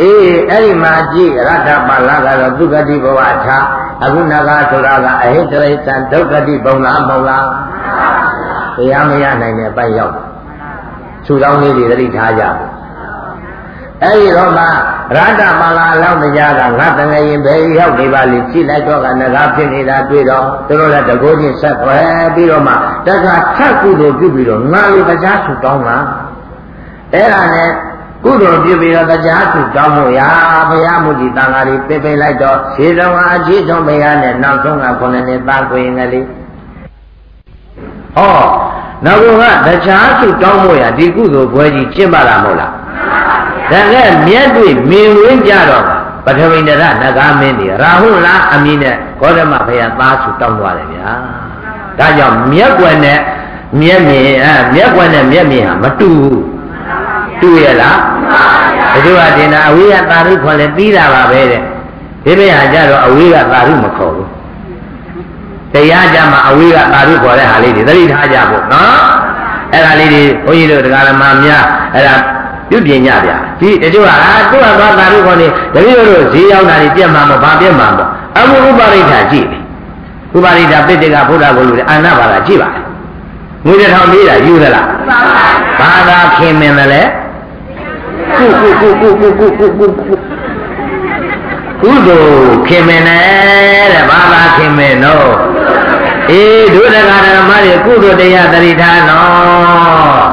အေးအဲ့ဒီမှာကြည့်ရထပါဠကတော့သူကတိဘဝထားအခုနဂါဆိုတာကအဟိတရိသံဒုက္ခတိပုံလားမဟုတ်လားတရားမရနိုင်တဲ့ပိုက်ရောက်ခြူတောင်းလေးတွေသတိထားကြ အဲ့ဒီတော့မှရတ္တပါဠအလောင်းတရားကငါတငယ်ရင်ဘယ်ရောက်နေပါလိကြည့်လိုက်တော့ကနဂါဖြစ်နေတာတွေ့တော့သူတို့လည်းတကိုးချင်းဆက်ခွဲပြီးတော့မှတက္ကထပ်ကုသိုလ်ပြုပြီးတော့ငါလိုတရားခြူတောင်းတာအဲ့ဒါနဲ့ကုသိုလ်ပြုပြီးတော့တရားစုတောင်းဖို့ရာဘုရားမူကြီးတန်ဃာတွေပြပိလိုက်တော့ခြေတော်အကြီးဆုံးဘုရားနဲ့နောက်ဆုံးကခုနှစ်နှစ်သားကိုရင်ကလေးဟောနောက်ကတရားစုတောင်းဖို့ရာဒီကုသိုလ်ပွဲကြီးကျင့်ပါလားမဟုတ်လား ဒါကမြတ်တွေ့မြင်ဝင်းကြတော့ပထဝီနရနဂါမင်းတွေရာဟုလားအမည်နဲ့ဂေါတမဘုရားသားစုတောင်းသွားတယ်ဗျာဒါကြောင့်မြက်ွယ်နဲ့မြက်မြင်အဲမြက်ွယ်နဲ့မြက်မြင်ဟာမတူဘူးတူရလားဘုရားတင်တာအဝေးကသာရုခွန်လဲပြီးတာပါပဲတဲ့ဒီဘေးဟာကြတော့အဝေးကသာရုမခေါ်ဘူးတရားကြမှာအဝေးကသာရုခေါ်တဲ့ဟာလေးတွေသတိထားကြဖို့နော်အဲ့ဒါလေးတွေဘုန်းကြီးတို့တရားဓမ္မများအဲ့ဒါ ပြုပြင်ကြဗျာဒီတချို့ကအာသူ့ဟာသွားသာဓုခေါ်နေတပည့်တို့ဈေးရောက်တာတွေပြက်မှာမဟုတ်ဘာပြက်မှာမဟုတ်အခုဥပါရိဋ္ဌာကြည့်ဥပါရိဋ္ဌာပိဋကဗုဒ္ဓကိုလူတွေအာနာပါလာကြည့်ပါငွေတစ်ထောင်ပေးတာယူသလားဘာသာခင်မင်တယ်လေကုကုကုကုကုကုကုကုကုသိုလ်ခင်မင်တယ်တဲ့ဘာသာခင်မင်တော့အေးဒုဒကာဓမ္မတွေကုသိုလ်တရားတရိထားနော်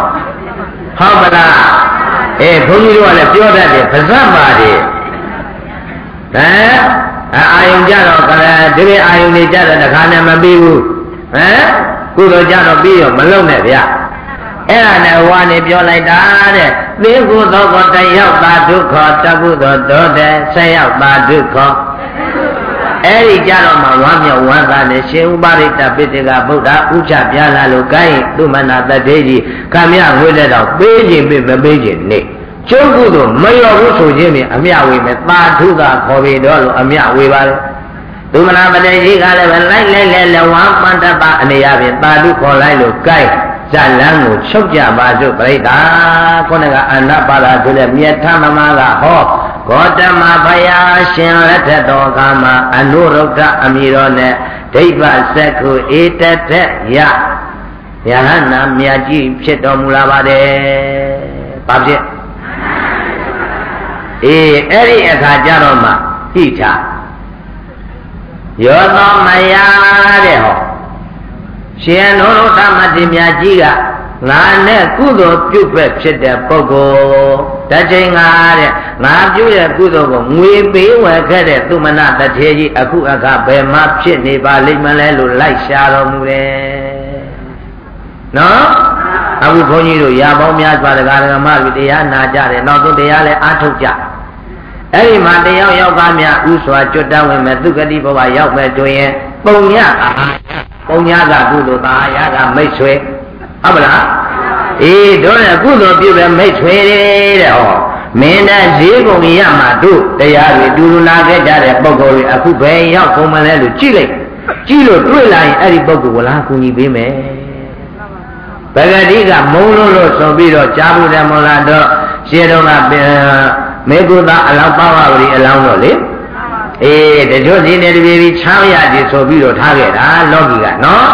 ဟုတ်ပလား အေးဘုန်းကြီးတို့ကလည်းပြောတတ်တယ်ပါဇတ်ပါတယ်ဟမ်အာယုံကြတော့ကလည်းဒီလိုအာယုံတွေကြတော့တခါနဲ့မပြီးဘူးဟမ်ကုသိုလ်ကြတော့ပြီးရောမလုံနဲ့ဗျအဲ့ဒါနဲ့ဝါနေပြောလိုက်တာတဲ့သေကုသောကတယောက်သာဒုက္ခတကုသောတောတဲ့ဆက်ရောက်သာဒုက္ခ အဲ့ဒီကြတော့မှဝမ်းမြောက်ဝမ်းသာနဲ့ရှင်ဥပါရိတပိဋကဗုဒ္ဓဥချပြလာလို့ကိုင်းသူမနာတတေကြီးကံမြငွေတဲ့တော့ပေးခြင်းပေးမပေးခြင်းနေကျုပ်ကုသိုလ်မလျော်ဘူးဆိုခြင်းဖြင့်အမြဝေမယ်သာဓုသာခေါ်ပြီးတော့လို့အမြဝေပါလေသူမနာပတေကြီးကလည်းပဲလိုက်လိုက်လဲလဲဝမ်းပန္တပအနေအချင်းသာဓုခေါ်လိုက်လို့ကိုင်း ဇလန်းကိုချုပ်ကြပါစို့ပြိတ္တာခုနကအနပါဒဆိုတဲ့မြတ်ထမမကဟောဂေါတမဘုရားရှင်လက်ထက်တော်ကမှာအနုရုဒ္ဓအမိတော်နဲ့ဒိဗ္ဗစက္ခုဧတတယယဟနာမြတ်ကြီးဖြစ်တော်မူလာပါတယ်။ဘာဖြစ်အေးအဲ့ဒီအခါကျတော့မှဟိတာယောသောမယတဲ့ဟော ရှင်နုရုဒ္ဓမတိမြတ်ကြီးကငါနဲ့ကုသိုလ်ပြုဖက်ဖြစ်တဲ့ပုဂ္ဂိုလ်တချိန်ငါတဲ့ငါပြုတဲ့ကုသိုလ်ကိုငွေပေးဝယ်ခဲ့တဲ့သူမနာတထေကြီးအခုအခါဘယ်မှာဖြစ်နေပါလိမ့်မလဲလို့လိုက်ရှာတော်မူတယ်နော်အခုဘုန်းကြီးတို့ရာပေါင်းများစွာတရားဓမ္မတွေတရားနာကြတယ်နောက်ဆုံးတရားလည်းအားထုတ်ကြ အဲ့ဒီမှာတရားရောက်ကားများဥစွာကျွတ်တဝင်မဲ့သူကတိဘဝရောက်မဲ့တွင်ပုံညအာပုံညကကုသိုလ်သာယာကမိတ်ဆွေဟုတ်ပလားအေးတို့လည်းကုသိုလ်ပြုတဲ့မိတ်ဆွေတဲ့ဟောမင်းနဲ့ဈေးကုန်ရမှာတို့တရားတွေတူတူနာခဲ့ကြတဲ့ပုံကိုယ်တွေအခုဘယ်ရောက်ကုန်မလဲလို့ကြည့်လိုက်ကြည့်လို့တွေ့လာရင်အဲ့ဒီပုံကိုယ်ဝလားကူညီပေးမယ်ပဂတိကမုံလို့လို့ဆိုပြီးတော့ကြားဘူးတယ်မလားတော့ရှင်းတော့က မေကုသအလောင်းပါဝဝရီအလောင်းတော့လေအေးတချို့စီနေတပြေပြီးချမ်းရည်ဆိုပြီးတော့ထားခဲ့တာလောကီကနော်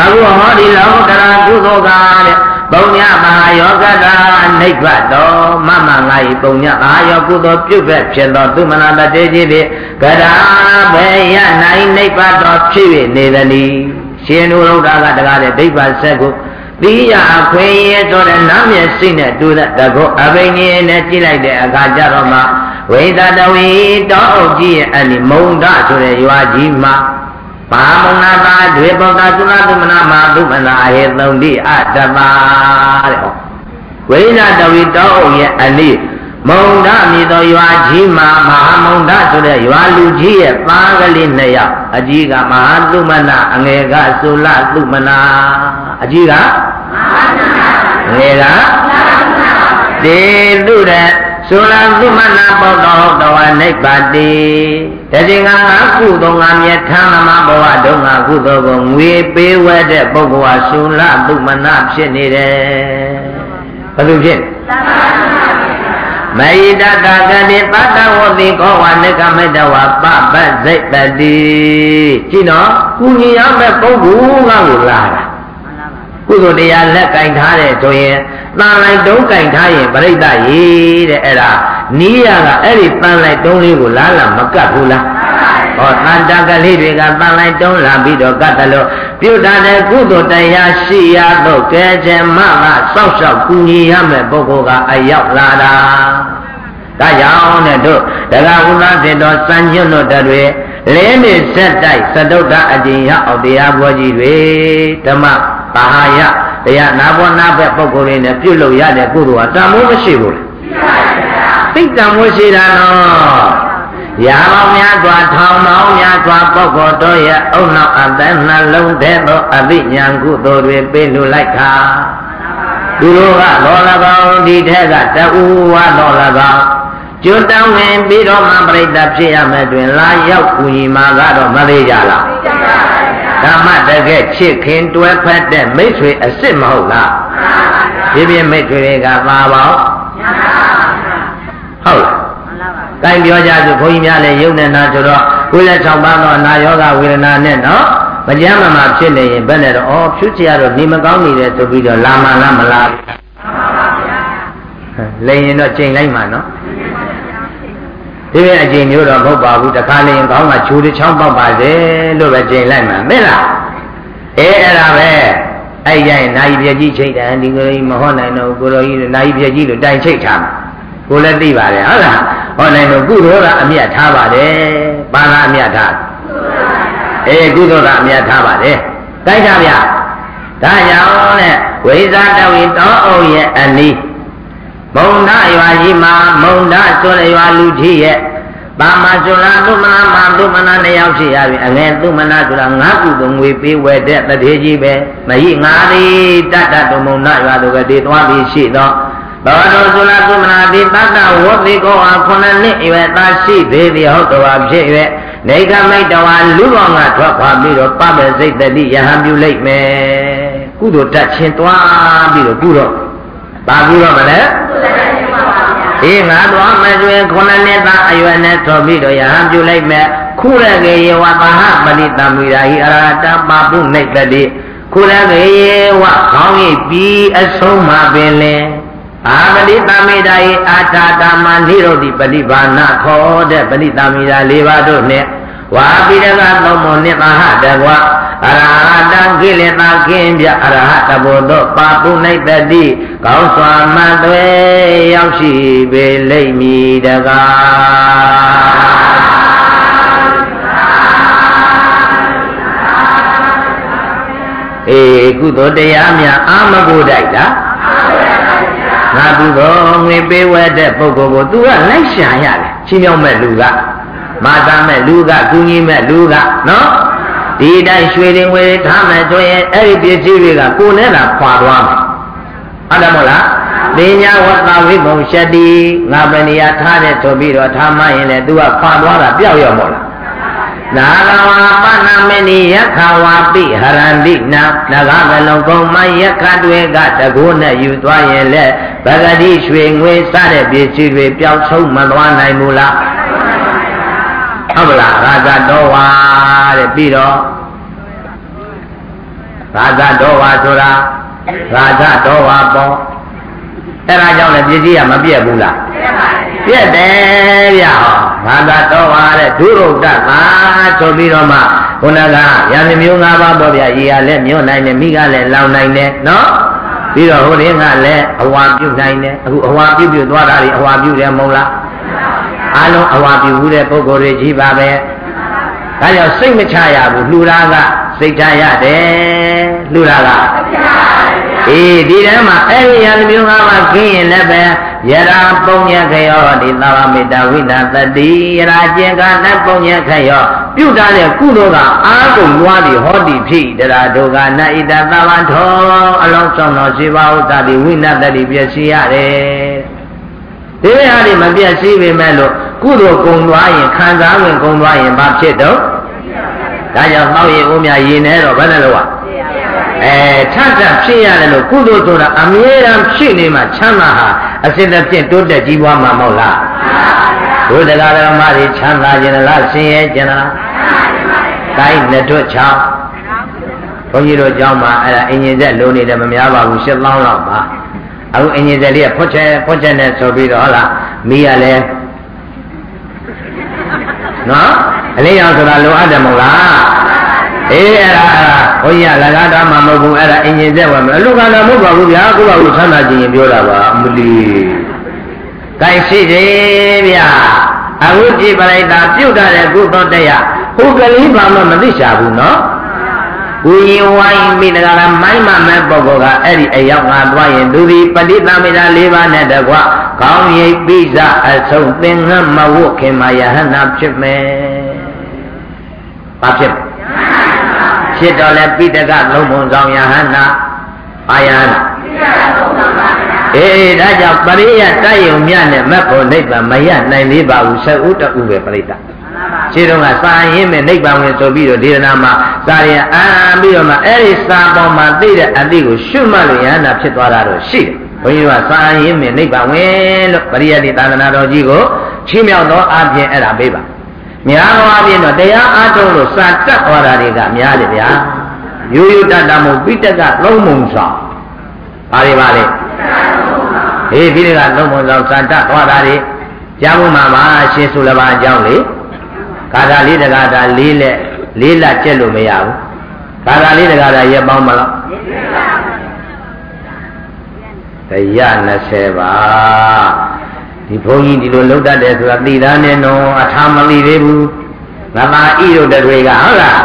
အခုဟောဒီလောကတရာကုသိုလ်ကတဲ့ပုံညပါယောကတာနိဗ္ဗတောမမငါဤပုံညပါယောကုသိုလ်ပြုတ်ဖက်ဖြစ်သောသူမနာတတေကြီးဖြင့်ကရာဘေယနိုင်နိဗ္ဗတောဖြစ်၍နေသည်ရှင်နုရုဒ္ဓကတကားတဲ့ဒိဗ္ဗဆက်ကို သီရအခွင့်ရဲဆိုတဲ့နားမျက်စိနဲ့တူတဲ့တကောအဘိညာဉ်နဲ့ကြည့်လိုက်တဲ့အခါကျတော့မှဝိသတဝီတောအုပ်ကြီးရဲ့အနိမုံဒဆိုတဲ့ရွာကြီးမှာပါမုဏတာတွေပုဒ္ဒသုနာသုမနာမသုမနာဟေသုံတိအတ္တပါတဲ့ဟောဝိသတဝီတောအုပ်ရဲ့အနိ မုံဒမြည်သောရွာကြီးမှာမဟာမုံဒဆိုတဲ့ရွာလူကြီးရဲ့သားကလေးနှစ်ယောက်အကြီးကမဟာသုမနာအငယ်ကသုလသုမနာအကြီးကငယ်ကတေလူတဲ့ဆိုလာသုမနာပောတော်တဝနိဗ္ဗာတိတတိငါငါကုသိုလ်ငါမြတ်ထမ်းမဘဝဒုငါကုသိုလ်ကိုငွေပေးဝဲတဲ့ပုဂ္ဂိုလ်ဟာသုလသုမနာဖြစ်နေတယ်ဘယ်လိုဖြစ် မယိတတကတိပတ္တဝတိကောဝနိကမေတဝပပစိတ်တတိကြည့်နော်ကုညီရမဲ့ပုဂ္ဂိုလ်ငါကိုလာတာကုသိုလ်တရားလက်ကင်ထားတယ်ဆိုရင်တန်လိုက်တုံးကင်ထားရင်ပြိဋ္ဌရေတဲ့အဲ့ဒါနီးရကအဲ့ဒီတန်လိုက်တုံးလေးကိုလားလားမကတ်ဘူးလား ဟောတန်တကလေးတွေကတန်လိုက်တုံးလာပြီးတော့ကတ်တယ်လို့ပြုတ်တဲ့ကုသိုလ်တရားရှိရတော့ကဲခြင်းမကစောက်ရှောက်ကူညီရမယ်ပုဂ္ဂိုလ်ကအရောက်လာတာဒါကြောင့်တဲ့တို့ဒဂဝုသတေတော်စံညွတ်တို့တွေလဲနေဆက်တိုက်သတုဒ္ဒအကျင်ရအောင်တရားပွဲကြီးတွေဓမ္မပါဟာယတရားနာဘောနာဘက်ပုဂ္ဂိုလ်တွေနဲ့ပြုလုပ်ရတဲ့ကုသိုလ်ဟာတန်ဖိုးမရှိဘူးလားသိတန်ဖိုးရှိတာနော် ရာပေါင်းများစွာထောင်ပေါင်းများစွာပုဂ္ဂိုလ်တို့ရဲ့အုံနောက်အသက်နှလုံးထဲသို့အသိဉာဏ်ကုသိုလ်တွေပေးလူလိုက်တာသူတို့ကလော၎င်းဒီထက်ကတူဝါလော၎င်းကျွတ်တောင်းဝင်ပြီးတော့မှပြိတ္တဖြစ်ရမယ်တွင်လာရောက်ကူညီမှာကတော့မသေးကြလားဓမ္မတကယ်ချစ်ခင်တွဲဖက်တဲ့မိတ်ဆွေအစ်စ်မဟုတ်လားဒီပြမိတ်ဆွေတွေကပါပေါဟုတ်လား ကိုင်းပြောကြဆိုဘုန်းကြီးများလည်းယုံနေနာဆိုတော့ကိုယ်လည်း၆ပါးသောနာယောဂဝေဒနာနဲ့နော်မကြမ်းမမှာဖြစ်နေရင်ဘယ်နဲ့တော့အော်ဖြူချရတော့နေမကောင်းနေတယ်ဆိုပြီးတော့လာမလားမလားလိန်ရင်တော့ချိန်လိုက်မှာနော်ဒီရဲ့အချိန်မျိုးတော့မဟုတ်ပါဘူးတခါလေရင်ကောင်းကခြူတစ်ချောင်းပေါက်ပါစေလို့ပဲချိန်လိုက်မှာမင်းလားအေးအဲ့ဒါပဲအဲ့ကြရင်နိုင်ပြကြီးချိတ်တယ်ဒီကိုယ်ကြီးမဟုတ်နိုင်တော့ကိုယ်တော်ကြီးနိုင်ပြကြီးလို့တိုင်ချိတ်ထားမှာကိုလည်းသိပါတယ်ဟုတ်လား ဟောနိုင်တော့ကုသိုလ်ကအမြတ်ထားပါတယ်ဘာသာအမြတ်ထားအေးကုသိုလ်ကအမြတ်ထားပါတယ်တိုက်ကြဗျဒါကြောင့်တဲ့ဝိဇာတဝိတောအုံရဲ့အနီးမုံဒရွာကြီးမှာမုံဒဆိုတဲ့ရွာလူကြီးရဲ့ပါမဇုလာသုမနာမသုမနာနှစ်ယောက်ရှိရပြီအငယ်သုမနာဆိုတာငါးခုသုံးငွေပေးဝဲတဲ့တထေကြီးပဲမဟိငါသည်တတ္တတုံမုံဒရွာတို့ကတည်သွားပြီးရှိ သောဘောဓုသုလာသုမနာတိတတ္တဝတ်တိကောအားခုနှစ်နှစ်အရွယ်သားရှိသေးသည်ဟုတ်တော်ဖြစ်၍နေကမိတ်တဝါလူတော်ကထွက်ခွာပြီးတော့ပပစိတ်တတိယဟန်ပြုလိုက်မယ်ကုသိုလ်တတ်ချင်းတွားပြီးတော့ကုတော့ဘာကုတော့မလဲအေးငါသွားမကျွေခုနှစ်နှစ်သားအရွယ်နဲ့တော်ပြီးတော့ယဟန်ပြုလိုက်မယ်ခုရကေယဝသဟပရိတမိရာဟိအရဟတပါပုနှိတ်တတိခုရကေယဝခေါင်းရိပ်ပြီးအဆုံးမှာပင်လင် အာပတိတမိတာဤအာထာတာမနိရောဓိပฏิဘာနာခေါ်တဲ့ပฏิတမိတာ၄ပါးတို့နဲ့ဝါပိရကသုံးမနှစ်သာဟတကွာအရဟတံကိလေသာကင်းပြအရဟတဘောသောပါပုနှိတ္တိကောင်းစွာမှန်သွဲရောက်ရှိပေလိမ့်မည်တကားအေးကုသိုလ်တရားများအာမကိုတိုက်တာ ငါကုသိုလ်ငွေပေးဝဲတဲ့ပုဂ္ဂိုလ်ကို तू ကလိုက်ရှာရတယ်ချင်းမြောက်မဲ့လူကမာတာမဲ့လူကကူညီမဲ့လူကနော်ဒီတိုင်းရွှေတွေငွေတွေထားမယ်ဆိုရင်အဲ့ဒီပစ္စည်းတွေကကိုယ်နဲ့သာခွာသွားမယ်ဟုတ်တယ်မို့လားပညာဝတ္တဝိဘုံရှတိငါပဏိယထားတဲ့ဆိုပြီးတော့ထားမှရင်လေ तू ကခွာသွားတာပျောက်ရောမို့လား နာဂဝါပဏမဏိယခဝါပိဟရန္တိနာနဂကလုံးကုံမယခတွေကတကိုးနဲ့ယူသွားရင်လေဗဂတိရွှေငွေစတဲ့ပစ္စည်းတွေပျောက်ဆုံးမသွားနိုင်ဘူးလားဟုတ်ပါလားရာဇတော်ဝါတဲ့ပြီးတော့ရာဇတော်ဝါဆိုတာရာဇတော်ဝါပေါ့အဲ့ဒါကြောင့်လည်းပစ္စည်းကမပြတ်ဘူးလားပြ တ်တယ်ဗျဘာသာတော်ပါတဲ့ဒုရုဒ္ဒသာဆိုပြီးတော့မှခုနကရာဇမျိုး၅ပါးပေါ့ဗျရေကလည်းမြို့နိုင်တယ်မိကလည်းလောင်နိုင်တယ်နော်ပြီးတော့ဟိုရင်းကလည်းအဝါပြုတ်နိုင်တယ်အခုအဝါပြုတ်ပြုတ်သွားတာတွေအဝါပြုတ်တယ်မဟုတ်လားအလုံးအဝါပြုတ်ဘူးတဲ့ပုဂ္ဂိုလ်တွေကြီးပါပဲဒါကြောင့်စိတ်မချရဘူးလှူတာကစိတ်ချရတယ်လှူတာကအေးဒီထဲမှာအဲ့ဒီရံမျိုးငါးပါးခင်းရင်လည်းပဲ ယရာပုံညခယောဒီသဗ္ဗမေတ္တာဝိနာတတိယရာကျင်ကနဲ့ပုံညခယောပြုတ်ထားတဲ့ကုသိုလ်ကအာကုန်လွားပြီးဟောတိဖြစ်တရာဒုက္ခနာဣတသဗ္ဗထောအလုံးစုံသောရှိပါဥဒ္ဒတိဝိနာတတိပြည့်စည်ရတယ်ဒီဟာဒီမပြည့်စည်ပေမဲ့လို့ကုသိုလ်ကုံသွားရင်ခံစားဝင်ကုံသွားရင်ဘာဖြစ်တော့ဒါကြောင့်တော့ရေဦးမြရေနေတော့ဘယ်နဲ့လို့အဲထပ်ထပ်ဖြစ်ရတယ်လို့ကုသိုလ်ဆိုတာအမြဲတမ်းဖြစ်နေမှချမ်းသာဟာ အစစ်အပြည့်တိုးတက်ကြီးပွားမှာမဟုတ်လားဘုရားဓမ္မတွေချမ်းသာခြင်းလားဆင်းရဲခြင်းလားတိုင်းလက်တွချောင်းဘုန်းကြီးတို့ကျောင်းမှာအဲ့ဒါအင်ဂျင်ဆက်လိုနေတယ်မများပါဘူးရှစ်လောင်းလောက်ပါအခုအင်ဂျင်ဆက်လေးကဖွက်ချက်ဖွက်ချက်နဲ့ဆိုပြီးတော့ဟုတ်လားမိရလဲနော်အလေးအောင်ဆိုတာလိုအပ်တယ်မဟုတ်လား အေးအဲ့ဒါဘုန်းကြီးကလကားတာမှမဟုတ်ဘူးအဲ့ဒါအင်ဂျင်ဆက်ဝယ်မလို့လူကတာမဟုတ်ပါဘူးဗျာကိုယ့်ဘာကိုချမ်းသာခြင်းရင်ပြောတာပါအမလီကိုင်ရှိတယ်ဗျာအခုကြည့်ပလိုက်တာပြုတ်တာတဲ့ကုသောတရားဟိုကလေးဘာမှမသိချဘူးနော်ကိုရင်ဝိုင်းမိတကလားမိုင်းမမဲ့ပုဂ္ဂိုလ်ကအဲ့ဒီအရောက်ငါသွားရင်သူဒီပဋိသမီတာ၄ပါးနဲ့တကွခေါင်းရိပ်ပိစအဆုံးသင်္ကန်းမဝတ်ခင်မှာယဟနာဖြစ်မယ်။ဘာဖြစ် ဖြစ်တော့လဲပိတကလုံးပုံဆောင်ယဟနာအာယဟနာအေးဒါကြောင့်ပရိယတယုံမြနဲ့မက်ဖို့နိဗ္ဗာန်မရနိုင်သေးပါဘူးဆက်ဥတူပဲပရိသတ်ခြေတုံးကစာရင်းမဲ့နိဗ္ဗာန်ဝင်ဆိုပြီးတော့ဒေသနာမှာစာရင်အာပြီးတော့မှအဲ့ဒီစာပေါ်မှာသိတဲ့အတိကိုရှုမှတ်လို့ယဟနာဖြစ်သွားတာတော့ရှိတယ်ဘုန်းကြီးကစာရင်းမြင်နိဗ္ဗာန်ဝင်လို့ပရိယတ်တိသာသနာတော်ကြီးကိုချီးမြှောက်သောအပြင်အဲ့ဒါပေးပါ များသောအပြင်တော့တရားအားထုတ်လို့စာတတ်သွားတာတွေကများတယ်ဗျာရိုးရိုးတတ်တာမို့ပိတကလုံးမုံဆောင်ပါလေပါလေဟေးပိတကလုံးမုံဆောင်စာတတ်သွားတာတွေကြားမှုမှာပါရှင်စုလဘာအကြောင်းလေကာထာလေးတကာထာလေးလက်လေးလက်ကျက်လို့မရဘူးကာထာလေးတကာထာရက်ပေါင်းမလားတရား20ပါ ဒီဘုန်းကြီးဒီလိုလောက်တတ်တယ်ဆိုတာသိသားနဲ့တော့အထာမသိသေးဘူးငါသာဣရုတ်တွေကဟုတ်လား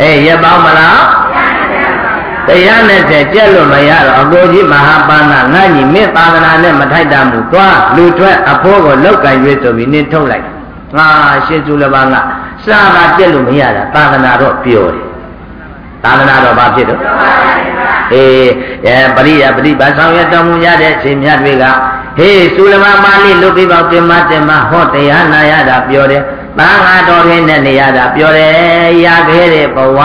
အဲရက်ပေါင်းမလားတရားနဲ့တည်းကြက်လို့မရတော့အကိုကြီးမဟာပါဏငါညီမင်းသာသနာနဲ့မထိုက်တာမူသွားလူထွက်အဖိုးကိုလောက်ကင်ရွေးဆိုပြီးနင်းထုတ်လိုက်ငါရှင်းစုလပါငါစာကကြက်လို့မရတာသာသနာတော့ပြောတယ်သာသနာတော့ဘာဖြစ်တော့အေးအဲပရိယပရိပါဆောင်ရတော်မူရတဲ့ရှင်မြတ်တွေက ဟေးစုလမမာလိလုပိပေါတင်မတင်မဟောတရားနာရတာပြောတယ်။ဘာငါတော်ရင်းနဲ့နေရတာပြောတယ်။ရခဲ့တဲ့ဘဝ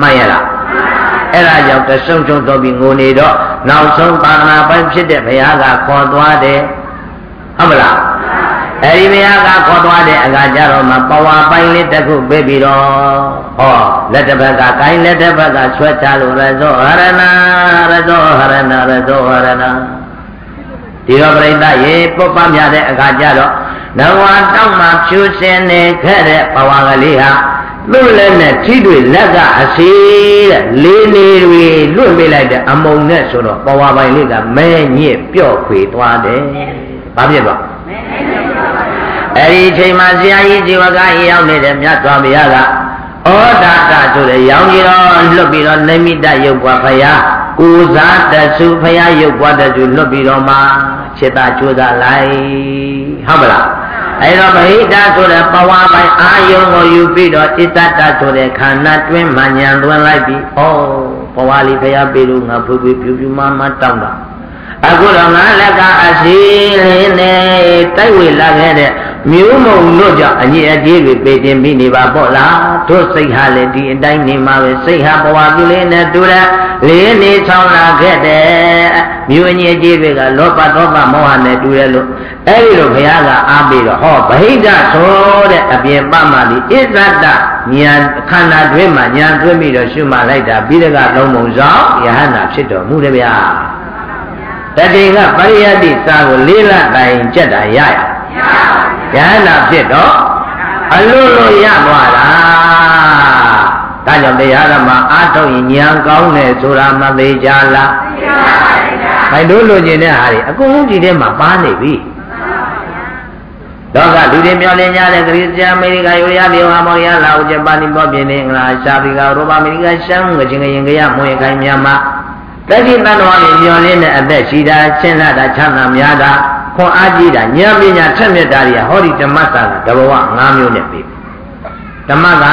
မှတ်ရလား။အဲ့ဒါကြောင့်တဆုံချုံတော်ပြီးငိုနေတော့နောက်ဆုံးပါဏာပိုင်းဖြစ်တဲ့ဘုရားကခေါ်သွားတယ်။ဟုတ်မလား။အဲဒီဘုရားကခေါ်သွားတဲ့အခါကျတော့မှပဝါပိုင်းလေးတစ်ခုပေးပြီးတော့ဟောလက်တစ်ဖက်ကကိုင်းလက်တစ်ဖက်ကဆွဲချလို့ရဇောဟရဏရဇောဟရဏရဇောဟရဏ ဒီတော့ပြိဿရေပုပ္ပမြတဲ့အခါကျတော့နဝတောက်မှဖြူစင်နေခဲ့တဲ့ဘဝကလေးဟာသူ့လည်းနဲ့ထိတွေ့လက်ကအစီတဲ့လေးနေတွေလွတ်ပေးလိုက်တဲ့အမုံနဲ့ဆိုတော့ဘဝပိုင်လေးကမဲညစ်ပြော့ခွေသွားတယ်။ဘာဖြစ်သွားအဲ့ဒီအချိန်မှာဆရာကြီးဇီဝကရောက်နေတဲ့မြတ်စွာဘုရားကဩဒါတဆိုတဲ့ရောင်ကြီးတော်လွတ်ပြီးတော့နိမိတရုပ်ဘွားဖရာ ကိုစားတဆုဖရာရုပ်ဘွားတဆုလွတ်ပြီးတော့မှစေတကြိုးစားလိုက်ဟုတ်မလားအဲ့တော့ဗဟိတဆိုတဲ့ပဝါပိုင်အာယုံကိုယူပြီးတော့ဣတတဆိုတဲ့ခန္ဓာတွင်းမှညံသွင်းလိုက်ပြီးဩဘဝလေးဖရာပေးလို့ငါဖူဖူပြူပြူမမတောင်းတာအခုတော့ငါလက်ကအစီလေးနဲ့တိုက်ဝေလာခဲ့တဲ့ မျိုးမုံတို့ကြောင့်အညီအကျေးတွေပေတင်ပြီးနေပါပေါ့လားတို့စိတ်ဟာလည်းဒီအတိုင်းနေမှာပဲစိတ်ဟာဘဝပြုလေးနဲ့တူတဲ့လေးနေချောင်းလာခဲ့တဲ့မျိုးအညီအကျေးတွေကလောဘဒေါသမောဟနဲ့တူရဲ့လို့အဲ့ဒီလိုဘုရားကအားပေးတော့ဟောဗဟိတဆိုတဲ့အပြင်ပမှလီဣဇတဉာဏ်ခန္ဓာတွင်းမှာဉာဏ်တွင်းပြီးတော့ရှုမှလိုက်တာပြီးတကလုံးပုံဆောင်ယဟန္တာဖြစ်တော်မူတယ်ဗျာတတိကပရိယတ်တိစာကိုလေးလတိုင်ကြက်တာရရ မရပါဘူးယဟနာဖြစ်တော့အလွတ်လို့ရသွားတာဒါကြောင့်တရားဓမ္မအားထုတ်ရင်ဉာဏ်ကောင်းတယ်ဆိုတာမသေးကြလားသိပါပါဘုရား။ဘယ်လိုလိုချင်တဲ့ဟာတွေအကုန်လုံးဒီထဲမှာပါနေပြီ။တော့ကလူတွေမျောလင်းကြတဲ့ဂရိစအမေရိကယူရီးယားပြည်ဟာမော်ရီးယားလာဦးဂျပန်ဒီပေါ်ပြည်နေအင်္ဂလာရှားဖီကဥရောပအမေရိကရှမ်းငချင်းငရင်ကရမွေခိုင်မြန်မာတတိတန်တော်တွေမျောလင်းတဲ့အသက်ရှိတာရှင်းလာတာချမ်းသာများတာ ခွန်အားကြီးတာဉာဏ်ပညာထက်မြက်တာတွေကဟောဒီဓမ္မစာကတဘဝ၅မျိုးနဲ့ပြီဓမ္မက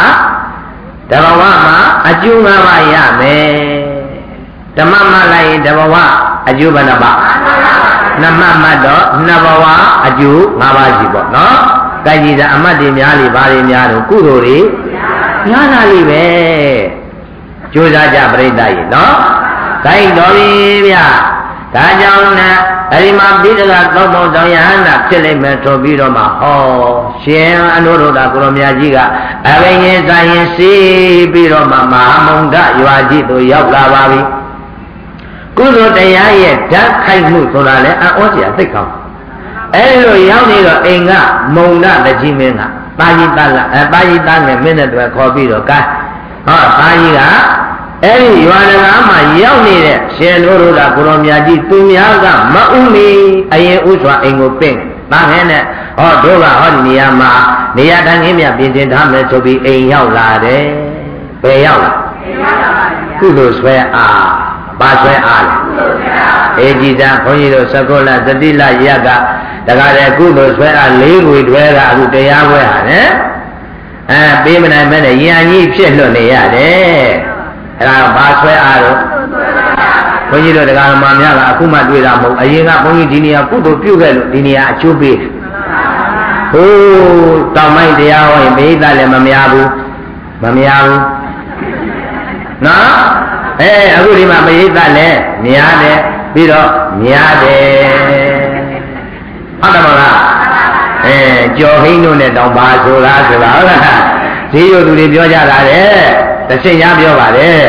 တဘဝမှာအကျိုး၅ပါးရမယ်ဓမ္မမှလိုက်ရင်တဘဝအကျိုးဘယ်နှပါနမမှတ်တော့နှစ်ဘဝအကျိုး၅ပါးရှိပေါ့နော်တိုက်ကြည့်တာအမတ်တွေများလေဘာတွေများတော့ကုသိုလ်တွေများလာလိမ့်ပဲကြိုးစားကြပြိတ္တရေနော်တိုင်းတော်ပြီဗျ ဒါကြောင့်နဲ့အဲဒီမှာပိဋကသောဘုံတော်ယဟန္တာဖြစ်လိမ့်မယ်ဆိုပြီးတော့မှဟောရှင်အနုရုဒ္ဓကိုရောမြတ်ကြီးကအဘိညာဉ်ဆိုင်ရင်စီးပြီးတော့မှမဟာမုံဒရွာကြီးတို့ရောက်လာပါပြီကုသိုလ်တရားရဲ့ဓာတ်ခိုက်မှုဆိုတာလည်းအဩစရာသိကောင်းအဲဒီလိုရောက်နေတော့အိမ်ကမုံဒတကြီးမင်းကပါဠိတလအဲပါဠိတငယ်မင်းတဲ့တွေခေါ်ပြီးတော့ကဲဟောပါဠိက အဲ့ဒီရွာတကားမှာရောက်နေတဲ့ရှင်တို့တို့ကကိုရောမြတ်ကြီးသူများကမဥမီအရင်ဥစွာအိမ်ကိုပင့်။ဒါနဲ့နဲ့ဟောတို့ကဟောဒီနေရာမှာနေရာတိုင်းကြီးမြပြင်တင်ထားမယ်ဆိုပြီးအိမ်ရောက်လာတယ်။ဘယ်ရောက်လာ။အိမ်ရောက်လာပါဗျာ။ကုသိုလ်ဆွဲအားဘာဆွဲအားလဲ။ကုသိုလ်ဆွဲအား။အေကြီးသာခွန်ကြီးတို့သကုလသတိလရက်ကတခါတည်းကုသိုလ်ဆွဲအားလေးကိုတွဲကအခုတရားပွဲဟာနဲ့အဲပေးမနိုင်မဲ့ရန်ကြီးဖြစ်လွတ်နေရတယ်။ အဲ့ဒါဘာဆွဲအားတော့ဘုန်းကြီးတို့တရားမှများကအခုမှတွေ့တာမဟုတ်အရင်ကဘုန်းကြီးဒီနေရာကုသိုလ်ပြုခဲ့လို့ဒီနေရာအကျိုးပေးဟိုးတောင်မိုက်တရားဟောရင်ဘိသလည်းမများဘူးမများဘူးနော်အဲအခုဒီမှာဘိသလည်းများတယ်ပြီးတော့များတယ်ဟုတ်တယ်မလားအဲကြော်ဟိန်းတို့နဲ့တောင်ပါဆိုလားဆိုလားဟုတ်လားဈေးရုပ်သူတွေပြောကြတာတဲ့ တစိညာပြောပါတယ်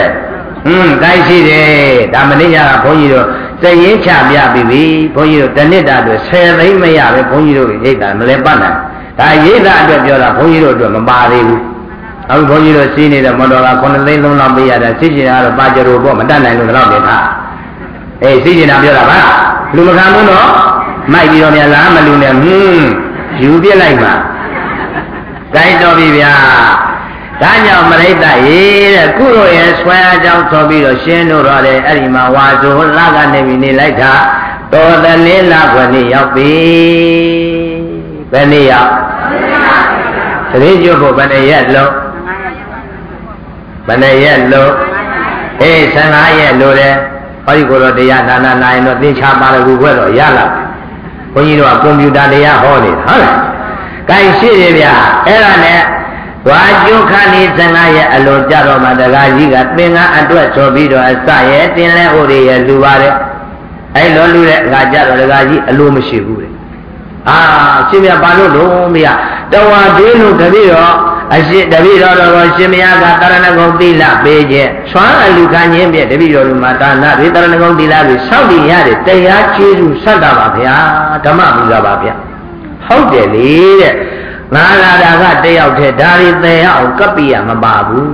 ဟွန်းတိုင်းရှိတယ်ဒါမနေ့ကဘုန်းကြီးတို့တရင်ချပြပြီပြီဘုန်းကြီးတို့တနစ်တာအတွက်10သိန်းမရပဲဘုန်းကြီးတို့ရိတ်တာမလဲပတ်နိုင်ဒါရိတ်တာအတွက်ပြောတာဘုန်းကြီးတို့အတွက်မပါသေးဘူးအခုဘုန်းကြီးတို့စီးနေတဲ့မော်တော်က9သိန်း3လောက်ပေးရတာစီးကျင်တာတော့ပါကြလို့ပေါ့မတတ်နိုင်လို့တော့နေထားအေးစီးကျင်တာပြောတာပါလူမခံဘူးနော်မိုက်ပြီးတော့များလားမလူနဲ့ဟွန်းယူပြစ်လိုက်ပါတိုက်တော်ပြီဗျာ ဒါကြောင့်မရိတ္တရေတဲ့ကုသိုလ်ရဲ့ဆွဲအားကြောင့်ဆိုပြီးတော့ရှင်းလို့တော့လေအဲ့ဒီမှာဝါဆိုလာကနေပြီးနေလိုက်တာတော်တလင်းလာခွက်နေ့ရောက်ပြီဘယ်နေ့ရောက်သတိကျွတ်ဖို့ဘယ်နေ့ရက်လုံးဘယ်နေ့ရက်လုံးအေး15ရက်လို့တယ်ဟောဒီကိုတော့တရားဒါနာနိုင်တော့သင်္ချာပါရဂူခွဲတော့ရလာဘုန်းကြီးတို့ကကွန်ပျူတာတရားဟောနေတာဟုတ်လား။ကိုင်ရှိတယ်ဗျအဲ့ဒါနဲ့ ဝါကျုခဏီ15ရက်အလိုကြတော့မှတကားကြီးကသင်္ကန်းအတွက်ဆိုပြီးတော့အစရဲ့တင်လဲဥရိရဲ့လူပါတယ်အဲ့လိုလူတဲ့အခါကြတော့တကားကြီးအလိုမရှိဘူးတဲ့အာရှင်မြတ်ဘာလို့လုံးမရတဝါသေးလို့တပည့်တော်အရှိတပည့်တော်တော်ရှင်မယားကတရဏဂုံသီလပေးခြင်းဆွမ်းအလူခံခြင်းဖြင့်တပည့်တော်လူမှာဒါနတွေတရဏဂုံသီလတွေစောင့်တည်ရတယ်တရားကျေးဇူးဆက်တာပါဗျာဓမ္မပူဇော်ပါဗျာဟုတ်တယ်လေတဲ့ ငါလာတာကတယောက်တည်းဒါရီသေအောင်ကပ္ပိယမပါဘူး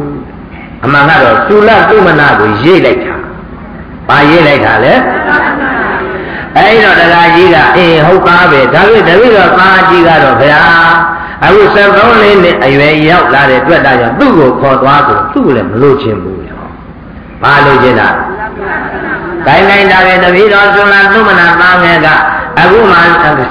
အမှန်ကတော့သုလသုမနာကိုရေးလိုက်တာဘာရေးလိုက်တာလဲအဲ့တော့တရားကြီးကအေးဟုတ်ပါပဲဒါပေမဲ့တပည့်တော်သားကြီးကတော့ဗျာအခုစက်သုံးလေးနဲ့အရွယ်ရောက်လာတဲ့အတွက်ဒါကြောင့်သူ့ကိုခေါ်သွားဆိုသူ့ကိုလည်းမလို့ချင်းဘူးဟောဘာလို့ချင်းတာကိုင်းကိုင်းတာပဲတပည့်တော်သုလသုမနာသားငယ်က အခုမှ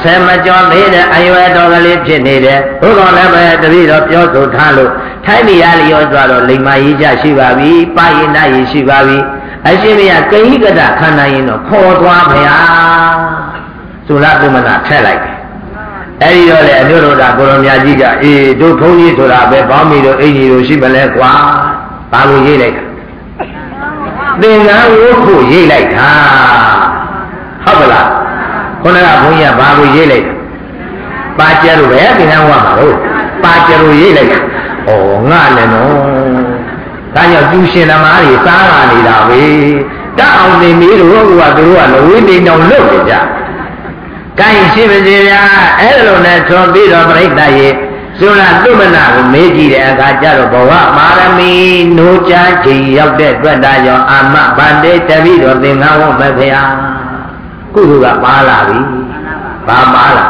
ဆယ်မကျော်သေးတဲ့အရွယ်တော်ကလေးဖြစ်နေတယ်ဘုရားလည်းပဲတပည့်တော်ပြောဆိုထားလို့ထိုင်းနေရလျောသွားတော့လိမ္မာရေးကြရှိပါပြီပါရင်နာရေးရှိပါပြီအရှင်မယကိဟိကတခန္ဓာရင်တော့ခေါ်သွားဖရာသုလသုမနာထက်လိုက်တယ်အဲ့ဒီတော့လေအမျိုးတော်တာကိုရောမြတ်ကြီးကအေးတို့ထုံးကြီးဆိုတာပဲဘောင်းမီတို့အင်ကြီးတို့ရှိမလဲကွာဘာလို့ရေးလိုက်တာသင်္ကန်းဝုခုရေးလိုက်တာဟုတ်ကလား ခုနကဘုန်းကြီးကဘာကိုရေးလိုက်ပါကြလို့ပဲသင်္ကန်းဝမှာလို့ပါကြလို့ရေးလိုက်တာဩငါလည်းနော်ဒါကြောင့်ကျူရှင်သမားတွေစားလာနေတာပဲတအောင်နေမီးတို့ကသူတို့ကလဝိနေတောင်လွတ်နေကြကိုင်းရှိပါစေဗျာအဲ့လိုနဲ့ထွန်ပြီးတော့ပြိတ္တရေသုရသုမနာကိုမေးကြည့်တဲ့အခါကျတော့ဘဝပါရမီနိုးချချိန်ရောက်တဲ့အတွက်ဒါကြောင့်အာမဗန္တေတပိတော်သင်္ကန်းဝမဖေယ ကုသိုလ်ကပါလာပြီဘာပါလာ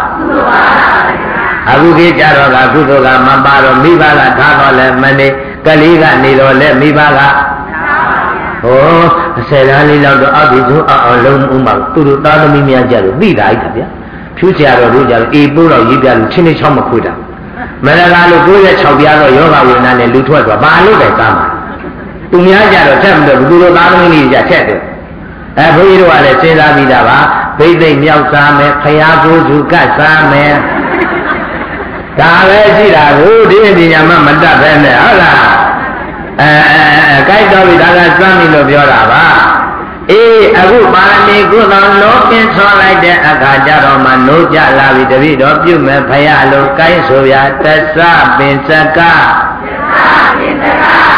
အခုခေတ်ကြတော့ကကုသိုလ်ကမပါတော့မိဘကထားတော့လဲမနေကလေးကနေတော့လဲမိဘကဟောအစရန်လေးလောက်တော့အဘိဓုအောင်လုံးဥမာသူတို့သားသမီးများကြလို့သိတာအိတ်ဗျာဖြူကြတော့တို့ကြတော့အေးပိုးတော့ရေးပြလို့ချင်းချင်းချောင်းမခွေးတာမရကားလို့96ပြားတော့ယောဂဝေဒနာနဲ့လူထွက်သွားဘာလို့တိုင်သားမှာသူများကြတော့ထက်မလို့သူတို့သားသမီးတွေကြထက်တယ် အဲဘုန်းကြီးတို့ကလည်းစဉ်းစားပြီးသားပါဘိသိက်မြောက်စားမယ်ခရားကိုစုကတ်စားမယ်ဒါပဲရှိတာကိုဒီပညာမှမတတ်ပဲနဲ့ဟုတ်လားအဲအဲကြိုက်တော့ပြီဒါကစမ်းပြီလို့ပြောတာပါအေးအခုပါရမီကုသိုလ်လောကင်းဆောလိုက်တဲ့အခါကျတော့မှနိုးကြလာပြီတပိတော့ပြုမဲ့ဖရလို့ကိုင်းဆိုရတသပင်စက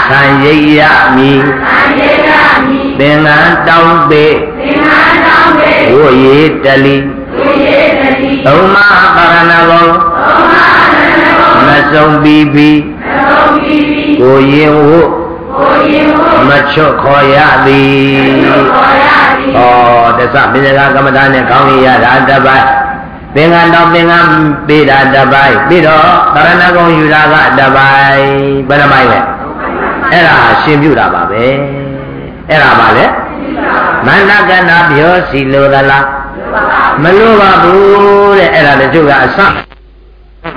သံရိပ်ရမီသ င်္ကန်းတောင်းပေဝိရေတလီသုံးမပါရဏဘောမဆုံးပြီးပြီကိုရင်ဝုမချွတ်ခေါ်ရသည်ဩတသပင်စကကမ္မဋ္ဌာန်းနဲ့ကောင်းရတာတပိုက်သင်္ကန်းတော်သင်္ကန်းပေးတာတပိုက်ပြီးတော့တရဏဂုံယူတာကတပိုက်ဘယ်နှပိုက်လဲအဲ့ဒါရှင်ပြုတာပါပဲ အဲ့ဒါပါလေမန္တကနာပြောစီလိုသလားမလိုပါဘူးတဲ့အဲ့ဒါလည်းသူကအစ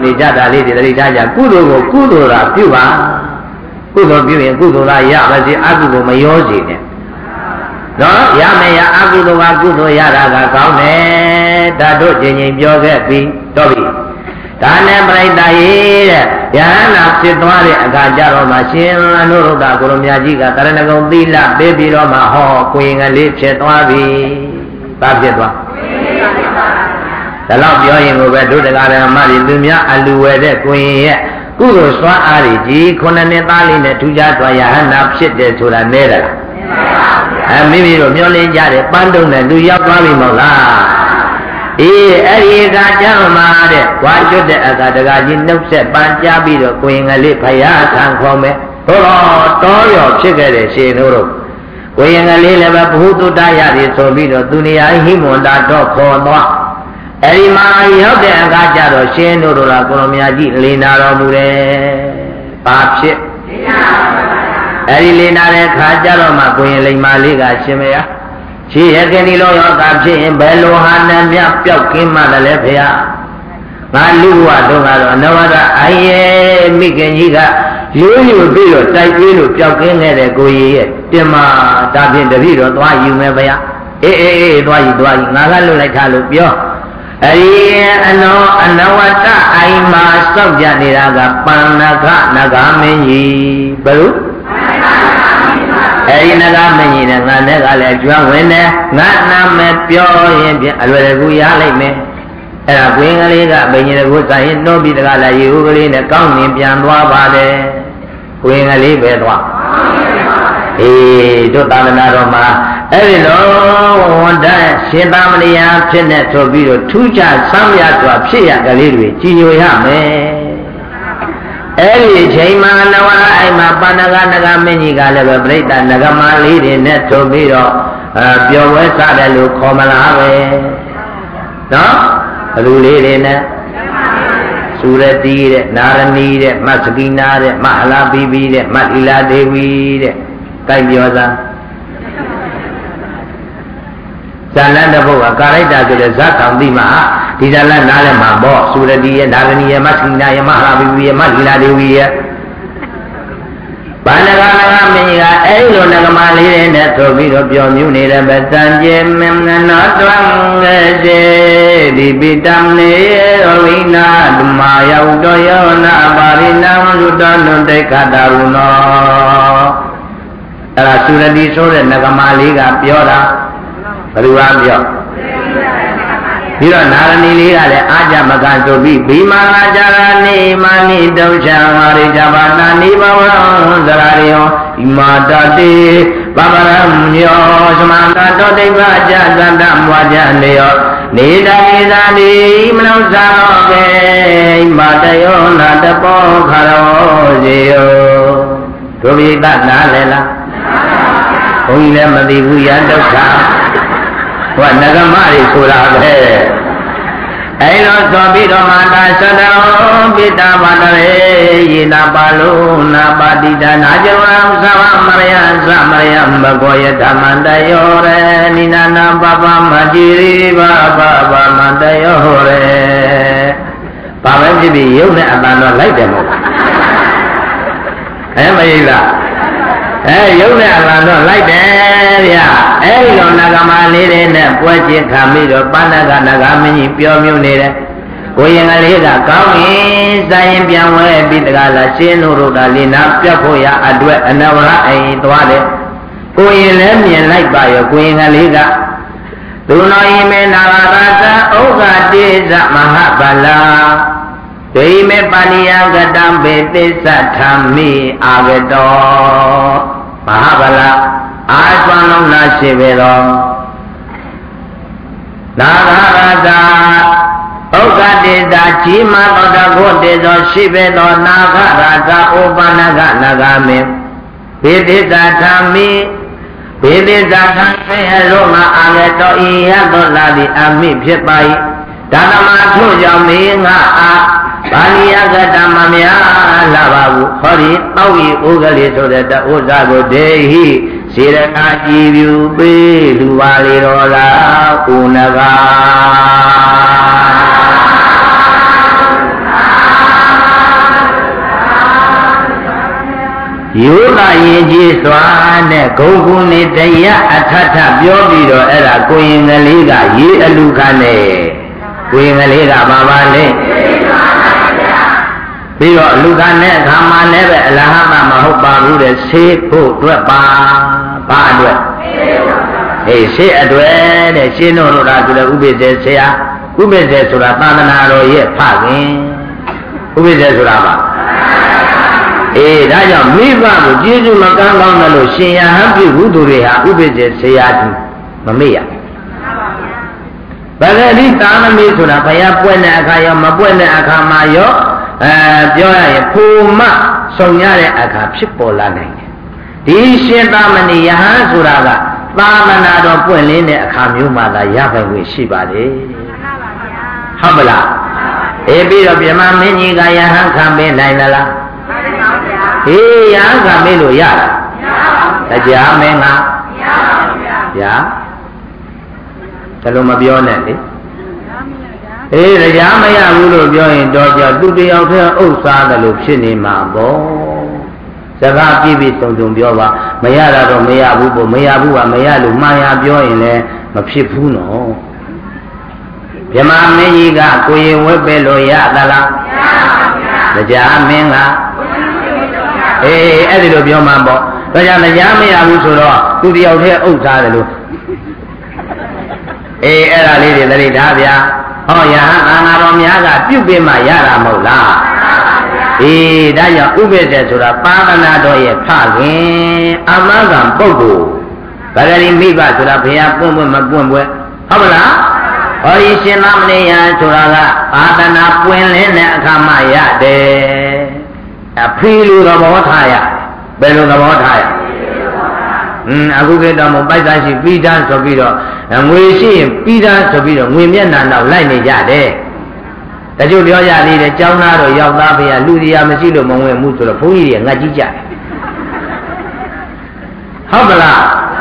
နေကြတာလေးတွေတတိထားကြကုသိုလ်ကိုကုသိုလ်တာပြုပါကုသိုလ်ပြုရင်ကုသိုလ်လားရပါစေအကုသိုလ်မရောစေနဲ့နော်ရမယ်ရအကုသိုလ်ကကုသိုလ်ရတာကကောင်းတယ်ဒါတို့ချင်းချင်းပြောခဲ့ပြီးတော့ပြီ ဒါနဲ့ပြိတ္တာရေးတဲ့ယဟနာဖြစ်သွားတဲ့အခါကျတော့မှရှင်အနုရုဒ္ဓကိုရမကြီးကတရဏဂုံသီလပေးပြီးတော့မှဟောကိုရင်ကလေးဖြစ်သွားပြီသာဖြစ်သွားဒါတော့ပြောရင်ကိုပဲဒုဒကာရမတွေသူများအလူဝဲတဲ့ကိုရင်ရဲ့ကုသိုလ်စွမ်းအားကြီးခုနှစ်နှစ်သားလေးနဲ့ထူးခြားသွားရဟန္တာဖြစ်တယ်ဆိုတာနဲတယ်လားအဲမိမိတို့မျောလင်းကြတယ်ပန်းတုံနဲ့သူရောက်သွားပြီမဟုတ်လား အေးအဲ့ဒီကကြောင့်မှာတဲ့ဝါကျွတ်တဲ့အခါတကကြီးနှုတ်ဆက်ပန်းကြပြီးတော့ကိုရင်ကလေးဖယားခံခေါ်မယ်ဟောတော်ရောဖြစ်ခဲ့တဲ့ရှင်တို့တို့ကိုရင်ကလေးလည်းပဲဘုသူတရရဆိုပြီးတော့သူနေရာဟိမွန်တာတော့ခေါ်သွားအဲ့ဒီမှာရောက်တဲ့အခါကျတော့ရှင်တို့တို့ကကိုရမကြီးလေနာတော်မူတယ်။ဘာဖြစ်အဲ့ဒီလေနာတဲ့ခါကျတော့မှကိုရင်လိမ္မာလေးကရှင်မရ ရှိရကင်းဒီလိုရောတာဖြစ်ရင်ဘယ်လိုဟာနဲ့မြပျောက်ကင်းမှလည်းဖေဟာငါလူဘဝတုန်းကတော့နဝရအယေမိခင်ကြီးကရိုးရိုးပြီးတော့တိုက်ပြေးလို့ပျောက်ကင်းခဲ့တဲ့ကိုကြီးရဲ့ပြင်မာဒါဖြင့်တပည့်တော်သွားယူမယ်ဗျာအေးအေးအေးသွားယူသွားယူငါကလွတ်လိုက်တာလို့ပြောအရိအနောအနဝတအိမ်မှာစောက်ကြနေတာကပန္နခနဂမင်းကြီးဘယ်လို အဲဒီနဂမင်းကြီးနဲ့ငါနဲ့ကလည်းကျွမ်းဝင်တယ်ငါနာမည်ပြောရင်ဖြင့်အလွယ်တကူရလိုက်မယ်အဲ့ဒါကွင်းကလေးကဘိညာဉ်ကိုဆိုင်နှောပြီးတကလည်းရေဦးကလေးနဲ့ကောင်းမြင်ပြန်သွားပါတယ်ကွင်းကလေးပဲသွားအေးတို့သာသနာတော်မှာအဲ့ဒီလိုဝန်တန်းရှင်သာမဏေယဖြစ်နေဆိုပြီးတော့ထူးခြားဆမ်းရစွာဖြစ်ရကလေးတွေကြည်ညိုရမယ် အဲ့ဒီအချိန်မှာနဝရအိမ်မှာပန္နကနဂမင်းကြီးကလည်းပဲပြိတ္တနဂမလေးတွေနဲ့ဆိုပြီးတော့အပျော်ဝဲစားတယ်လို့ခေါ်မလားပဲနော်ဘလူလေးတွေနဲ့သုရတိတဲ့နာရဏီတဲ့မသကိနာတဲ့မဟလာဘီဘီတဲ့မသီလာဒေဝီတဲ့ကြိုက်ပြောသား ဇာလန်တဲ့ဘုရားကာရိုက်တာဆိုတဲ့ဇတ်တောင်တိမှာဒီဇာလန်နားလည်းမှာပေါ့သုရတိရဲ့နာရဏီရဲ့မသကိနာရဲ့မဟလာဘီဘီရဲ့မသီလာဒေဝီရဲ့ဘာနဂနဂမင်းကြီးကအဲ့လိုနဂမလေးတွေနဲ့ဆိုပြီးတော့ပြောမြူနေတဲ့ဗတံကျေမင်္ဂနောတံငေစေဒီပိတံနေဝိနာဓမ္မာယောတောယောနာပါရိနံလူတော်နုတိခတာရုနောအဲ့ဒါသုရတိဆိုတဲ့နဂမလေးကပြောတာ ဘယ်သူကပြောပြီးတော့နာရဏီလေးကလည်းအာကြမကဆိုပြီးဘိမာလာကြရာနေမာနိတုံချံဝရိကြပါဏနိဘဝံသရရိယောဣမာတတိပပရမယောသမန္တတောတိဗ္ဗကြသတ္တမွာကြနေယောနေတကိသာတိမနုဿာလောကေဣမာတယောနာတပောခရောဇေယောဒုပိတနာလေလားဘုန်းကြီးလည်းမသိဘူးယဒုက္ခ ဟောနဂမတွေဆိုတာပဲအဲလိုဆိုပြီးတော့မာတာသတ္တောပိတပါတရေယေနာပါလုံးနာပါတိဒါနာဇဝံသဗ္ဗမရယသမရယမကောယဓမ္မတယောရေနိနာနာပပမတိရိဘာပပမတယောရေဘာပဲဖြစ်ဖြစ်ရုပ်နဲ့အတန်တော့လိုက်တယ်မို့အဲမရိလား အဲရုပ်နဲ့အလံတော့လိုက်တယ်ဗျအဲဒီလိုနဂမလေးတွေနဲ့ပွဲချင်းခံပြီးတော့ပန္နကနဂမင်းကြီးပြောမြုံနေတယ်ကိုရင်ကလေးကကောင်းရင်စာရင်ပြန်ဝဲပြီးတကလားရှင်းလို့တို့ကလေးနာပြတ်ဖို့ရအတွက်အနဝရအိမ်သွားတယ်ကိုရင်လည်းမြင်လိုက်ပါရောကိုရင်ကလေးကသူတော်ဤမေနာဂရသဥက္ကတိသမဟာဗလာ ဒိမေပါဏိယကတံဘေသစ္ဆထာမိအာဂတောမဟာဗလာအာသွန်လုံးလာရှိပေတော်နာဂရတာဥက္ကတေတာကြီးမသောတကုတေသောရှိပေသောနာဂရတာဥပနကနဂမေဘေသစ္ဆထာမိဘေသစ္ဆထာဆင်းရဲလို့ငါအာဂတောဤရသောလာသည်အမိဖြစ်ပါ၏ဒါနမထို့ကြောင့်မေငါအား ပါဠိယကတမများလာပါဘူးဟောဒီတောက်ဤဥကလေးဆိုတဲ့တဥစ္စာကိုဒေဟိစေရနာကြည်ပြူပေးလူပါလေတော်လားဥနကယောဂရင်ကြီးစွာနဲ့ဂုံကုနေတရားအထထပြောပြီးတော့အဲ့ဒါကိုရင်ကလေးကရေးအလူခံနဲ့ကိုရင်ကလေးကဘာပါလဲ ပြီးတော့လူကနဲ့အခါမှလည်းပဲအလဟမမဟုတ်ပါဘူးတဲ့ဆေးဖို့အတွက်ပါဘာအတွက်အေးရှေ့အတွေ့တဲ့ရှင်းတော်တို့ကဆိုလဲဥပိ္ပဇေဆရာဥပိ္ပဇေဆိုတာသာသနာတော်ရဲ့ဖခင်ဥပိ္ပဇေဆိုတာပါအေးဒါကြောင့်မိဘကိုကျေးဇူးမကမ်းကောင်းတယ်လို့ရှင်ယဟန်ပြုဟုသူတွေဟာဥပိ္ပဇေဆရာကြီးမမေ့ရဗဂတိတာမမီဆိုတာဘုရားပွင့်တဲ့အခါရောမပွင့်တဲ့အခါမှာရော အဲပြောရရင်ဖူမဆုံရတဲ့အခါဖြစ်ပေါ်လာနိုင်တယ်ဒီရှင်သာမဏေယဟန်ဆိုတာကသာမဏေတော်ပွင့်လင်းတဲ့အခါမျိုးမှသာရပိုင်ခွင့်ရှိပါတယ်ဟုတ်မလားအေးပြီးတော့ပြမမင်းကြီးကယဟန်ခံပေးနိုင်သလားဟေးယဟန်ခံပေးလို့ရလားတရားမင်းကဗျာဒါလိုမပြောနဲ့လေ အေးတရားမရဘူးလို့ပြောရင်တော့ကြသူတယောက်တည်းဥစ္စာတယ်လို့ဖြစ်နေမှာပေါ့စကားပြည့်ပြည့်စုံစုံပြောပါမရတာတော့မရဘူးပေါ့မရဘူးကမရလို့မှားရပြောရင်လည်းမဖြစ်ဘူးနော်မြမမင်းကြီးကကိုရင်ဝက်ပဲလို့ရသလားမရပါဘူးတရားမင်းကအေးအဲ့ဒီလိုပြောမှပေါ့ဒါကြောင့်တရားမရဘူးဆိုတော့သူတယောက်တည်းဥစ္စာတယ်လို့အေးအဲ့ဒါလေးတွေသတိထားဗျာ ဟောယဟန်အာနာတော်များကပြုတ်ပေးမှရတာမဟုတ်လားအေးဒါကြောင့်ဥပ္ပဒေဆိုတာပါဒနာတော်ရဲ့ဖခင်အမကံပုဂ္ဂိုလ်ဗဂရိမိဘဆိုတာဘုရားပွင့်ပွင့်မပွင့်ပွင့်ဟုတ်မလားဟောဒီရှင်သမဏေယဆိုတာကပါဒနာပွင့်လင်းတဲ့အခါမှရတယ်အဖေလိုသဘောထားရဘယ်လိုသဘောထားရอืม အခုခေတ်တော့မပိုက်သားရှိပြီးသားဆိုပြီးတော့ငွေရှိရင်ပြီးသားဆိုပြီးတော့ငွေမျက်နှာတော့လိုက်နေကြတယ်တချို့ပြောကြသေးတယ်ကျောင်းသားတို့ရောက်သားဖေးလူစီယာမရှိလို့မဝင်ဘူးဆိုတော့ဘုန်းကြီးတွေငတ်ကြီးကြတယ်ဟုတ်မလား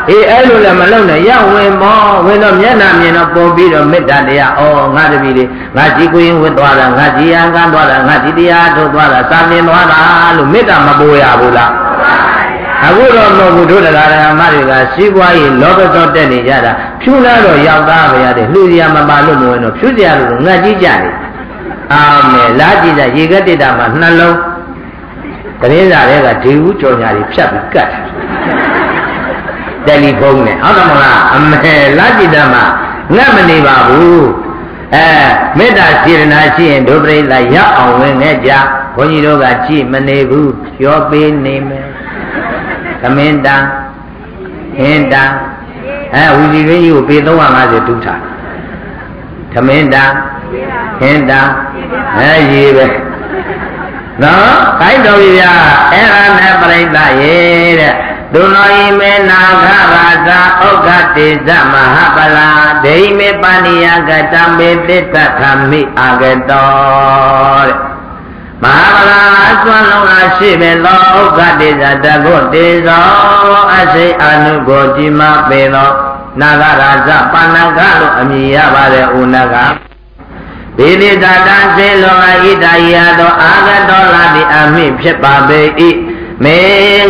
အေးအဲ့လိုလည်းမလုပ်နဲ့ရဝင်မောဝင်တော့မျက်နှာမြင်တော့ပုံပြီးတော့မေတ္တာတရားဩငါတပည့်လေးငါကြည်ကိုရင်ဝင်သွားတာငါကြည်အံကန်းသွားတာငါကြည်တရားထုတ်သွားတာစာမြင်သွားတာလို့မေတ္တာမပေါ်ရဘူးလား အခုတော့မဟုတ်ဘူးတို့တရားဓမ္မတွေကစီးပွားရေးလောဘသောတက်နေကြတာဖြူလာတော့ရောက်သားပဲရတယ်လှူစရာမပါလို့မဝင်တော့ဖြူစရာလို့ငတ်ကြီးကြတယ်အာမေလားကြည့်ကြရေကတိတာမှာနှလုံးတရင်စာတွေကဒီဦးကြော်ညာတွေဖြတ်ပြီးကတ်တယ်လီဖုန်းနဲ့ဟုတ်တယ်မလားအမေလားကြည့်တာမှာငတ်မနေပါဘူးအဲမေတ္တာစေတနာရှိရင်ဒုပရိသရအောင်ဝင်ခဲ့ကြဘုန်းကြီးတို့ကကြည့်မနေဘူးပြောပေးနေမယ် သမင်းတန်ဟင်းတန်အဲဝီစီရင်းကြီးကိုပေ350တူးထားသမင်းတန်ဟင်းတန်အဲရေးပဲနော်ခိုင်းတော်ပြီဗျာအဲ့ဒါနဲ့ပြိဿရေတဲ့ဒုနောဤမေနာခရာသာဩဃတိဇမဟာပလာဒိမေပဏိယကတံမေတိတ္တခမိအာဂတောတဲ့ မဟာဗလာအစွမ်းလုံးအားရှိပေသောဥက္ကတိဇတကုတေဇောအစိအနုကိုကြည်မပေသောနာဂရာဇပါဏကလို့အမည်ရပါတယ်ဥနကဒီနိတတံစေလောဣဒာယသောအာဂတောလာတိအမိဖြစ်ပါပေ၏မေ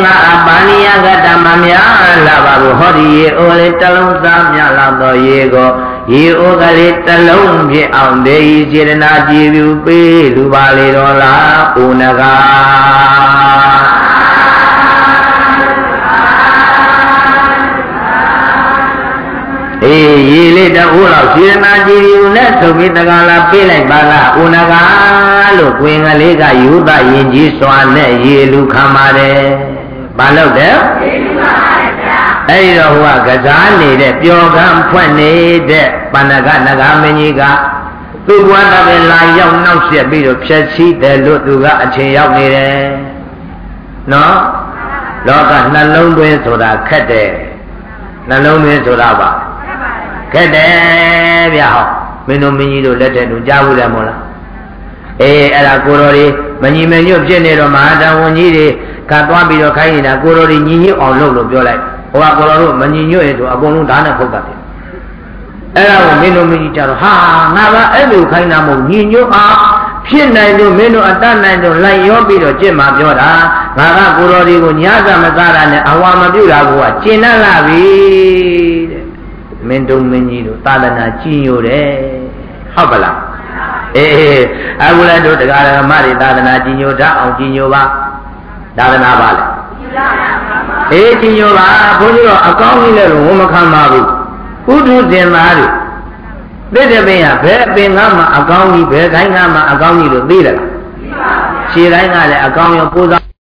ငါအပါဏိယကတမများလာပါဘူးဟောဒီရေအိုလေးတလုံးသားမြလာသောရေကို ရေအိုကလေးတလုံးဖြစ်အောင်ဒေဤစေတနာကြည်ပြုပေးလူပါလေတော်လားဥနကအေးရေလေးတအိုးလောက်စေတနာကြည်ပြုနဲ့သုခိတကလာပေးလိုက်ပါလားဥနကလို့ကွင်ကလေးကယူသရင်ကြီးစွာနဲ့ရေလူခံပါတယ်ဘာလို့တဲ့ရေလူခံပါတယ်ဗျာ အဲ့ဒီတော့ဟိုကကစားနေတဲ့ပျော်ကံဖွက်နေတဲ့ပဏ္ဏကနဂါမင်းကြီးကသူ့ဘဝတပင်လာရောက်နှောက်ရက်ပြီးတော့ဖြည့်ချီးတယ်လို့သူကအချိန်ရောက်နေတယ်နော်လောကနှလုံးသွင်းဆိုတာခက်တယ်နှလုံးသွင်းဆိုတာပါခက်တယ်ဗျာဟောမင်းတို့မင်းကြီးတို့လက်ထက်တို့ကြားဘူးတယ်မို့လားအေးအဲ့ဒါကိုတော်တွေမညီမညွတ်ဖြစ်နေတော့မဟာတဝန်ကြီးတွေကသွားပြီးတော့ခိုင်းနေတာကိုတော်တွေညီညွတ်အောင်လုပ်လို့ပြောလိုက် ဟိုကကိုတော်တို့မညီညွတ်ရင်ဆိုအကုန်လုံးဓာတ်နဲ့ဖုတ်တတ်တယ်အဲ့ဒါကိုမင်းတို့မင်းကြီးကြတော့ဟာငါကအဲ့လိုခိုင်းတာမဟုတ်ညီညွတ်အောင်ဖြစ်နိုင်လို့မင်းတို့အတတ်နိုင်လို့လိုက်ရောပြီးတော့ကြင့်မှာပြောတာငါကကိုတော်တွေကိုညစာမစားတာနဲ့အဝါမပြုတ်တာကကျင်တတ်လာပြီတဲ့မင်းတို့မင်းကြီးတို့သာသနာကြီးညိုတယ်ဟုတ်ပါလားအေးအခုလည်းတို့တရားဓမ္မတွေသာသနာကြီးညိုတတ်အောင်ကြီးညိုပါသာသနာပါလေ အေးကြီးညိုပါဘုန်းကြီးတော့အကောင်းကြီးလည်းဝန်မခံပါဘူးဥထုတင်သားတွေသစ်တဲ့ပင်ကဘယ်အပင်ကမှအကောင်းကြီးဘယ်ခိုင်းကမှအကောင်းကြီးလို့သိတယ်လားခြေတိုင်းကလည်းအကောင်းရောပူဇော်